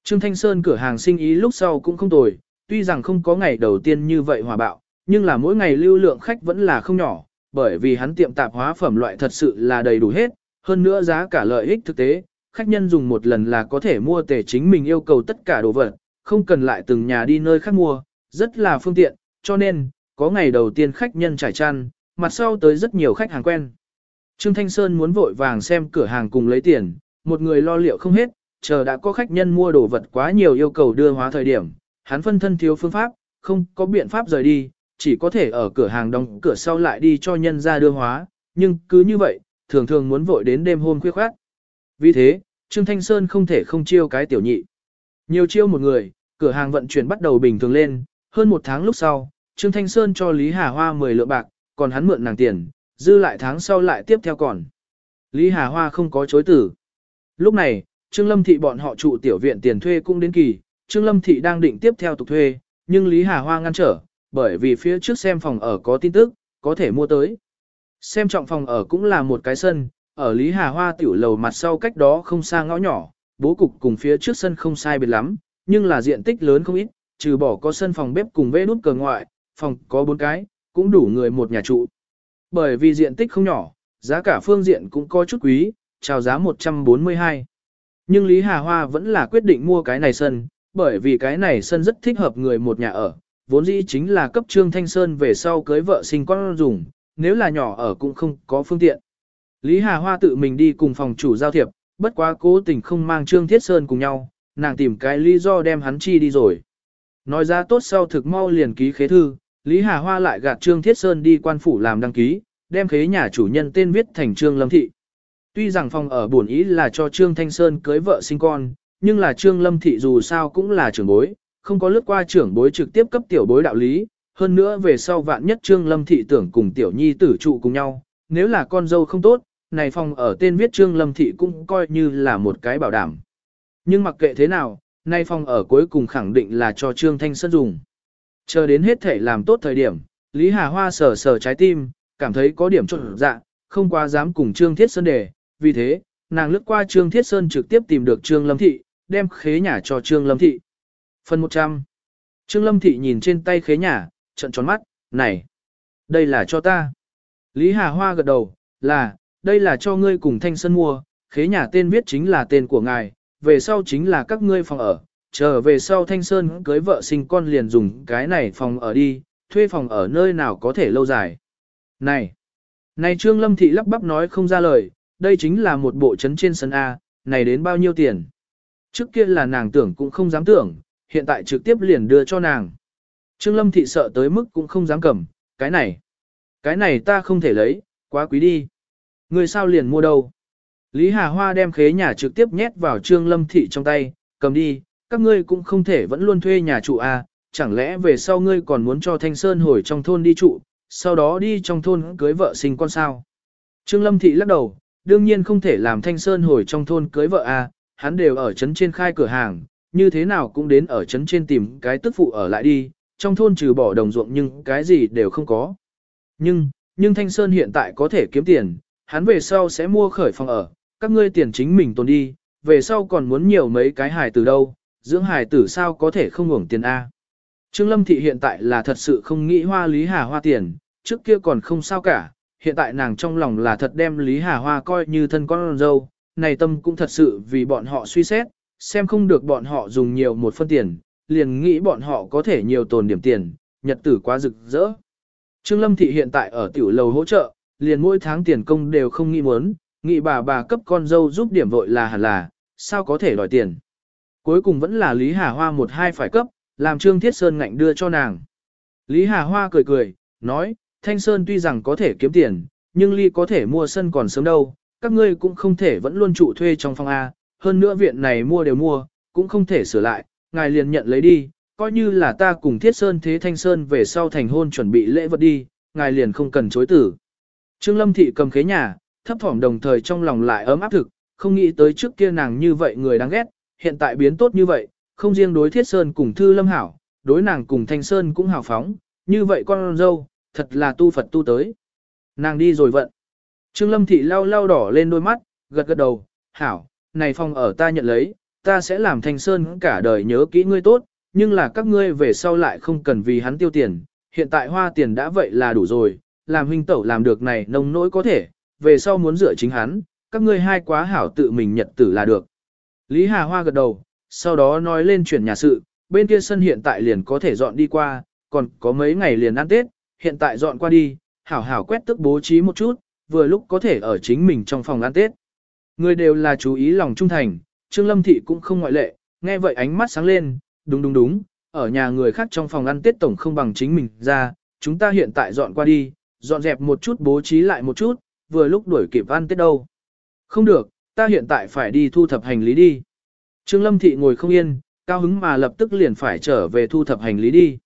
Trương Thanh Sơn cửa hàng sinh ý lúc sau cũng không tồi, tuy rằng không có ngày đầu tiên như vậy hòa bạo, nhưng là mỗi ngày lưu lượng khách vẫn là không nhỏ, bởi vì hắn tiệm tạp hóa phẩm loại thật sự là đầy đủ hết, hơn nữa giá cả lợi ích thực tế, khách nhân dùng một lần là có thể mua tể chính mình yêu cầu tất cả đồ vật, không cần lại từng nhà đi nơi khác mua, rất là phương tiện, cho nên, có ngày đầu tiên khách nhân trải chăn, mặt sau tới rất nhiều khách hàng quen. Trương Thanh Sơn muốn vội vàng xem cửa hàng cùng lấy tiền, một người lo liệu không hết, chờ đã có khách nhân mua đồ vật quá nhiều yêu cầu đưa hóa thời điểm, hắn phân thân thiếu phương pháp, không có biện pháp rời đi, chỉ có thể ở cửa hàng đóng cửa sau lại đi cho nhân ra đưa hóa, nhưng cứ như vậy, thường thường muốn vội đến đêm hôm khuya khoát. Vì thế, Trương Thanh Sơn không thể không chiêu cái tiểu nhị. Nhiều chiêu một người, cửa hàng vận chuyển bắt đầu bình thường lên, hơn một tháng lúc sau, Trương Thanh Sơn cho Lý Hà Hoa 10 lượng bạc, còn hắn mượn nàng tiền, dư lại tháng sau lại tiếp theo còn. Lý Hà Hoa không có chối tử. Lúc này, Trương Lâm Thị bọn họ trụ tiểu viện tiền thuê cũng đến kỳ, Trương Lâm Thị đang định tiếp theo tục thuê, nhưng Lý Hà Hoa ngăn trở, bởi vì phía trước xem phòng ở có tin tức, có thể mua tới. Xem trọng phòng ở cũng là một cái sân, ở Lý Hà Hoa tiểu lầu mặt sau cách đó không xa ngõ nhỏ, bố cục cùng phía trước sân không sai biệt lắm, nhưng là diện tích lớn không ít, trừ bỏ có sân phòng bếp cùng vế nút cờ ngoại, phòng có bốn cái, cũng đủ người một nhà trụ. Bởi vì diện tích không nhỏ, giá cả phương diện cũng có chút quý, chào giá 142. Nhưng Lý Hà Hoa vẫn là quyết định mua cái này sân, bởi vì cái này sân rất thích hợp người một nhà ở, vốn dĩ chính là cấp Trương Thanh Sơn về sau cưới vợ sinh con dùng, nếu là nhỏ ở cũng không có phương tiện. Lý Hà Hoa tự mình đi cùng phòng chủ giao thiệp, bất quá cố tình không mang Trương Thiết Sơn cùng nhau, nàng tìm cái lý do đem hắn chi đi rồi. Nói ra tốt sau thực mau liền ký khế thư, Lý Hà Hoa lại gạt Trương Thiết Sơn đi quan phủ làm đăng ký, đem khế nhà chủ nhân tên viết thành Trương Lâm Thị. Tuy rằng phòng ở buồn ý là cho Trương Thanh Sơn cưới vợ sinh con, nhưng là Trương Lâm Thị dù sao cũng là trưởng bối, không có lướt qua trưởng bối trực tiếp cấp tiểu bối đạo lý, hơn nữa về sau vạn nhất Trương Lâm Thị tưởng cùng tiểu nhi tử trụ cùng nhau, nếu là con dâu không tốt, này phòng ở tên viết Trương Lâm Thị cũng coi như là một cái bảo đảm. Nhưng mặc kệ thế nào, Nay phòng ở cuối cùng khẳng định là cho Trương Thanh Sơn dùng. Chờ đến hết thể làm tốt thời điểm, Lý Hà Hoa sờ sờ trái tim, cảm thấy có điểm trộn dạ, không quá dám cùng Trương Thiết Sơn đề vì thế, nàng lướt qua Trương Thiết Sơn trực tiếp tìm được Trương Lâm Thị, đem khế nhà cho Trương Lâm Thị. Phần 100 Trương Lâm Thị nhìn trên tay khế nhà, trận tròn mắt, này, đây là cho ta. Lý Hà Hoa gật đầu, là, đây là cho ngươi cùng Thanh Sơn mua, khế nhà tên viết chính là tên của ngài, về sau chính là các ngươi phòng ở, chờ về sau Thanh Sơn cưới vợ sinh con liền dùng cái này phòng ở đi, thuê phòng ở nơi nào có thể lâu dài. Này, này Trương Lâm Thị lắp bắp nói không ra lời, đây chính là một bộ trấn trên sân A, này đến bao nhiêu tiền. Trước kia là nàng tưởng cũng không dám tưởng, hiện tại trực tiếp liền đưa cho nàng. Trương Lâm Thị sợ tới mức cũng không dám cầm, cái này, cái này ta không thể lấy, quá quý đi. Người sao liền mua đâu? Lý Hà Hoa đem khế nhà trực tiếp nhét vào Trương Lâm Thị trong tay, cầm đi, các ngươi cũng không thể vẫn luôn thuê nhà trụ à, chẳng lẽ về sau ngươi còn muốn cho Thanh Sơn hồi trong thôn đi trụ, sau đó đi trong thôn cưới vợ sinh con sao? Trương Lâm Thị lắc đầu, đương nhiên không thể làm Thanh Sơn hồi trong thôn cưới vợ à, hắn đều ở trấn trên khai cửa hàng, như thế nào cũng đến ở trấn trên tìm cái tức phụ ở lại đi, trong thôn trừ bỏ đồng ruộng nhưng cái gì đều không có. Nhưng, nhưng Thanh Sơn hiện tại có thể kiếm tiền, hắn về sau sẽ mua khởi phòng ở, các ngươi tiền chính mình tồn đi, về sau còn muốn nhiều mấy cái hài từ đâu, dưỡng hài tử sao có thể không hưởng tiền A. Trương Lâm Thị hiện tại là thật sự không nghĩ hoa Lý Hà Hoa tiền, trước kia còn không sao cả, hiện tại nàng trong lòng là thật đem Lý Hà Hoa coi như thân con dâu, này tâm cũng thật sự vì bọn họ suy xét, xem không được bọn họ dùng nhiều một phân tiền, liền nghĩ bọn họ có thể nhiều tồn điểm tiền, nhật tử quá rực rỡ. Trương Lâm Thị hiện tại ở tiểu lầu hỗ trợ, liền mỗi tháng tiền công đều không nghĩ muốn, nghĩ bà bà cấp con dâu giúp điểm vội là hẳn là, sao có thể đòi tiền. Cuối cùng vẫn là Lý Hà Hoa một hai phải cấp, làm Trương Thiết Sơn ngạnh đưa cho nàng. Lý Hà Hoa cười cười, nói, Thanh Sơn tuy rằng có thể kiếm tiền, nhưng Ly có thể mua sân còn sớm đâu, các ngươi cũng không thể vẫn luôn trụ thuê trong phòng A, hơn nữa viện này mua đều mua, cũng không thể sửa lại, ngài liền nhận lấy đi, coi như là ta cùng Thiết Sơn thế Thanh Sơn về sau thành hôn chuẩn bị lễ vật đi, ngài liền không cần chối tử. Trương Lâm Thị cầm khế nhà, thấp thỏm đồng thời trong lòng lại ấm áp thực, không nghĩ tới trước kia nàng như vậy người đáng ghét, hiện tại biến tốt như vậy, không riêng đối Thiết Sơn cùng Thư Lâm hảo, đối nàng cùng Thanh Sơn cũng hảo phóng, như vậy con dâu, thật là tu Phật tu tới. Nàng đi rồi vận. Trương Lâm Thị lau lau đỏ lên đôi mắt, gật gật đầu, hảo, này phòng ở ta nhận lấy, ta sẽ làm Thanh Sơn cả đời nhớ kỹ ngươi tốt, nhưng là các ngươi về sau lại không cần vì hắn tiêu tiền, hiện tại hoa tiền đã vậy là đủ rồi, làm huynh tẩu làm được này nông nỗi có thể, về sau muốn dựa chính hắn, các ngươi hai quá hảo tự mình nhật tử là được. Lý Hà Hoa gật đầu, sau đó nói lên chuyển nhà sự, bên kia sân hiện tại liền có thể dọn đi qua, còn có mấy ngày liền ăn Tết, hiện tại dọn qua đi, hảo hảo quét tức bố trí một chút, vừa lúc có thể ở chính mình trong phòng ăn Tết. Người đều là chú ý lòng trung thành, Trương Lâm Thị cũng không ngoại lệ, nghe vậy ánh mắt sáng lên, đúng đúng đúng, ở nhà người khác trong phòng ăn Tết tổng không bằng chính mình ra, chúng ta hiện tại dọn qua đi, dọn dẹp một chút bố trí lại một chút, vừa lúc đuổi kịp ăn Tết đâu. Không được, ta hiện tại phải đi thu thập hành lý đi. Trương Lâm Thị ngồi không yên, cao hứng mà lập tức liền phải trở về thu thập hành lý đi.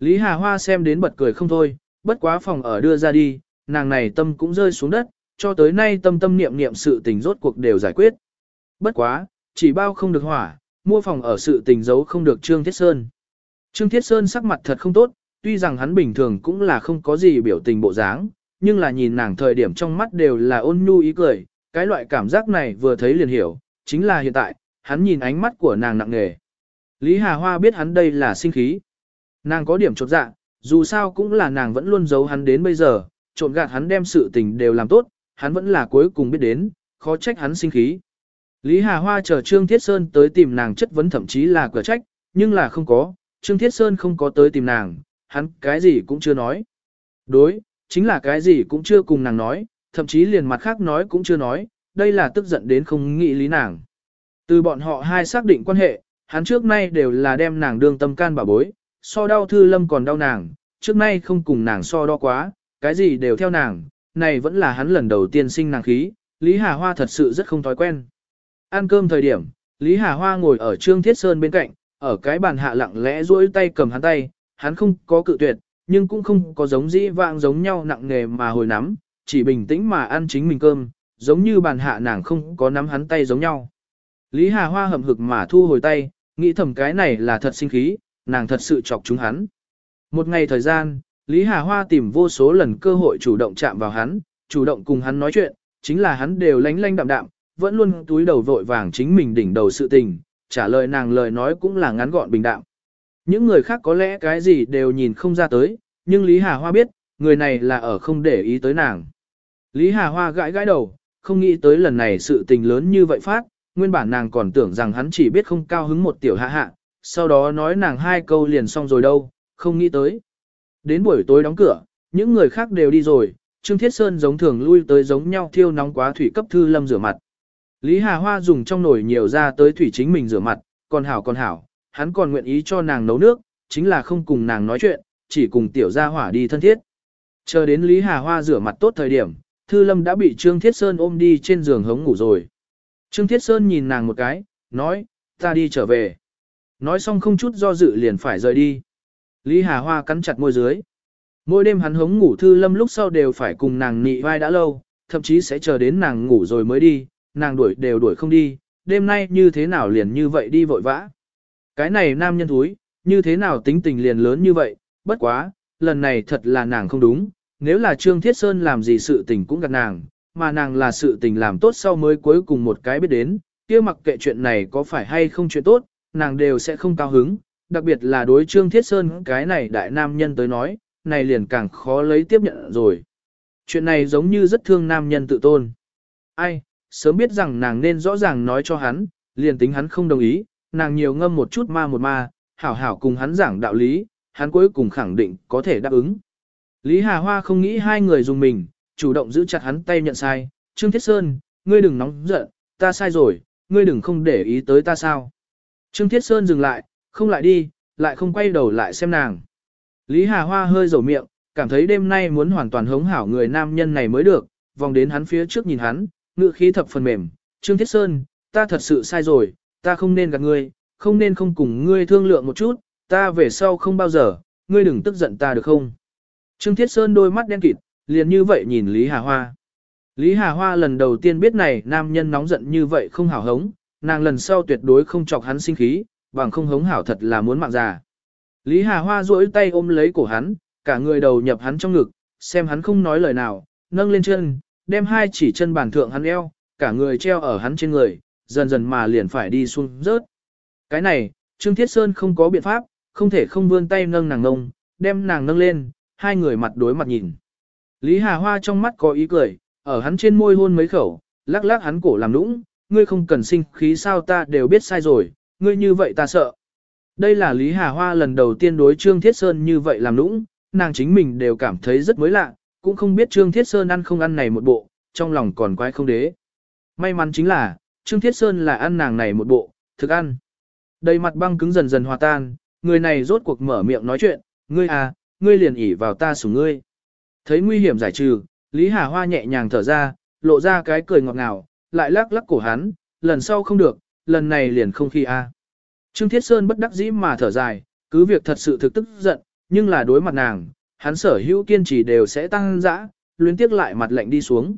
Lý Hà Hoa xem đến bật cười không thôi, bất quá phòng ở đưa ra đi, nàng này tâm cũng rơi xuống đất, cho tới nay tâm tâm niệm niệm sự tình rốt cuộc đều giải quyết. Bất quá, chỉ bao không được hỏa, mua phòng ở sự tình giấu không được Trương Thiết Sơn. Trương Thiết Sơn sắc mặt thật không tốt, tuy rằng hắn bình thường cũng là không có gì biểu tình bộ dáng, nhưng là nhìn nàng thời điểm trong mắt đều là ôn nhu ý cười, cái loại cảm giác này vừa thấy liền hiểu, chính là hiện tại, hắn nhìn ánh mắt của nàng nặng nề. Lý Hà Hoa biết hắn đây là sinh khí. Nàng có điểm chột dạ, dù sao cũng là nàng vẫn luôn giấu hắn đến bây giờ, trộn gạt hắn đem sự tình đều làm tốt, hắn vẫn là cuối cùng biết đến, khó trách hắn sinh khí. Lý Hà Hoa chờ Trương Thiết Sơn tới tìm nàng chất vấn thậm chí là cửa trách, nhưng là không có, Trương Thiết Sơn không có tới tìm nàng, hắn cái gì cũng chưa nói. Đối, chính là cái gì cũng chưa cùng nàng nói, thậm chí liền mặt khác nói cũng chưa nói, đây là tức giận đến không nghĩ lý nàng. Từ bọn họ hai xác định quan hệ, hắn trước nay đều là đem nàng đương tâm can bà bối, so đau thư lâm còn đau nàng, trước nay không cùng nàng so đo quá, cái gì đều theo nàng, này vẫn là hắn lần đầu tiên sinh nàng khí, Lý Hà Hoa thật sự rất không thói quen. Ăn cơm thời điểm, Lý Hà Hoa ngồi ở Trương Thiết Sơn bên cạnh, ở cái bàn hạ lặng lẽ duỗi tay cầm hắn tay, hắn không có cự tuyệt, nhưng cũng không có giống dĩ vãng giống nhau nặng nghề mà hồi nắm, chỉ bình tĩnh mà ăn chính mình cơm, giống như bàn hạ nàng không có nắm hắn tay giống nhau. Lý Hà Hoa hậm hực mà thu hồi tay, Nghĩ thầm cái này là thật sinh khí, nàng thật sự chọc chúng hắn. Một ngày thời gian, Lý Hà Hoa tìm vô số lần cơ hội chủ động chạm vào hắn, chủ động cùng hắn nói chuyện, chính là hắn đều lánh lánh đạm đạm, vẫn luôn túi đầu vội vàng chính mình đỉnh đầu sự tình, trả lời nàng lời nói cũng là ngắn gọn bình đạm. Những người khác có lẽ cái gì đều nhìn không ra tới, nhưng Lý Hà Hoa biết, người này là ở không để ý tới nàng. Lý Hà Hoa gãi gãi đầu, không nghĩ tới lần này sự tình lớn như vậy phát, nguyên bản nàng còn tưởng rằng hắn chỉ biết không cao hứng một tiểu hạ hạ, sau đó nói nàng hai câu liền xong rồi đâu, không nghĩ tới. Đến buổi tối đóng cửa, những người khác đều đi rồi, Trương Thiết Sơn giống thường lui tới giống nhau thiêu nóng quá thủy cấp thư lâm rửa mặt. Lý Hà Hoa dùng trong nồi nhiều ra tới thủy chính mình rửa mặt, còn hảo còn hảo, hắn còn nguyện ý cho nàng nấu nước, chính là không cùng nàng nói chuyện, chỉ cùng tiểu gia hỏa đi thân thiết. Chờ đến Lý Hà Hoa rửa mặt tốt thời điểm, Thư Lâm đã bị Trương Thiết Sơn ôm đi trên giường hống ngủ rồi. Trương Thiết Sơn nhìn nàng một cái, nói, ta đi trở về. Nói xong không chút do dự liền phải rời đi. Lý Hà Hoa cắn chặt môi dưới. Mỗi đêm hắn hống ngủ Thư Lâm lúc sau đều phải cùng nàng nị vai đã lâu, thậm chí sẽ chờ đến nàng ngủ rồi mới đi, nàng đuổi đều đuổi không đi, đêm nay như thế nào liền như vậy đi vội vã. Cái này nam nhân thúi, như thế nào tính tình liền lớn như vậy, bất quá, lần này thật là nàng không đúng, nếu là Trương Thiết Sơn làm gì sự tình cũng gặp nàng, mà nàng là sự tình làm tốt sau mới cuối cùng một cái biết đến, kia mặc kệ chuyện này có phải hay không chuyện tốt, nàng đều sẽ không cao hứng, đặc biệt là đối Trương Thiết Sơn cái này đại nam nhân tới nói, này liền càng khó lấy tiếp nhận rồi. Chuyện này giống như rất thương nam nhân tự tôn. Ai, sớm biết rằng nàng nên rõ ràng nói cho hắn, liền tính hắn không đồng ý, nàng nhiều ngâm một chút ma một ma, hảo hảo cùng hắn giảng đạo lý, hắn cuối cùng khẳng định có thể đáp ứng. Lý Hà Hoa không nghĩ hai người dùng mình, chủ động giữ chặt hắn tay nhận sai, Trương Thiết Sơn, ngươi đừng nóng giận, ta sai rồi, ngươi đừng không để ý tới ta sao. Trương Thiết Sơn dừng lại, không lại đi, lại không quay đầu lại xem nàng. Lý Hà Hoa hơi dầu miệng, cảm thấy đêm nay muốn hoàn toàn hống hảo người nam nhân này mới được, vòng đến hắn phía trước nhìn hắn, ngựa khí thập phần mềm, Trương Thiết Sơn, ta thật sự sai rồi, ta không nên gặp ngươi, không nên không cùng ngươi thương lượng một chút, ta về sau không bao giờ, ngươi đừng tức giận ta được không? Trương Thiết Sơn đôi mắt đen kịt, liền như vậy nhìn Lý Hà Hoa. Lý Hà Hoa lần đầu tiên biết này nam nhân nóng giận như vậy không hảo hống, nàng lần sau tuyệt đối không chọc hắn sinh khí, bằng không hống hảo thật là muốn mạng già. Lý Hà Hoa duỗi tay ôm lấy cổ hắn, cả người đầu nhập hắn trong ngực, xem hắn không nói lời nào, nâng lên chân, đem hai chỉ chân bàn thượng hắn eo, cả người treo ở hắn trên người, dần dần mà liền phải đi xuống rớt. Cái này, Trương Thiết Sơn không có biện pháp, không thể không vươn tay nâng nàng ngông, đem nàng nâng lên, hai người mặt đối mặt nhìn. Lý Hà Hoa trong mắt có ý cười, ở hắn trên môi hôn mấy khẩu, lắc lắc hắn cổ làm nũng, ngươi không cần sinh khí sao ta đều biết sai rồi, ngươi như vậy ta sợ. Đây là Lý Hà Hoa lần đầu tiên đối Trương Thiết Sơn như vậy làm nũng, nàng chính mình đều cảm thấy rất mới lạ, cũng không biết Trương Thiết Sơn ăn không ăn này một bộ, trong lòng còn quái không đế. May mắn chính là, Trương Thiết Sơn là ăn nàng này một bộ, thực ăn. Đầy mặt băng cứng dần dần hòa tan, người này rốt cuộc mở miệng nói chuyện, ngươi à, ngươi liền ỉ vào ta sủng ngươi. Thấy nguy hiểm giải trừ, Lý Hà Hoa nhẹ nhàng thở ra, lộ ra cái cười ngọt ngào, lại lắc lắc cổ hắn, lần sau không được, lần này liền không khi a. Trương Thiết Sơn bất đắc dĩ mà thở dài, cứ việc thật sự thực tức giận, nhưng là đối mặt nàng, hắn sở hữu kiên trì đều sẽ tăng dã, luyến tiếc lại mặt lạnh đi xuống.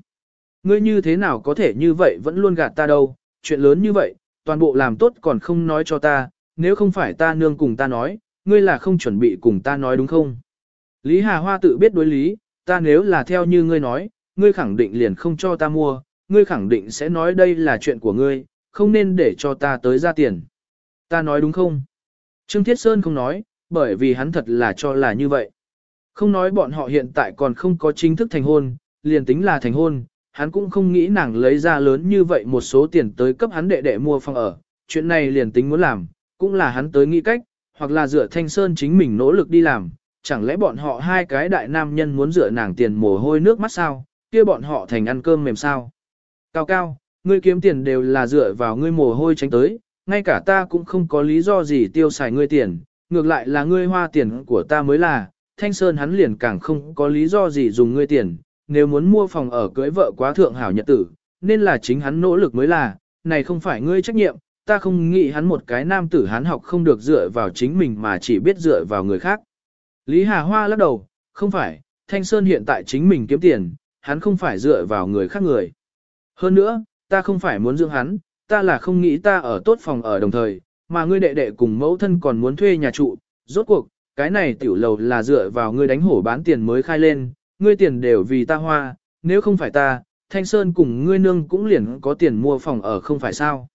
Ngươi như thế nào có thể như vậy vẫn luôn gạt ta đâu, chuyện lớn như vậy, toàn bộ làm tốt còn không nói cho ta, nếu không phải ta nương cùng ta nói, ngươi là không chuẩn bị cùng ta nói đúng không? Lý Hà Hoa tự biết đối lý, ta nếu là theo như ngươi nói, ngươi khẳng định liền không cho ta mua, ngươi khẳng định sẽ nói đây là chuyện của ngươi, không nên để cho ta tới ra tiền. Ta nói đúng không? Trương Thiết Sơn không nói, bởi vì hắn thật là cho là như vậy. Không nói bọn họ hiện tại còn không có chính thức thành hôn, liền tính là thành hôn, hắn cũng không nghĩ nàng lấy ra lớn như vậy một số tiền tới cấp hắn đệ đệ mua phòng ở. Chuyện này liền tính muốn làm, cũng là hắn tới nghĩ cách, hoặc là dựa thanh sơn chính mình nỗ lực đi làm. Chẳng lẽ bọn họ hai cái đại nam nhân muốn dựa nàng tiền mồ hôi nước mắt sao, kia bọn họ thành ăn cơm mềm sao. Cao cao, ngươi kiếm tiền đều là dựa vào ngươi mồ hôi tránh tới, ngay cả ta cũng không có lý do gì tiêu xài ngươi tiền, ngược lại là ngươi hoa tiền của ta mới là, Thanh Sơn hắn liền càng không có lý do gì dùng ngươi tiền, nếu muốn mua phòng ở cưới vợ quá thượng hảo nhật tử, nên là chính hắn nỗ lực mới là, này không phải ngươi trách nhiệm, ta không nghĩ hắn một cái nam tử hắn học không được dựa vào chính mình mà chỉ biết dựa vào người khác. Lý Hà Hoa lắc đầu, không phải, Thanh Sơn hiện tại chính mình kiếm tiền, hắn không phải dựa vào người khác người. Hơn nữa, ta không phải muốn dưỡng hắn, ta là không nghĩ ta ở tốt phòng ở đồng thời, mà ngươi đệ đệ cùng mẫu thân còn muốn thuê nhà trụ, rốt cuộc, cái này tiểu lầu là dựa vào ngươi đánh hổ bán tiền mới khai lên, ngươi tiền đều vì ta hoa, nếu không phải ta, Thanh Sơn cùng ngươi nương cũng liền có tiền mua phòng ở không phải sao.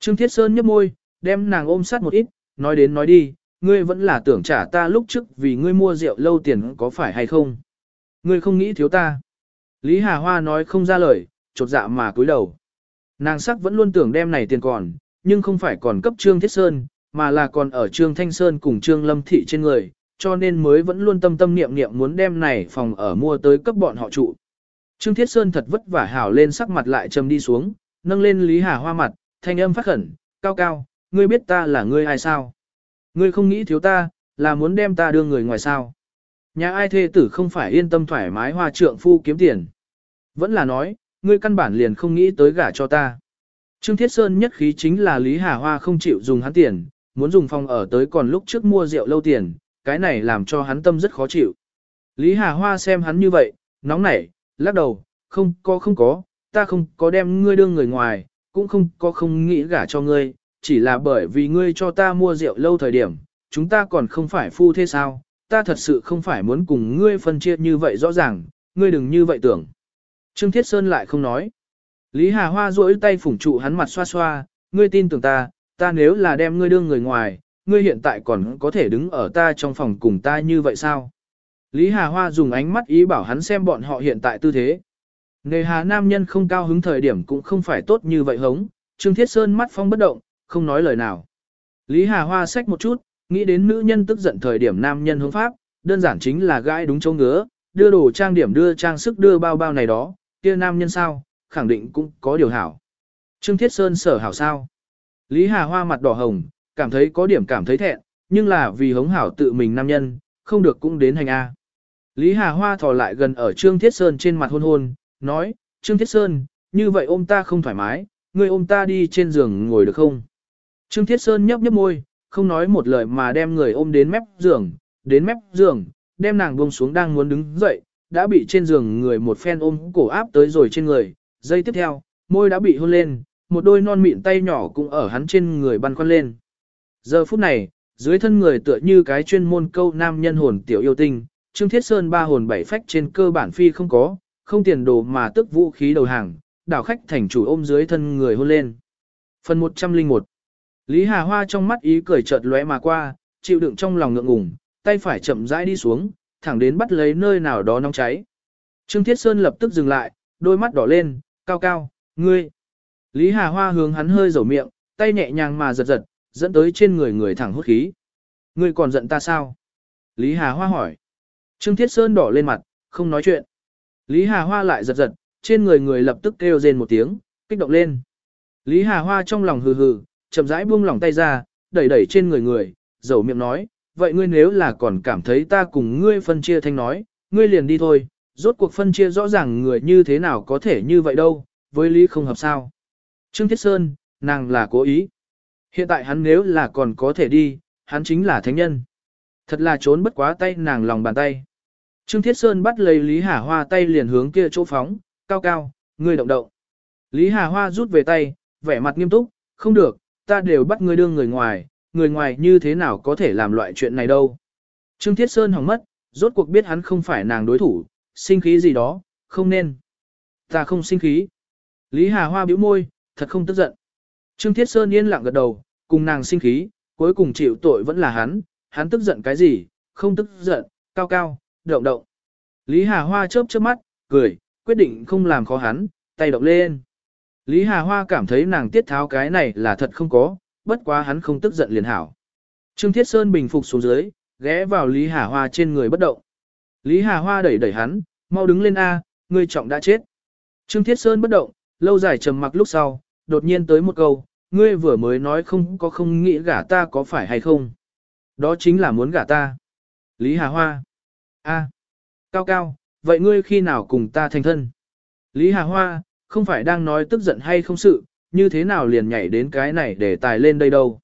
Trương Thiết Sơn nhếch môi, đem nàng ôm sát một ít, nói đến nói đi, ngươi vẫn là tưởng trả ta lúc trước vì ngươi mua rượu lâu tiền có phải hay không. Ngươi không nghĩ thiếu ta. Lý Hà Hoa nói không ra lời, chột dạ mà cúi đầu. Nàng sắc vẫn luôn tưởng đem này tiền còn, nhưng không phải còn cấp Trương Thiết Sơn, mà là còn ở Trương Thanh Sơn cùng Trương Lâm Thị trên người, cho nên mới vẫn luôn tâm tâm niệm niệm muốn đem này phòng ở mua tới cấp bọn họ trụ. Trương Thiết Sơn thật vất vả hảo lên sắc mặt lại trầm đi xuống, nâng lên Lý Hà Hoa mặt, thanh âm phát khẩn, cao cao, ngươi biết ta là ngươi ai sao? Ngươi không nghĩ thiếu ta, là muốn đem ta đưa người ngoài sao? Nhà ai thê tử không phải yên tâm thoải mái hoa trượng phu kiếm tiền. Vẫn là nói, ngươi căn bản liền không nghĩ tới gả cho ta. Trương Thiết Sơn nhất khí chính là Lý Hà Hoa không chịu dùng hắn tiền, muốn dùng phòng ở tới còn lúc trước mua rượu lâu tiền, cái này làm cho hắn tâm rất khó chịu. Lý Hà Hoa xem hắn như vậy, nóng nảy, lắc đầu, không có không có, ta không có đem ngươi đưa người ngoài, cũng không có không nghĩ gả cho ngươi, chỉ là bởi vì ngươi cho ta mua rượu lâu thời điểm, chúng ta còn không phải phu thế sao, ta thật sự không phải muốn cùng ngươi phân chia như vậy rõ ràng, ngươi đừng như vậy tưởng. Trương Thiết Sơn lại không nói. Lý Hà Hoa duỗi tay phủng trụ hắn mặt xoa xoa, ngươi tin tưởng ta, ta nếu là đem ngươi đưa người ngoài, ngươi hiện tại còn có thể đứng ở ta trong phòng cùng ta như vậy sao? Lý Hà Hoa dùng ánh mắt ý bảo hắn xem bọn họ hiện tại tư thế. Nghề hà nam nhân không cao hứng thời điểm cũng không phải tốt như vậy hống, Trương Thiết Sơn mắt phong bất động, không nói lời nào. Lý Hà Hoa xách một chút, nghĩ đến nữ nhân tức giận thời điểm nam nhân hướng pháp, đơn giản chính là gãi đúng chỗ ngứa, đưa đồ trang điểm đưa trang sức đưa bao bao này đó, kia nam nhân sao, khẳng định cũng có điều hảo. Trương Thiết Sơn sở hảo sao. Lý Hà Hoa mặt đỏ hồng, cảm thấy có điểm cảm thấy thẹn, nhưng là vì hống hảo tự mình nam nhân, không được cũng đến hành A. Lý Hà Hoa thò lại gần ở Trương Thiết Sơn trên mặt hôn hôn, nói, Trương Thiết Sơn, như vậy ôm ta không thoải mái, ngươi ôm ta đi trên giường ngồi được không? Trương Thiết Sơn nhấp nhấp môi, không nói một lời mà đem người ôm đến mép giường, đến mép giường, đem nàng buông xuống đang muốn đứng dậy, đã bị trên giường người một phen ôm cổ áp tới rồi trên người, giây tiếp theo, môi đã bị hôn lên, một đôi non mịn tay nhỏ cũng ở hắn trên người băn khoăn lên. Giờ phút này, dưới thân người tựa như cái chuyên môn câu nam nhân hồn tiểu yêu tinh, Trương Thiết Sơn ba hồn bảy phách trên cơ bản phi không có, không tiền đồ mà tức vũ khí đầu hàng, đảo khách thành chủ ôm dưới thân người hôn lên. Phần 101 Lý Hà Hoa trong mắt ý cười chợt lóe mà qua, chịu đựng trong lòng ngượng ngùng, tay phải chậm rãi đi xuống, thẳng đến bắt lấy nơi nào đó nóng cháy. Trương Thiết Sơn lập tức dừng lại, đôi mắt đỏ lên, cao cao, ngươi. Lý Hà Hoa hướng hắn hơi dầu miệng, tay nhẹ nhàng mà giật giật, dẫn tới trên người người thẳng hút khí. Ngươi còn giận ta sao? Lý Hà Hoa hỏi. Trương Thiết Sơn đỏ lên mặt, không nói chuyện. Lý Hà Hoa lại giật giật, trên người người lập tức kêu rên một tiếng, kích động lên. Lý Hà Hoa trong lòng hừ hừ, chậm rãi buông lỏng tay ra, đẩy đẩy trên người người, dầu miệng nói, vậy ngươi nếu là còn cảm thấy ta cùng ngươi phân chia thanh nói, ngươi liền đi thôi, rốt cuộc phân chia rõ ràng người như thế nào có thể như vậy đâu, với lý không hợp sao. Trương Thiết Sơn, nàng là cố ý. Hiện tại hắn nếu là còn có thể đi, hắn chính là thánh nhân. Thật là trốn bất quá tay nàng lòng bàn tay. Trương Thiết Sơn bắt lấy Lý Hà Hoa tay liền hướng kia chỗ phóng, cao cao, ngươi động động. Lý Hà Hoa rút về tay, vẻ mặt nghiêm túc, không được, ta đều bắt ngươi đương người ngoài, người ngoài như thế nào có thể làm loại chuyện này đâu. Trương Thiết Sơn hỏng mất, rốt cuộc biết hắn không phải nàng đối thủ, sinh khí gì đó, không nên. Ta không sinh khí. Lý Hà Hoa bĩu môi, thật không tức giận. Trương Thiết Sơn yên lặng gật đầu, cùng nàng sinh khí, cuối cùng chịu tội vẫn là hắn, hắn tức giận cái gì, không tức giận, cao cao, động động. Lý Hà Hoa chớp chớp mắt, cười, quyết định không làm khó hắn, tay động lên. Lý Hà Hoa cảm thấy nàng tiết tháo cái này là thật không có, bất quá hắn không tức giận liền hảo. Trương Thiết Sơn bình phục xuống dưới, ghé vào Lý Hà Hoa trên người bất động. Lý Hà Hoa đẩy đẩy hắn, mau đứng lên A, ngươi trọng đã chết. Trương Thiết Sơn bất động, lâu dài trầm mặc lúc sau, đột nhiên tới một câu, ngươi vừa mới nói không có không nghĩ gả ta có phải hay không. Đó chính là muốn gả ta. Lý Hà Hoa. A. Cao cao, vậy ngươi khi nào cùng ta thành thân? Lý Hà Hoa, không phải đang nói tức giận hay không sự, như thế nào liền nhảy đến cái này để tài lên đây đâu.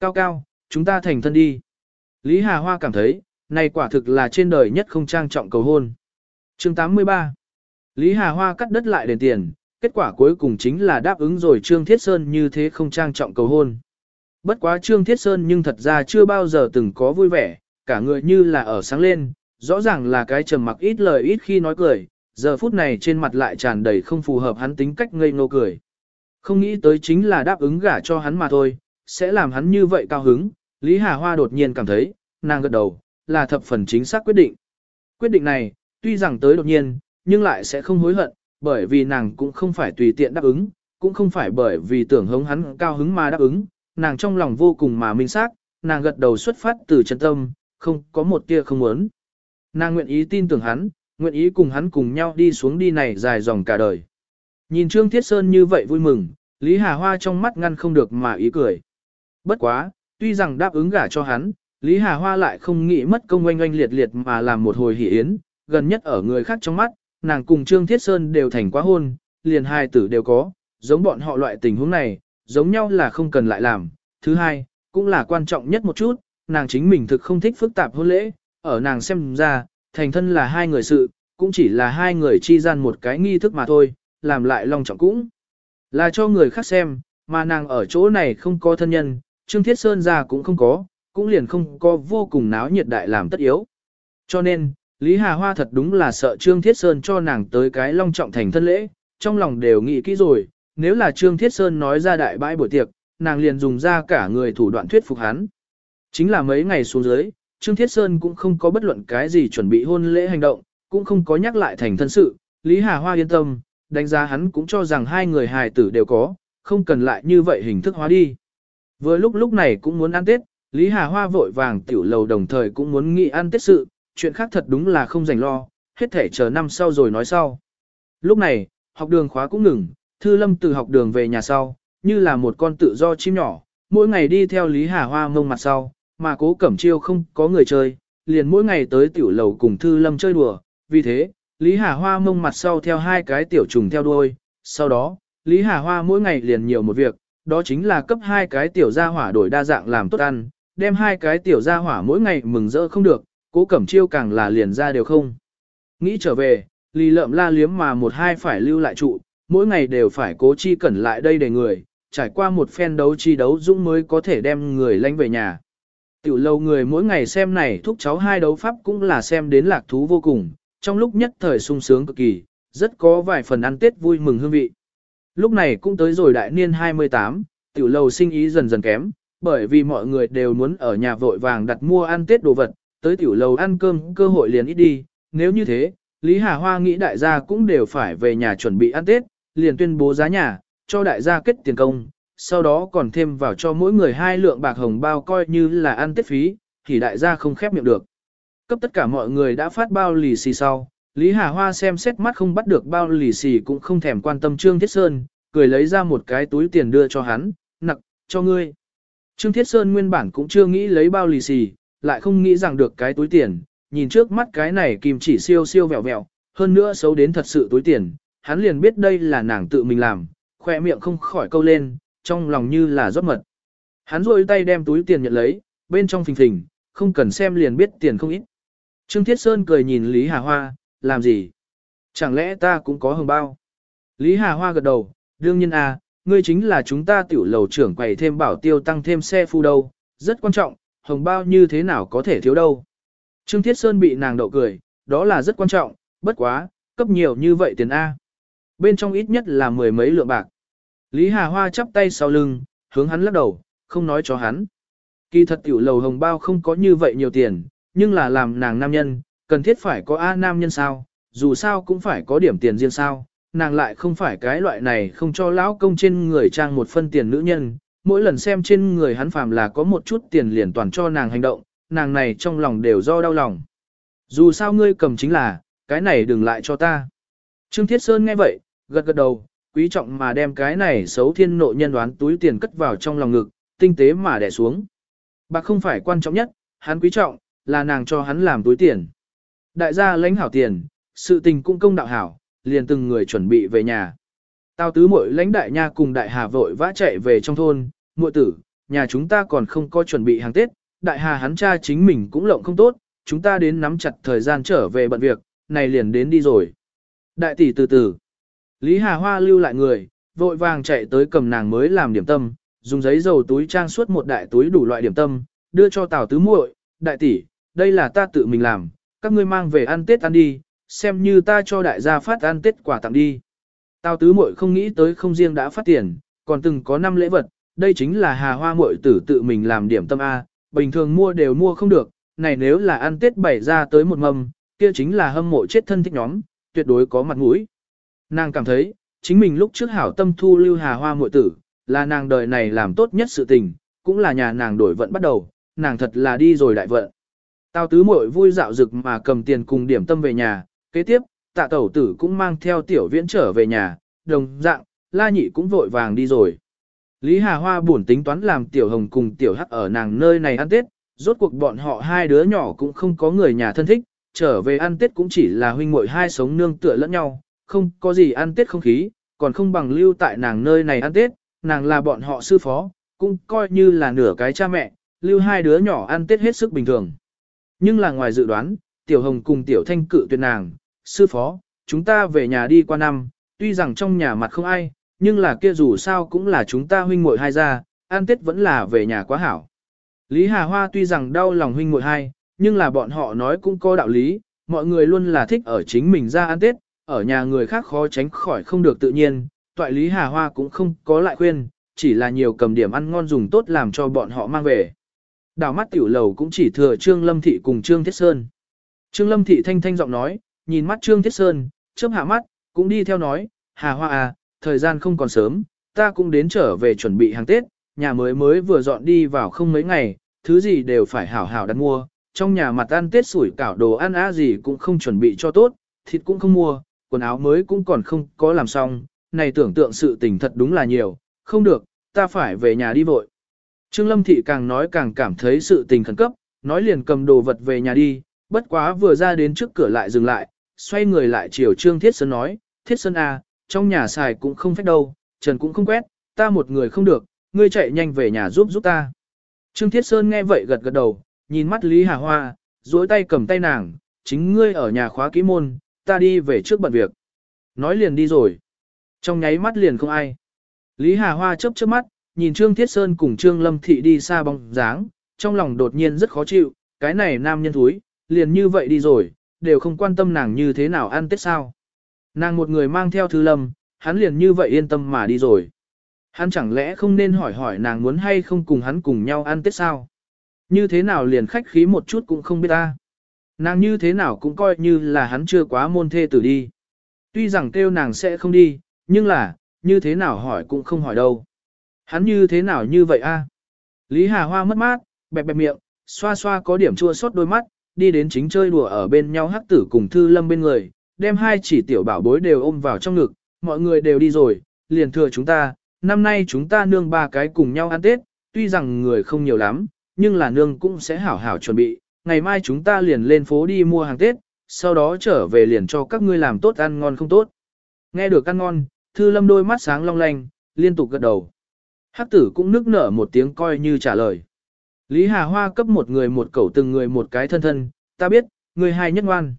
Cao cao, chúng ta thành thân đi. Lý Hà Hoa cảm thấy, này quả thực là trên đời nhất không trang trọng cầu hôn. chương 83 Lý Hà Hoa cắt đất lại đền tiền, kết quả cuối cùng chính là đáp ứng rồi Trương Thiết Sơn như thế không trang trọng cầu hôn. Bất quá Trương Thiết Sơn nhưng thật ra chưa bao giờ từng có vui vẻ, cả người như là ở sáng lên, rõ ràng là cái trầm mặc ít lời ít khi nói cười, giờ phút này trên mặt lại tràn đầy không phù hợp hắn tính cách ngây ngô cười. Không nghĩ tới chính là đáp ứng gả cho hắn mà thôi, sẽ làm hắn như vậy cao hứng, Lý Hà Hoa đột nhiên cảm thấy, nàng gật đầu, là thập phần chính xác quyết định. Quyết định này, tuy rằng tới đột nhiên, nhưng lại sẽ không hối hận, bởi vì nàng cũng không phải tùy tiện đáp ứng, cũng không phải bởi vì tưởng hống hắn cao hứng mà đáp ứng, nàng trong lòng vô cùng mà minh xác, nàng gật đầu xuất phát từ chân tâm, không có một tia không muốn. Nàng nguyện ý tin tưởng hắn, nguyện ý cùng hắn cùng nhau đi xuống đi này dài dòng cả đời. Nhìn Trương Thiết Sơn như vậy vui mừng, Lý Hà Hoa trong mắt ngăn không được mà ý cười. Bất quá, tuy rằng đáp ứng gả cho hắn, Lý Hà Hoa lại không nghĩ mất công oanh oanh liệt liệt mà làm một hồi hỷ yến, gần nhất ở người khác trong mắt, nàng cùng Trương Thiết Sơn đều thành quá hôn, liền hai tử đều có, giống bọn họ loại tình huống này, giống nhau là không cần lại làm. Thứ hai, cũng là quan trọng nhất một chút, nàng chính mình thực không thích phức tạp hôn lễ, ở nàng xem ra, thành thân là hai người sự, cũng chỉ là hai người chi gian một cái nghi thức mà thôi, làm lại long trọng cũng. Là cho người khác xem, mà nàng ở chỗ này không có thân nhân, Trương Thiết Sơn ra cũng không có, cũng liền không có vô cùng náo nhiệt đại làm tất yếu. Cho nên, Lý Hà Hoa thật đúng là sợ Trương Thiết Sơn cho nàng tới cái long trọng thành thân lễ, trong lòng đều nghĩ kỹ rồi, nếu là Trương Thiết Sơn nói ra đại bãi buổi tiệc, nàng liền dùng ra cả người thủ đoạn thuyết phục hắn. Chính là mấy ngày xuống dưới, Trương Thiết Sơn cũng không có bất luận cái gì chuẩn bị hôn lễ hành động, cũng không có nhắc lại thành thân sự, Lý Hà Hoa yên tâm, đánh giá hắn cũng cho rằng hai người hài tử đều có, không cần lại như vậy hình thức hóa đi. Vừa lúc lúc này cũng muốn ăn Tết, Lý Hà Hoa vội vàng tiểu lầu đồng thời cũng muốn nghĩ ăn Tết sự, chuyện khác thật đúng là không dành lo, hết thể chờ năm sau rồi nói sau. Lúc này, học đường khóa cũng ngừng, Thư Lâm từ học đường về nhà sau, như là một con tự do chim nhỏ, mỗi ngày đi theo Lý Hà Hoa ngông mặt sau, mà cố cẩm chiêu không có người chơi, liền mỗi ngày tới tiểu lầu cùng Thư Lâm chơi đùa, vì thế, Lý Hà Hoa mông mặt sau theo hai cái tiểu trùng theo đuôi, sau đó, Lý Hà Hoa mỗi ngày liền nhiều một việc, đó chính là cấp hai cái tiểu gia hỏa đổi đa dạng làm tốt ăn, đem hai cái tiểu gia hỏa mỗi ngày mừng rỡ không được, cố cẩm chiêu càng là liền ra đều không. Nghĩ trở về, Lý lợm la liếm mà một hai phải lưu lại trụ, mỗi ngày đều phải cố chi cẩn lại đây để người, trải qua một phen đấu chi đấu dũng mới có thể đem người lanh về nhà. Tiểu lâu người mỗi ngày xem này thúc cháu hai đấu pháp cũng là xem đến lạc thú vô cùng, trong lúc nhất thời sung sướng cực kỳ, rất có vài phần ăn tết vui mừng hương vị. Lúc này cũng tới rồi đại niên 28, tiểu lầu sinh ý dần dần kém, bởi vì mọi người đều muốn ở nhà vội vàng đặt mua ăn tết đồ vật, tới tiểu lầu ăn cơm cơ hội liền ít đi, nếu như thế, Lý Hà Hoa nghĩ đại gia cũng đều phải về nhà chuẩn bị ăn tết, liền tuyên bố giá nhà, cho đại gia kết tiền công, sau đó còn thêm vào cho mỗi người hai lượng bạc hồng bao coi như là ăn tết phí, thì đại gia không khép miệng được. Cấp tất cả mọi người đã phát bao lì xì sau, Lý Hà Hoa xem xét mắt không bắt được bao lì xì cũng không thèm quan tâm Trương Thiết Sơn, cười lấy ra một cái túi tiền đưa cho hắn, nặng, cho ngươi. Trương Thiết Sơn nguyên bản cũng chưa nghĩ lấy bao lì xì, lại không nghĩ rằng được cái túi tiền, nhìn trước mắt cái này kim chỉ siêu siêu vẹo vẹo, hơn nữa xấu đến thật sự túi tiền, hắn liền biết đây là nàng tự mình làm, khoe miệng không khỏi câu lên, trong lòng như là rót mật. Hắn rôi tay đem túi tiền nhận lấy, bên trong phình phình, không cần xem liền biết tiền không ít. Trương Thiết Sơn cười nhìn Lý Hà Hoa, làm gì? Chẳng lẽ ta cũng có hồng bao? Lý Hà Hoa gật đầu, đương nhiên à, ngươi chính là chúng ta tiểu lầu trưởng quầy thêm bảo tiêu tăng thêm xe phu đâu, rất quan trọng, hồng bao như thế nào có thể thiếu đâu. Trương Thiết Sơn bị nàng đậu cười, đó là rất quan trọng, bất quá, cấp nhiều như vậy tiền A. Bên trong ít nhất là mười mấy lượng bạc. Lý Hà Hoa chắp tay sau lưng, hướng hắn lắc đầu, không nói cho hắn. Kỳ thật tiểu lầu hồng bao không có như vậy nhiều tiền, nhưng là làm nàng nam nhân, cần thiết phải có A nam nhân sao, dù sao cũng phải có điểm tiền riêng sao, nàng lại không phải cái loại này không cho lão công trên người trang một phân tiền nữ nhân, mỗi lần xem trên người hắn phàm là có một chút tiền liền toàn cho nàng hành động, nàng này trong lòng đều do đau lòng. Dù sao ngươi cầm chính là, cái này đừng lại cho ta. Trương Thiết Sơn nghe vậy, gật gật đầu, quý trọng mà đem cái này xấu thiên nộ nhân đoán túi tiền cất vào trong lòng ngực, tinh tế mà đè xuống. Bạc không phải quan trọng nhất, hắn quý trọng, là nàng cho hắn làm túi tiền. Đại gia lãnh hảo tiền, sự tình cũng công đạo hảo, liền từng người chuẩn bị về nhà. Tao tứ muội lãnh đại nha cùng đại hà vội vã chạy về trong thôn, muội tử, nhà chúng ta còn không có chuẩn bị hàng Tết, đại hà hắn cha chính mình cũng lộng không tốt, chúng ta đến nắm chặt thời gian trở về bận việc, này liền đến đi rồi. Đại tỷ từ từ, Lý Hà Hoa lưu lại người, vội vàng chạy tới cầm nàng mới làm điểm tâm, dùng giấy dầu túi trang suốt một đại túi đủ loại điểm tâm, đưa cho Tào Tứ muội, đại tỷ, đây là ta tự mình làm, các ngươi mang về ăn Tết ăn đi, xem như ta cho đại gia phát ăn Tết quà tặng đi. Tào Tứ muội không nghĩ tới không riêng đã phát tiền, còn từng có năm lễ vật, đây chính là Hà Hoa muội tử tự mình làm điểm tâm a, bình thường mua đều mua không được, này nếu là ăn Tết bày ra tới một mâm, kia chính là hâm mộ chết thân thích nhóm, tuyệt đối có mặt mũi. Nàng cảm thấy, chính mình lúc trước hảo tâm thu lưu Hà Hoa muội tử, là nàng đời này làm tốt nhất sự tình, cũng là nhà nàng đổi vận bắt đầu, nàng thật là đi rồi đại vận. Tào tứ muội vui dạo dực mà cầm tiền cùng điểm tâm về nhà, kế tiếp, tạ tẩu tử cũng mang theo tiểu viễn trở về nhà, đồng dạng, la nhị cũng vội vàng đi rồi. Lý Hà Hoa buồn tính toán làm tiểu hồng cùng tiểu hắc ở nàng nơi này ăn Tết, rốt cuộc bọn họ hai đứa nhỏ cũng không có người nhà thân thích, trở về ăn Tết cũng chỉ là huynh muội hai sống nương tựa lẫn nhau, không có gì ăn Tết không khí, còn không bằng lưu tại nàng nơi này ăn Tết, nàng là bọn họ sư phó, cũng coi như là nửa cái cha mẹ, lưu hai đứa nhỏ ăn Tết hết sức bình thường. Nhưng là ngoài dự đoán, Tiểu Hồng cùng Tiểu Thanh cự tuyệt nàng, sư phó, chúng ta về nhà đi qua năm, tuy rằng trong nhà mặt không ai, nhưng là kia dù sao cũng là chúng ta huynh muội hai gia, ăn Tết vẫn là về nhà quá hảo. Lý Hà Hoa tuy rằng đau lòng huynh muội hai, nhưng là bọn họ nói cũng có đạo lý, mọi người luôn là thích ở chính mình ra ăn Tết, ở nhà người khác khó tránh khỏi không được tự nhiên, toại Lý Hà Hoa cũng không có lại khuyên, chỉ là nhiều cầm điểm ăn ngon dùng tốt làm cho bọn họ mang về. Đào mắt tiểu lầu cũng chỉ thừa Trương Lâm Thị cùng Trương Thiết Sơn. Trương Lâm Thị thanh thanh giọng nói, nhìn mắt Trương Thiết Sơn, chớp hạ mắt, cũng đi theo nói, Hà Hoa à, thời gian không còn sớm, ta cũng đến trở về chuẩn bị hàng Tết, nhà mới mới vừa dọn đi vào không mấy ngày, thứ gì đều phải hảo hảo đặt mua, trong nhà mặt ăn Tết sủi cảo đồ ăn á gì cũng không chuẩn bị cho tốt, thịt cũng không mua, quần áo mới cũng còn không có làm xong, này tưởng tượng sự tình thật đúng là nhiều, không được, ta phải về nhà đi vội. Trương Lâm Thị càng nói càng cảm thấy sự tình khẩn cấp, nói liền cầm đồ vật về nhà đi, bất quá vừa ra đến trước cửa lại dừng lại, xoay người lại chiều Trương Thiết Sơn nói, Thiết Sơn à, trong nhà xài cũng không phép đâu, trần cũng không quét, ta một người không được, ngươi chạy nhanh về nhà giúp giúp ta. Trương Thiết Sơn nghe vậy gật gật đầu, nhìn mắt Lý Hà Hoa, duỗi tay cầm tay nàng, chính ngươi ở nhà khóa kỹ môn, ta đi về trước bận việc. Nói liền đi rồi. Trong nháy mắt liền không ai. Lý Hà Hoa chớp chớp mắt, nhìn Trương Thiết Sơn cùng Trương Lâm Thị đi xa bóng dáng, trong lòng đột nhiên rất khó chịu, cái này nam nhân thúi, liền như vậy đi rồi, đều không quan tâm nàng như thế nào ăn Tết sao. Nàng một người mang theo thư lâm, hắn liền như vậy yên tâm mà đi rồi. Hắn chẳng lẽ không nên hỏi hỏi nàng muốn hay không cùng hắn cùng nhau ăn Tết sao? Như thế nào liền khách khí một chút cũng không biết ta. Nàng như thế nào cũng coi như là hắn chưa quá môn thê tử đi. Tuy rằng kêu nàng sẽ không đi, nhưng là, như thế nào hỏi cũng không hỏi đâu. Hắn như thế nào như vậy a? Lý Hà Hoa mất mát, bẹp bẹp miệng, xoa xoa có điểm chua xót đôi mắt, đi đến chính chơi đùa ở bên nhau hắc tử cùng Thư Lâm bên người, đem hai chỉ tiểu bảo bối đều ôm vào trong ngực, mọi người đều đi rồi, liền thừa chúng ta, năm nay chúng ta nương ba cái cùng nhau ăn Tết, tuy rằng người không nhiều lắm, nhưng là nương cũng sẽ hảo hảo chuẩn bị, ngày mai chúng ta liền lên phố đi mua hàng Tết, sau đó trở về liền cho các ngươi làm tốt ăn ngon không tốt. Nghe được ăn ngon, Thư Lâm đôi mắt sáng long lanh, liên tục gật đầu. Hắc tử cũng nức nở một tiếng coi như trả lời. Lý Hà Hoa cấp một người một cẩu từng người một cái thân thân, ta biết, người hai nhất ngoan.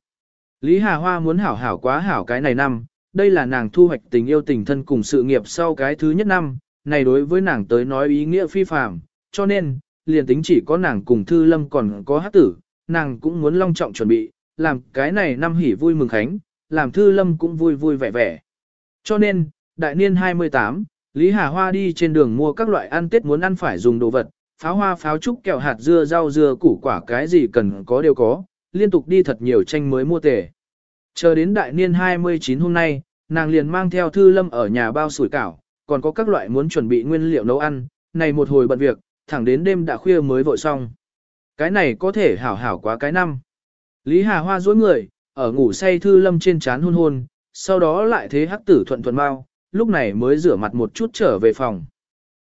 Lý Hà Hoa muốn hảo hảo quá hảo cái này năm, đây là nàng thu hoạch tình yêu tình thân cùng sự nghiệp sau cái thứ nhất năm, này đối với nàng tới nói ý nghĩa phi phàm, cho nên, liền tính chỉ có nàng cùng Thư Lâm còn có hát tử, nàng cũng muốn long trọng chuẩn bị, làm cái này năm hỉ vui mừng khánh, làm Thư Lâm cũng vui vui vẻ vẻ. Cho nên, đại niên 28, Lý Hà Hoa đi trên đường mua các loại ăn Tết muốn ăn phải dùng đồ vật, pháo hoa pháo trúc kẹo hạt dưa rau dưa củ quả cái gì cần có đều có, liên tục đi thật nhiều tranh mới mua tể. Chờ đến đại niên 29 hôm nay, nàng liền mang theo Thư Lâm ở nhà bao sủi cảo, còn có các loại muốn chuẩn bị nguyên liệu nấu ăn, này một hồi bận việc, thẳng đến đêm đã khuya mới vội xong. Cái này có thể hảo hảo quá cái năm. Lý Hà Hoa dối người, ở ngủ say Thư Lâm trên chán hôn hôn, sau đó lại thế hắc tử thuận thuận bao, lúc này mới rửa mặt một chút trở về phòng.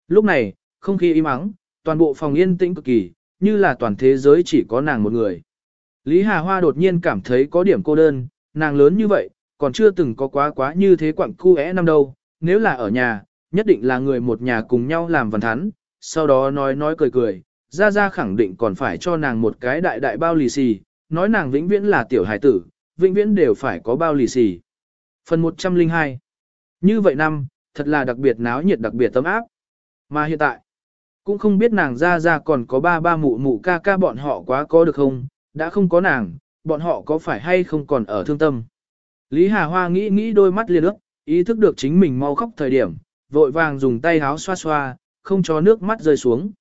Lúc này, không khí im ắng, toàn bộ phòng yên tĩnh cực kỳ, như là toàn thế giới chỉ có nàng một người. Lý Hà Hoa đột nhiên cảm thấy có điểm cô đơn, nàng lớn như vậy, còn chưa từng có quá quá như thế quặng cu é năm đâu, nếu là ở nhà, nhất định là người một nhà cùng nhau làm văn thắn, sau đó nói nói cười cười, ra ra khẳng định còn phải cho nàng một cái đại đại bao lì xì, nói nàng vĩnh viễn là tiểu hải tử, vĩnh viễn đều phải có bao lì xì. Phần 102 như vậy năm, thật là đặc biệt náo nhiệt đặc biệt tấm áp. Mà hiện tại, Cũng không biết nàng ra ra còn có ba ba mụ mụ ca ca bọn họ quá có được không, đã không có nàng, bọn họ có phải hay không còn ở thương tâm. Lý Hà Hoa nghĩ nghĩ đôi mắt liền ước, ý thức được chính mình mau khóc thời điểm, vội vàng dùng tay háo xoa xoa, không cho nước mắt rơi xuống.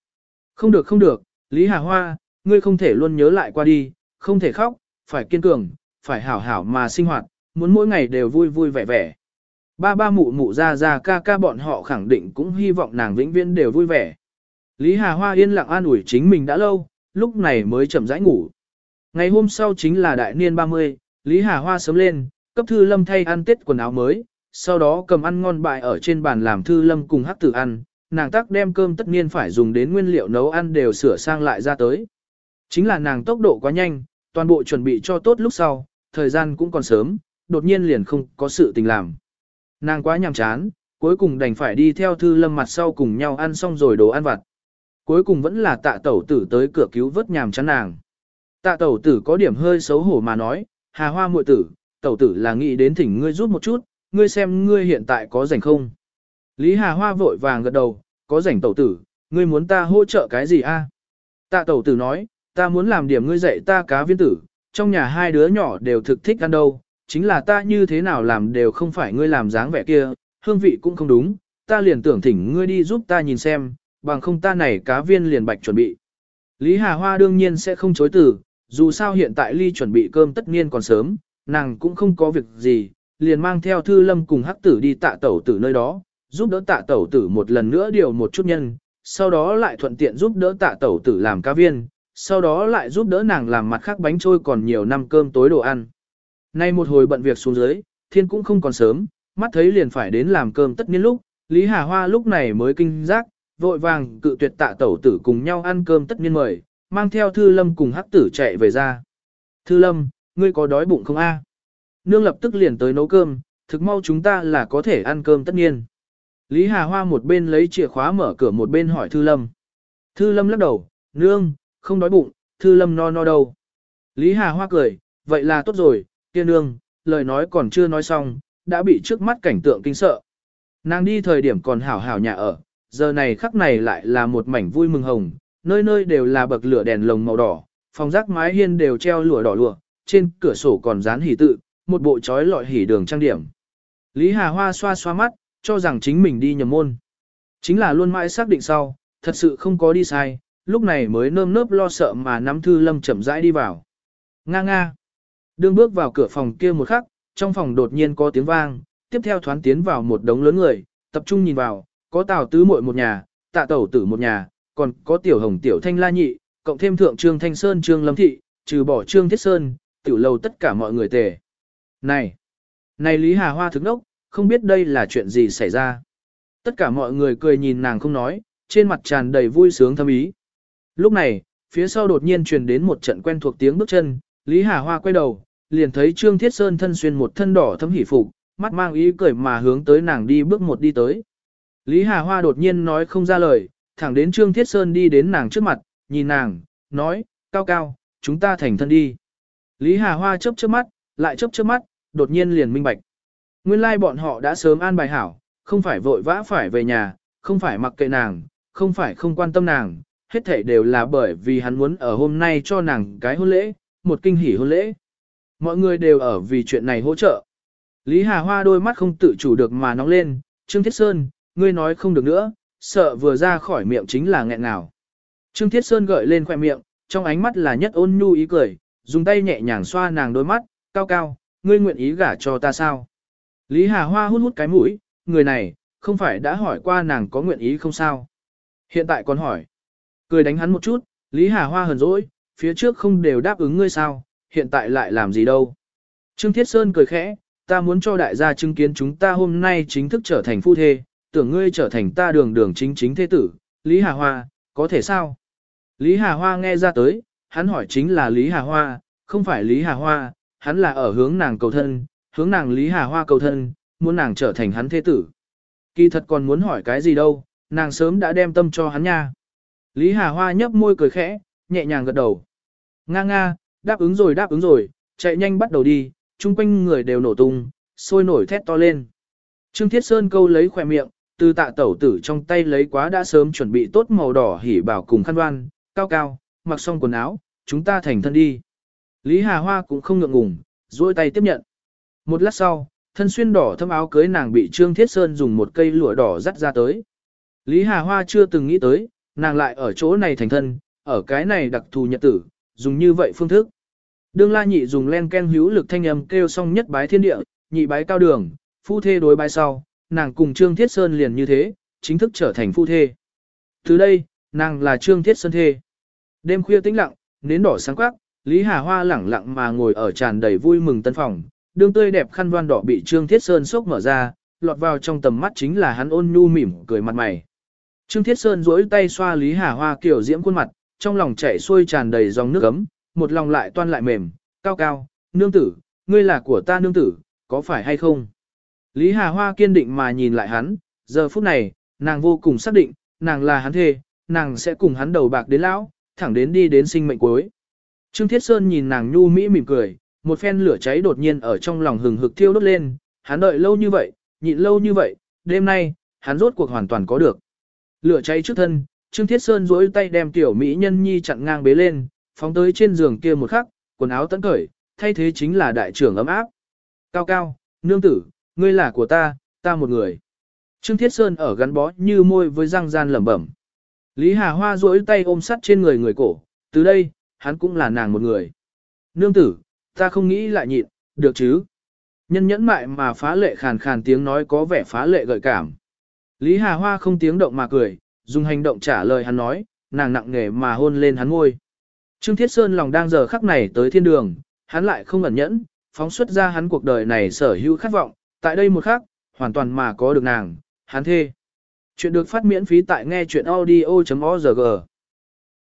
Không được không được, Lý Hà Hoa, ngươi không thể luôn nhớ lại qua đi, không thể khóc, phải kiên cường, phải hảo hảo mà sinh hoạt, muốn mỗi ngày đều vui vui vẻ vẻ. Ba ba mụ mụ ra ra ca ca bọn họ khẳng định cũng hy vọng nàng vĩnh viễn đều vui vẻ. Lý Hà Hoa yên lặng an ủi chính mình đã lâu, lúc này mới chậm rãi ngủ. Ngày hôm sau chính là đại niên 30, Lý Hà Hoa sớm lên, cấp thư lâm thay ăn tết quần áo mới, sau đó cầm ăn ngon bại ở trên bàn làm thư lâm cùng hắc tử ăn, nàng tác đem cơm tất nhiên phải dùng đến nguyên liệu nấu ăn đều sửa sang lại ra tới. Chính là nàng tốc độ quá nhanh, toàn bộ chuẩn bị cho tốt lúc sau, thời gian cũng còn sớm, đột nhiên liền không có sự tình làm. Nàng quá nhàm chán, cuối cùng đành phải đi theo thư lâm mặt sau cùng nhau ăn xong rồi đồ ăn vặt. Cuối cùng vẫn là tạ tẩu tử tới cửa cứu vớt nhàm chán nàng. Tạ tẩu tử có điểm hơi xấu hổ mà nói, hà hoa muội tử, tẩu tử là nghĩ đến thỉnh ngươi giúp một chút, ngươi xem ngươi hiện tại có rảnh không. Lý hà hoa vội vàng gật đầu, có rảnh tẩu tử, ngươi muốn ta hỗ trợ cái gì a? Tạ tẩu tử nói, ta muốn làm điểm ngươi dạy ta cá viên tử, trong nhà hai đứa nhỏ đều thực thích ăn đâu, chính là ta như thế nào làm đều không phải ngươi làm dáng vẻ kia, hương vị cũng không đúng, ta liền tưởng thỉnh ngươi đi giúp ta nhìn xem, bằng không ta này cá viên liền bạch chuẩn bị. Lý Hà Hoa đương nhiên sẽ không chối từ, dù sao hiện tại ly chuẩn bị cơm tất nhiên còn sớm, nàng cũng không có việc gì, liền mang theo thư lâm cùng hắc tử đi tạ tẩu tử nơi đó, giúp đỡ tạ tẩu tử một lần nữa điều một chút nhân, sau đó lại thuận tiện giúp đỡ tạ tẩu tử làm cá viên, sau đó lại giúp đỡ nàng làm mặt khác bánh trôi còn nhiều năm cơm tối đồ ăn. Nay một hồi bận việc xuống dưới, thiên cũng không còn sớm, mắt thấy liền phải đến làm cơm tất niên lúc, Lý Hà Hoa lúc này mới kinh giác, vội vàng cự tuyệt tạ tẩu tử cùng nhau ăn cơm tất niên mời, mang theo Thư Lâm cùng hắc tử chạy về ra. Thư Lâm, ngươi có đói bụng không a? Nương lập tức liền tới nấu cơm, thực mau chúng ta là có thể ăn cơm tất niên. Lý Hà Hoa một bên lấy chìa khóa mở cửa một bên hỏi Thư Lâm. Thư Lâm lắc đầu, nương, không đói bụng, Thư Lâm no no đâu. Lý Hà Hoa cười, vậy là tốt rồi, tiên nương, lời nói còn chưa nói xong, đã bị trước mắt cảnh tượng kinh sợ. Nàng đi thời điểm còn hảo hảo nhà ở, giờ này khắc này lại là một mảnh vui mừng hồng, nơi nơi đều là bậc lửa đèn lồng màu đỏ, phòng rác mái hiên đều treo lụa đỏ lụa, trên cửa sổ còn dán hỉ tự, một bộ trói lọi hỉ đường trang điểm. Lý Hà Hoa xoa xoa mắt, cho rằng chính mình đi nhầm môn. Chính là luôn mãi xác định sau, thật sự không có đi sai, lúc này mới nơm nớp lo sợ mà nắm thư lâm chậm rãi đi vào. Nga nga. Đương bước vào cửa phòng kia một khắc, trong phòng đột nhiên có tiếng vang, tiếp theo thoán tiến vào một đống lớn người, tập trung nhìn vào, có tào tứ muội một nhà, tạ tẩu tử một nhà, còn có tiểu hồng tiểu thanh la nhị, cộng thêm thượng trương thanh sơn trương lâm thị, trừ bỏ trương thiết sơn, tiểu lầu tất cả mọi người tề. Này! Này Lý Hà Hoa thức nốc, không biết đây là chuyện gì xảy ra. Tất cả mọi người cười nhìn nàng không nói, trên mặt tràn đầy vui sướng thâm ý. Lúc này, phía sau đột nhiên truyền đến một trận quen thuộc tiếng bước chân, Lý Hà Hoa quay đầu, liền thấy Trương Thiết Sơn thân xuyên một thân đỏ thấm hỉ phục, mắt mang ý cười mà hướng tới nàng đi bước một đi tới. Lý Hà Hoa đột nhiên nói không ra lời, thẳng đến Trương Thiết Sơn đi đến nàng trước mặt, nhìn nàng, nói, cao cao, chúng ta thành thân đi. Lý Hà Hoa chớp chớp mắt, lại chớp chớp mắt, đột nhiên liền minh bạch. Nguyên lai like bọn họ đã sớm an bài hảo, không phải vội vã phải về nhà, không phải mặc kệ nàng, không phải không quan tâm nàng, hết thảy đều là bởi vì hắn muốn ở hôm nay cho nàng cái hôn lễ, một kinh hỉ hôn lễ. Mọi người đều ở vì chuyện này hỗ trợ. Lý Hà Hoa đôi mắt không tự chủ được mà nóng lên, Trương Thiết Sơn, ngươi nói không được nữa, sợ vừa ra khỏi miệng chính là nghẹn nào. Trương Thiết Sơn gợi lên khoẻ miệng, trong ánh mắt là nhất ôn nhu ý cười, dùng tay nhẹ nhàng xoa nàng đôi mắt, cao cao, ngươi nguyện ý gả cho ta sao? Lý Hà Hoa hút hút cái mũi, người này, không phải đã hỏi qua nàng có nguyện ý không sao? Hiện tại còn hỏi. Cười đánh hắn một chút, Lý Hà Hoa hờn dỗi, phía trước không đều đáp ứng ngươi sao, hiện tại lại làm gì đâu. Trương Thiết Sơn cười khẽ, ta muốn cho đại gia chứng kiến chúng ta hôm nay chính thức trở thành phu thê, tưởng ngươi trở thành ta đường đường chính chính thế tử, Lý Hà Hoa, có thể sao? Lý Hà Hoa nghe ra tới, hắn hỏi chính là Lý Hà Hoa, không phải Lý Hà Hoa, hắn là ở hướng nàng cầu thân, hướng nàng Lý Hà Hoa cầu thân, muốn nàng trở thành hắn thế tử. Kỳ thật còn muốn hỏi cái gì đâu, nàng sớm đã đem tâm cho hắn nha. Lý Hà Hoa nhấp môi cười khẽ, nhẹ nhàng gật đầu. Nga nga, đáp ứng rồi đáp ứng rồi, chạy nhanh bắt đầu đi, chung quanh người đều nổ tung, sôi nổi thét to lên. Trương Thiết Sơn câu lấy khỏe miệng, từ tạ tẩu tử trong tay lấy quá đã sớm chuẩn bị tốt màu đỏ hỉ bảo cùng khăn đoan, cao cao, mặc xong quần áo, chúng ta thành thân đi. Lý Hà Hoa cũng không ngượng ngùng, duỗi tay tiếp nhận. Một lát sau, thân xuyên đỏ thâm áo cưới nàng bị Trương Thiết Sơn dùng một cây lụa đỏ dắt ra tới. Lý Hà Hoa chưa từng nghĩ tới, nàng lại ở chỗ này thành thân, ở cái này đặc thù nhật tử, dùng như vậy phương thức. Đương la nhị dùng len ken hữu lực thanh âm kêu xong nhất bái thiên địa, nhị bái cao đường, phu thê đối bái sau, nàng cùng Trương Thiết Sơn liền như thế, chính thức trở thành phu thê. Từ đây, nàng là Trương Thiết Sơn thê. Đêm khuya tĩnh lặng, nến đỏ sáng quắc, Lý Hà Hoa lẳng lặng mà ngồi ở tràn đầy vui mừng tân phòng, đương tươi đẹp khăn voan đỏ bị Trương Thiết Sơn sốc mở ra, lọt vào trong tầm mắt chính là hắn ôn nhu mỉm cười mặt mày. Trương Thiết Sơn duỗi tay xoa Lý Hà Hoa kiểu diễm khuôn mặt, trong lòng chảy xuôi tràn đầy dòng nước ấm, một lòng lại toan lại mềm, cao cao, nương tử, ngươi là của ta nương tử, có phải hay không? Lý Hà Hoa kiên định mà nhìn lại hắn, giờ phút này, nàng vô cùng xác định, nàng là hắn thê, nàng sẽ cùng hắn đầu bạc đến lão, thẳng đến đi đến sinh mệnh cuối. Trương Thiết Sơn nhìn nàng nhu mỹ mỉm cười, một phen lửa cháy đột nhiên ở trong lòng hừng hực thiêu đốt lên, hắn đợi lâu như vậy, nhịn lâu như vậy, đêm nay, hắn rốt cuộc hoàn toàn có được. Lửa cháy trước thân, Trương Thiết Sơn duỗi tay đem tiểu mỹ nhân nhi chặn ngang bế lên, phóng tới trên giường kia một khắc, quần áo tận cởi, thay thế chính là đại trưởng ấm áp. Cao cao, nương tử, ngươi là của ta, ta một người. Trương Thiết Sơn ở gắn bó như môi với răng gian lẩm bẩm. Lý Hà Hoa duỗi tay ôm sắt trên người người cổ, từ đây, hắn cũng là nàng một người. Nương tử, ta không nghĩ lại nhịn, được chứ? Nhân nhẫn mại mà phá lệ khàn khàn tiếng nói có vẻ phá lệ gợi cảm. Lý Hà Hoa không tiếng động mà cười, dùng hành động trả lời hắn nói, nàng nặng nề mà hôn lên hắn ngôi. Trương Thiết Sơn lòng đang giờ khắc này tới thiên đường, hắn lại không ẩn nhẫn, phóng xuất ra hắn cuộc đời này sở hữu khát vọng, tại đây một khắc, hoàn toàn mà có được nàng, hắn thê. Chuyện được phát miễn phí tại nghe chuyện audio.org